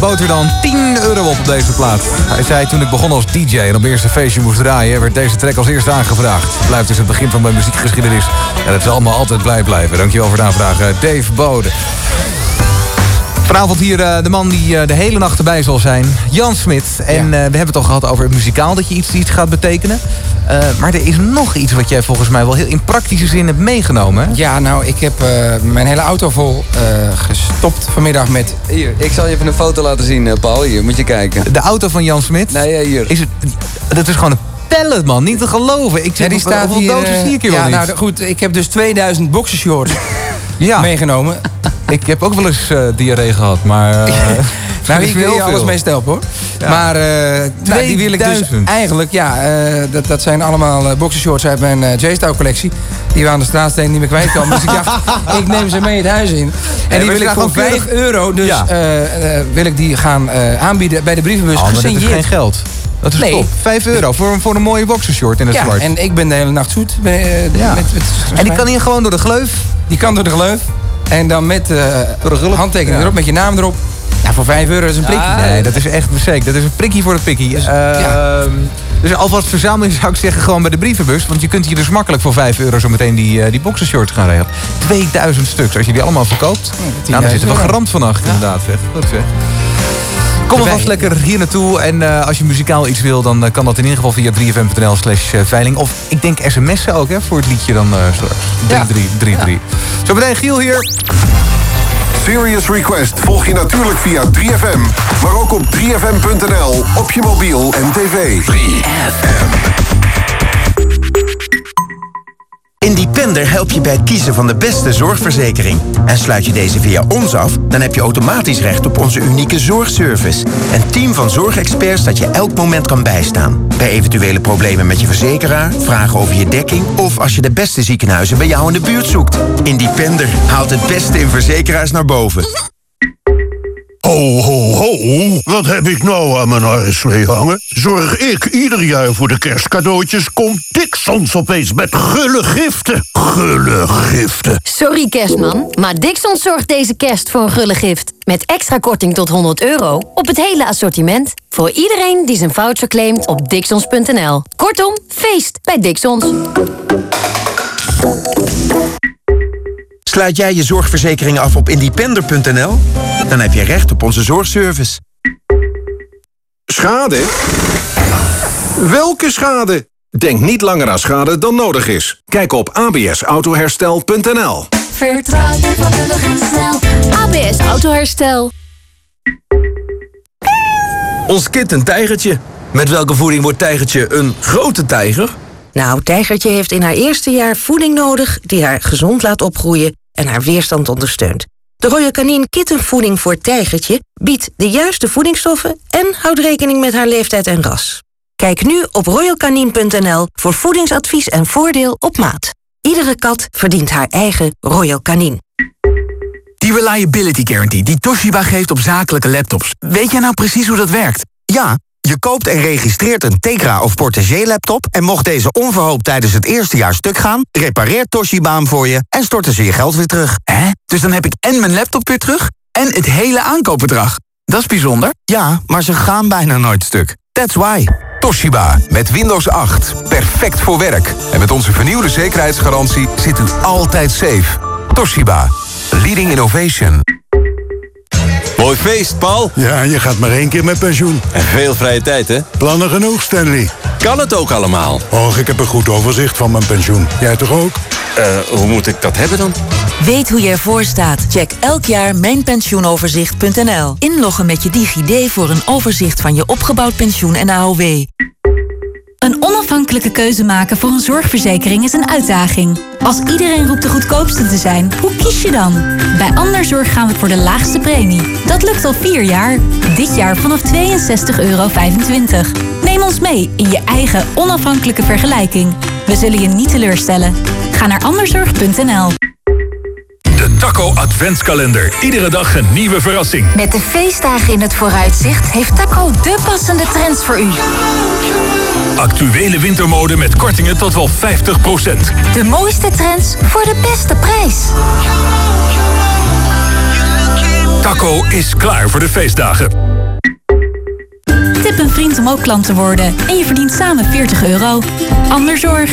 Bode en hij bood er dan 10 euro op op deze plaat. Hij zei toen ik begon als DJ en op mijn eerste feestje moest draaien... werd deze track als eerste aangevraagd. Het blijft dus het begin van mijn muziekgeschiedenis. En het zal allemaal altijd blij blijven. Dankjewel voor de aanvraag, Dave Bode. Vanavond hier eh, de man die eh, de hele nacht erbij zal zijn. Jan Smit. En eh, we hebben het al gehad over het muzikaal dat je iets, iets gaat betekenen. Eh, maar er is nog iets wat jij volgens mij wel heel in praktische zin hebt meegenomen. hè? Ja, nou, ik heb eh, mijn hele auto vol eh, gestopt vanmiddag met... Hier, ik zal je even een foto laten zien, Paul. Hier, moet je kijken. De auto van Jan Smit? Nee, hier. Is het, dat is gewoon een pallet, man. Niet te geloven. Ik Ja, zeg, die staat hoeveel dozen zie ik hier ja, wel niet? nou goed, ik heb dus 2000 boxershorts ja. meegenomen. Ik heb ook wel eens eh, diarree gehad, maar... eh, Nou, is ik wil je alles mee stelpen hoor. Ja. Maar eh, nou, die wil ik dus 2000. eigenlijk, ja, eh, dat, dat zijn allemaal eh, boxershorts uit mijn eh J-Style collectie. Die we aan de straatsteen niet meer kwijt komen. Dus ik dacht, ik neem ze mee het huis in. En die wil ik voor gewoon 5 keurig- euro, dus Ja. wil ik die gaan aanbieden bij de brievenbus. Oh, dat is geen geld. Dat is Nee. top. 5 euro voor, voor een mooie boxershort in het Ja, zwart. en ik ben de hele nacht zoet. eh, Ja. met, met En die kan hier gewoon door de gleuf? Die kan door de gleuf. En dan met handtekening erop, met je naam erop. Ja, voor 5 euro is een prikje. Nee, dat is echt zeker. Dat is een prikkie voor het pikkie. Ehm, Dus alvast verzameling zou ik zeggen gewoon bij de brievenbus. Want je kunt hier dus makkelijk voor 5 euro zo meteen die, eh, die boxershorts gaan regelen. 2000 stuks. Als je die allemaal verkoopt. nou, dan zit er wel euro. geramd van achter inderdaad. Zeg. Goed zeg. Kom alvast lekker hier naartoe. En eh, als je muzikaal iets wil, dan eh, kan dat in ieder geval via 3fm.nl slash veiling. Of ik denk sms'en ook hè, voor het liedje dan eh straks. 3333. Zo meteen Giel hier. Serious Request volg je natuurlijk via 3FM, maar ook op 3FM.nl, op je mobiel en tv. 3FM. Independer helpt je bij het kiezen van de beste zorgverzekering. En sluit je deze via ons af, dan heb je automatisch recht op onze unieke zorgservice. Een team van zorgexperts dat je elk moment kan bijstaan. Bij eventuele problemen met je verzekeraar, vragen over je dekking... of als je de beste ziekenhuizen bij jou in de buurt zoekt. Independer haalt het beste in verzekeraars naar boven. Ho, ho, ho. Wat heb ik nou aan mijn arreslee hangen? Zorg ik ieder jaar voor de kerstcadeautjes... Dixons opeens met gulle giften. Gulle giften. Sorry kerstman, maar Dixon zorgt deze kerst voor een gulle gift. Met extra korting tot 100 euro op het hele assortiment. Voor iedereen die zijn voucher claimt op dixons.nl. Kortom, feest bij Dixons. Sluit jij je zorgverzekering af op independer.nl? Dan heb je recht op onze zorgservice. Schade? Welke schade? Denk niet langer aan schade dan nodig is. Kijk op absautoherstel.nl. Vertrouw je vakkundig en snel. ABS Autoherstel. Ons kind een tijgertje. Met welke voeding wordt tijgertje een grote tijger? Nou, Tijgertje heeft in haar eerste jaar voeding nodig die haar gezond laat opgroeien en haar weerstand ondersteunt. De Royal Canin kittenvoeding voor Tijgertje biedt de juiste voedingsstoffen en houdt rekening met haar leeftijd en ras. Kijk nu op royalcanin.nl voor voedingsadvies en voordeel op maat. Iedere kat verdient haar eigen Royal Canin. Die Reliability Guarantee die Toshiba geeft op zakelijke laptops. Weet jij nou precies hoe dat werkt? Ja, je koopt en registreert een Tegra of Portagee laptop... en mocht deze onverhoopt tijdens het eerste jaar stuk gaan... repareert Toshiba hem voor je en storten ze je geld weer terug. Hè? Dus dan heb ik en mijn laptop weer terug en het hele aankoopbedrag. Dat is bijzonder. Ja, maar ze gaan bijna nooit stuk. That's why. Toshiba met Windows 8. Perfect voor werk. En met onze vernieuwde zekerheidsgarantie zit u altijd safe. Toshiba. Leading innovation. Mooi feest, Paul. Ja, je gaat maar één keer met pensioen. En veel vrije tijd, hè? Plannen genoeg, Stanley. Kan het ook allemaal? Och, ik heb een goed overzicht van mijn pensioen. Jij toch ook? Eh, hoe moet ik dat hebben dan? Weet hoe je ervoor staat? Check elk jaar mijnpensioenoverzicht.nl. Inloggen met je DigiD voor een overzicht van je opgebouwd pensioen en AOW. Een onafhankelijke keuze maken voor een zorgverzekering is een uitdaging. Als iedereen roept de goedkoopste te zijn, hoe kies je dan? Bij Anderzorg gaan we voor de laagste premie. Dat lukt al vier jaar. Dit jaar vanaf 62,25 euro. Neem ons mee in je eigen onafhankelijke vergelijking. We zullen je niet teleurstellen. Ga naar anderzorg.nl. De Taco Adventskalender. Iedere dag een nieuwe verrassing. Met de feestdagen in het vooruitzicht heeft Taco de passende trends voor u. Actuele wintermode met kortingen tot wel 50%. De mooiste trends voor de beste prijs. Taco is klaar voor de feestdagen. Tip een vriend om ook klant te worden en je verdient samen 40 euro. Anderzorg.